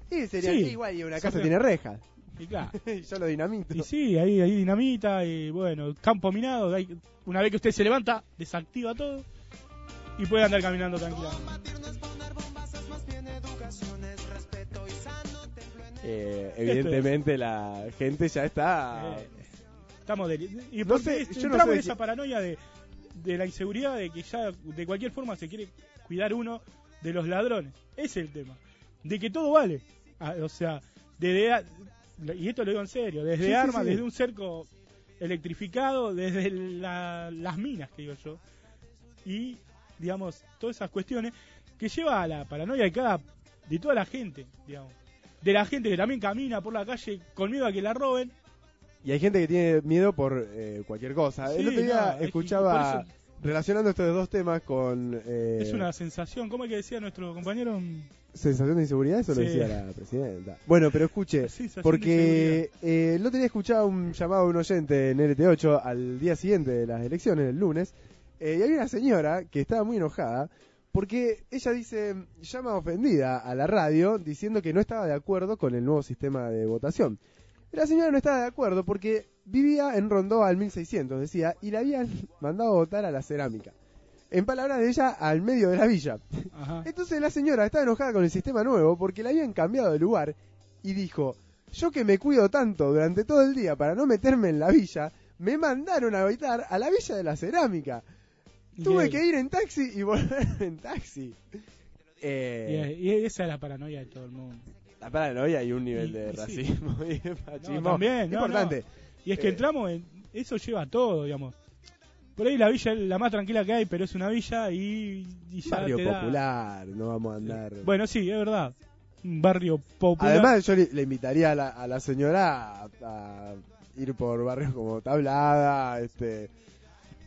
Sí, sería Sí. igual y una casa tiene rejas. Y claro. (laughs) Y Yo lo dinamito. Y sí, ahí, ahí dinamita y bueno, campo minado. hay- una vez que usted se levanta, desactiva todo y puede andar caminando tranquilamente. Eh, evidentemente la gente ya está... Eh, estamos deli- y No sé, yo no entramos sé en de esa paranoia de, de la inseguridad de que ya de cualquier forma se quiere cuidar uno de los ladrones. Ese es el tema. De que todo vale. Ah, o sea, a- y esto lo digo en serio, desde Sí, armas, sí. desde un cerco electrificado, desde la- las minas que digo yo. Y digamos, todas esas cuestiones que lleva a la paranoia de cada de toda la gente, digamos. De la gente que también camina por la calle con miedo a que la roben Y hay gente que tiene miedo por eh, cualquier cosa. El otro día no, escuchaba, relacionando estos dos temas con... eh, Es una sensación, ¿cómo es que decía nuestro compañero? ¿Sensación de inseguridad? Eso lo decía la presidenta. Bueno, pero escuche, porque eh, el otro día escuchaba un llamado de un oyente en LT8 al día siguiente de las elecciones, el lunes, eh, y había una señora que estaba muy enojada porque ella dice, llama ofendida a la radio diciendo que no estaba de acuerdo con el nuevo sistema de votación. La señora no estaba de acuerdo porque vivía en Rondó al 1600, decía, y la habían mandado a votar a la cerámica. En palabras de ella, al medio de la villa. Ajá. Entonces la señora estaba enojada con el sistema nuevo porque la habían cambiado de lugar y dijo, yo que me cuido tanto durante todo el día para no meterme en la villa, me mandaron a habitar a la villa de la cerámica. Tuve que ir en taxi y volver (laughs) en taxi. Eh, Y, y esa es la paranoia de todo el mundo. la paranoia y un nivel Y- de sí. racismo y de No, machismo también, no, importante. no. Y es que Eh, entramos en. Eso lleva a todo, digamos. Por ahí la villa es la más tranquila que hay, pero es una villa y, y ya barrio te da- popular, no vamos a andar... Bueno, sí, es verdad. Un barrio popular. Además, yo le, le invitaría a la, a la señora a, a ir por barrios como Tablada, este,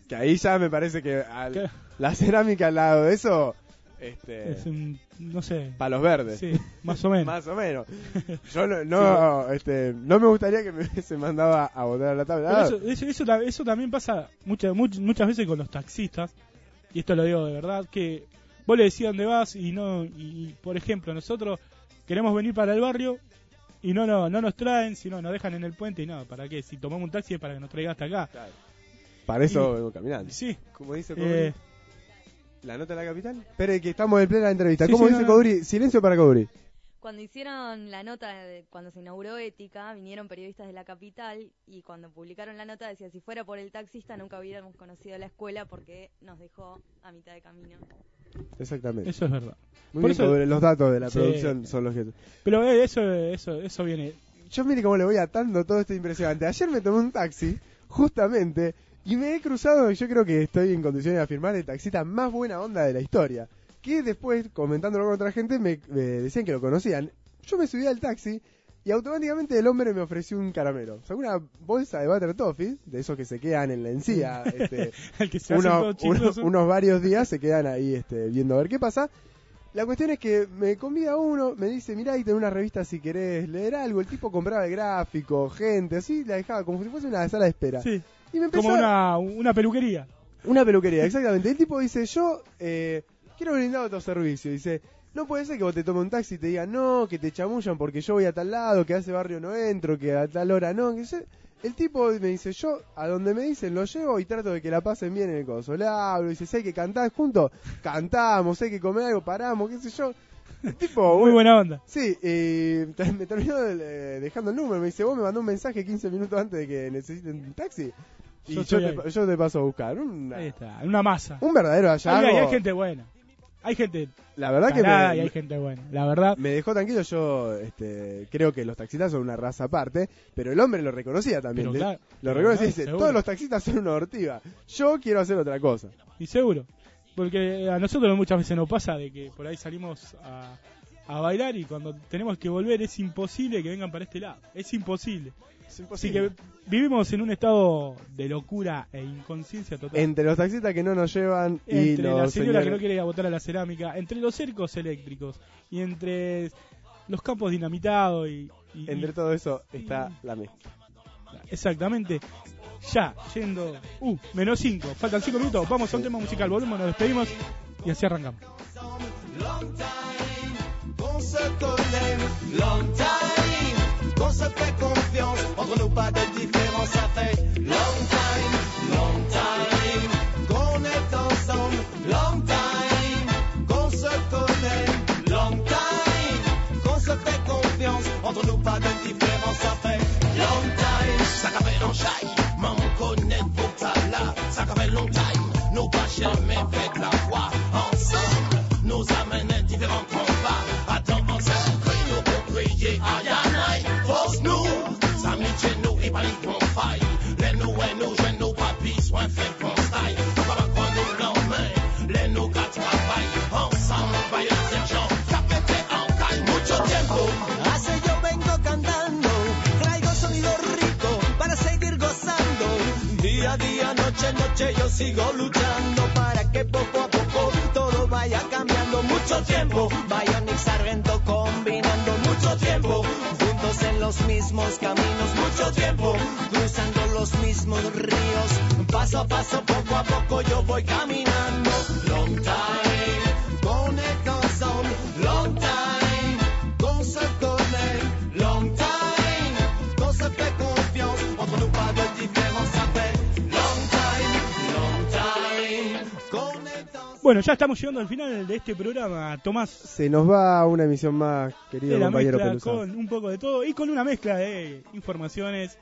que ahí ya me parece que al- ¿Qué? la cerámica al lado de eso, este, es un. No sé. palos verdes. Sí, más o menos. (laughs) Más o menos. (laughs) Yo no, no, este, no me gustaría que me hubiese mandado a, botar a la tabla. eso, eso, eso, ta- eso también pasa muchas, much- muchas veces con los taxistas, y esto lo digo de verdad, que vos le decís dónde vas y no, y, por ejemplo, nosotros queremos venir para el barrio y no, no, no nos traen, sino nos dejan en el puente y no, ¿para qué? Si tomamos un taxi es para que nos traiga hasta acá. Para eso Y- vengo caminando. Sí. Como dice Eh, ¿La nota de la capital? Espere, que estamos en plena entrevista. Sí, ¿Cómo sí, dice no, no. Coduri? Silencio para Coduri. Cuando hicieron la nota, de- cuando se inauguró Ética, vinieron periodistas de la capital y cuando publicaron la nota decía, si fuera por el taxista nunca hubiéramos conocido la escuela porque nos dejó a mitad de camino. Exactamente. Eso es verdad. Muy Por bien, eso- Coduri, los datos de la Sí. producción son los que... Pero eh, eso, eso, eso viene. Yo mire cómo le voy atando todo esto impresionante. Ayer me tomé un taxi, justamente, y me he cruzado, y yo creo que estoy en condiciones de afirmar, el taxista más buena onda de la historia. Que después, comentándolo con otra gente, me, me decían que lo conocían. Yo me subí al taxi y automáticamente el hombre me ofreció un caramelo. O sea, una bolsa de Butter Toffee, de esos que se quedan en la encía. (laughs) este, que uno- unos varios días se quedan ahí este, viendo a ver qué pasa. La cuestión es que me convida uno, me dice, mirá, ahí tengo una revista si querés leer algo. El tipo compraba el gráfico, gente, así, la dejaba como si fuese una sala de espera. Sí. Y me empezó Como una, una peluquería. una peluquería, exactamente. El tipo dice, yo eh, quiero brindar otro servicio. Dice, no puede ser que vos te tomes un taxi y te digan, no, que te chamullan porque yo voy a tal lado, que a ese barrio no entro, que a tal hora no. Que sé. El tipo me dice, yo a donde me dicen lo llevo y trato de que la pasen bien en el coso. Le hablo, dice, hay que cantar juntos, cantamos, hay que comer algo, paramos, qué sé yo. El tipo, Muy buena onda. Sí, y (laughs) me terminó eh, dejando el número. Me dice, vos me mandó un mensaje 15 minutos antes de que necesiten un taxi. Y Yo te, yo te paso a buscar. Una- Ahí está, una masa. un verdadero hallazgo. hay- hay gente buena. Hay gente. La verdad que me- y hay gente buena. La verdad. Me dejó tranquilo, yo este, creo que los taxistas son una raza aparte, pero el hombre lo reconocía también. Pero lo reconocía y dice, seguro. todos los taxistas son una ortiga. Yo quiero hacer otra cosa. Y seguro. Porque a nosotros muchas veces nos pasa de que por ahí salimos a, a bailar y cuando tenemos que volver es imposible que vengan para este lado. Es imposible. Es Así imposible. que vivimos en un estado de locura e inconsciencia total. Entre los taxistas que no nos llevan y entre los la señora que señores- no quiere ir a botar a la cerámica, entre los cercos eléctricos y entre los campos dinamitados y, y- Entre todo eso está la mezcla. exactamente ya yendo uh menos 5 faltan 5 minutos vamos a un tema musical volvemos nos despedimos y así arrancamos qu'on se connaît long time, qu'on se fait confiance, entre nous pas de différence, ça fait long time, long time, qu'on est ensemble, long time, qu'on se connaît long time, qu'on se fait confiance, entre nous pas de différence, ça fait long time, ça fait un chai, yo sigo luchando para que poco a poco todo vaya cambiando. Mucho tiempo, Bionic Sargento combinando mucho tiempo, juntos en los mismos caminos. Mucho tiempo, cruzando los mismos ríos. Paso a paso, poco a poco yo voy caminando. Bueno ya estamos llegando al final de este programa Tomás Se nos va una emisión más, querido la compañero mezcla Pelusa. con un poco de todo y con una mezcla de informaciones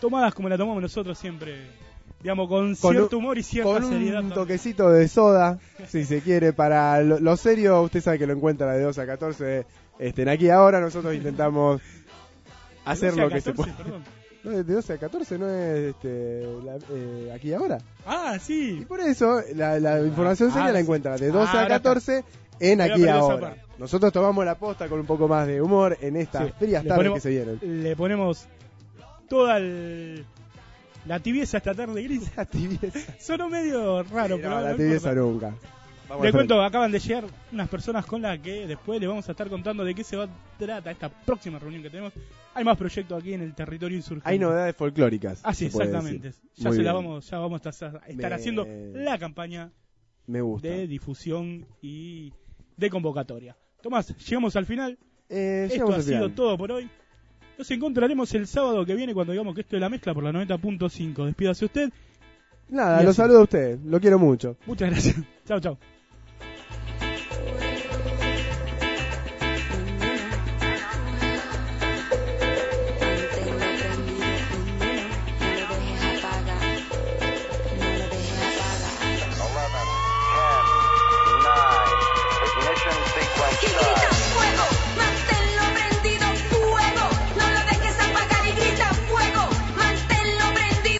tomadas como la tomamos nosotros siempre digamos con, Con cierto un- humor y cierta Con seriedad un también. toquecito de soda, si se quiere, para lo, lo serio, usted sabe que lo encuentra de 2 a 14 este, en aquí ahora, nosotros intentamos hacer 12 a lo que se 14, puede. perdón. No, de 12 a 14 no es este, la- eh, aquí y ahora. ah sí Y por eso la, la información Ah, seria la encuentra de 12 Ah, a ahora 14 en Había aquí y ahora. Nosotros tomamos la posta con un poco más de humor en estas Sí, frías le tardes ponemos- que se vienen. le ponemos toda el- la tibieza esta tarde gris La tibieza. sonó medio raro Sí, pero no, no la tibieza importa. nunca. Frente. cuento, acaban de llegar unas personas con las que después les vamos a estar contando de qué se va a trata esta próxima reunión que tenemos. Hay más proyectos aquí en el territorio insurgente. Hay novedades folclóricas. Así, puede exactamente. Ya se la vamos, ya vamos a estar, a estar Me- haciendo la campaña Me gusta. de difusión y de convocatoria. Tomás, llegamos al final. Eh, Esto ha al sido final. todo por hoy. Nos encontraremos el sábado que viene cuando digamos que esto es la mezcla por la 90.5. Despídase usted. Nada, lo saludo a usted. Lo quiero mucho. Muchas gracias. (laughs) Chao, chao. Thank you.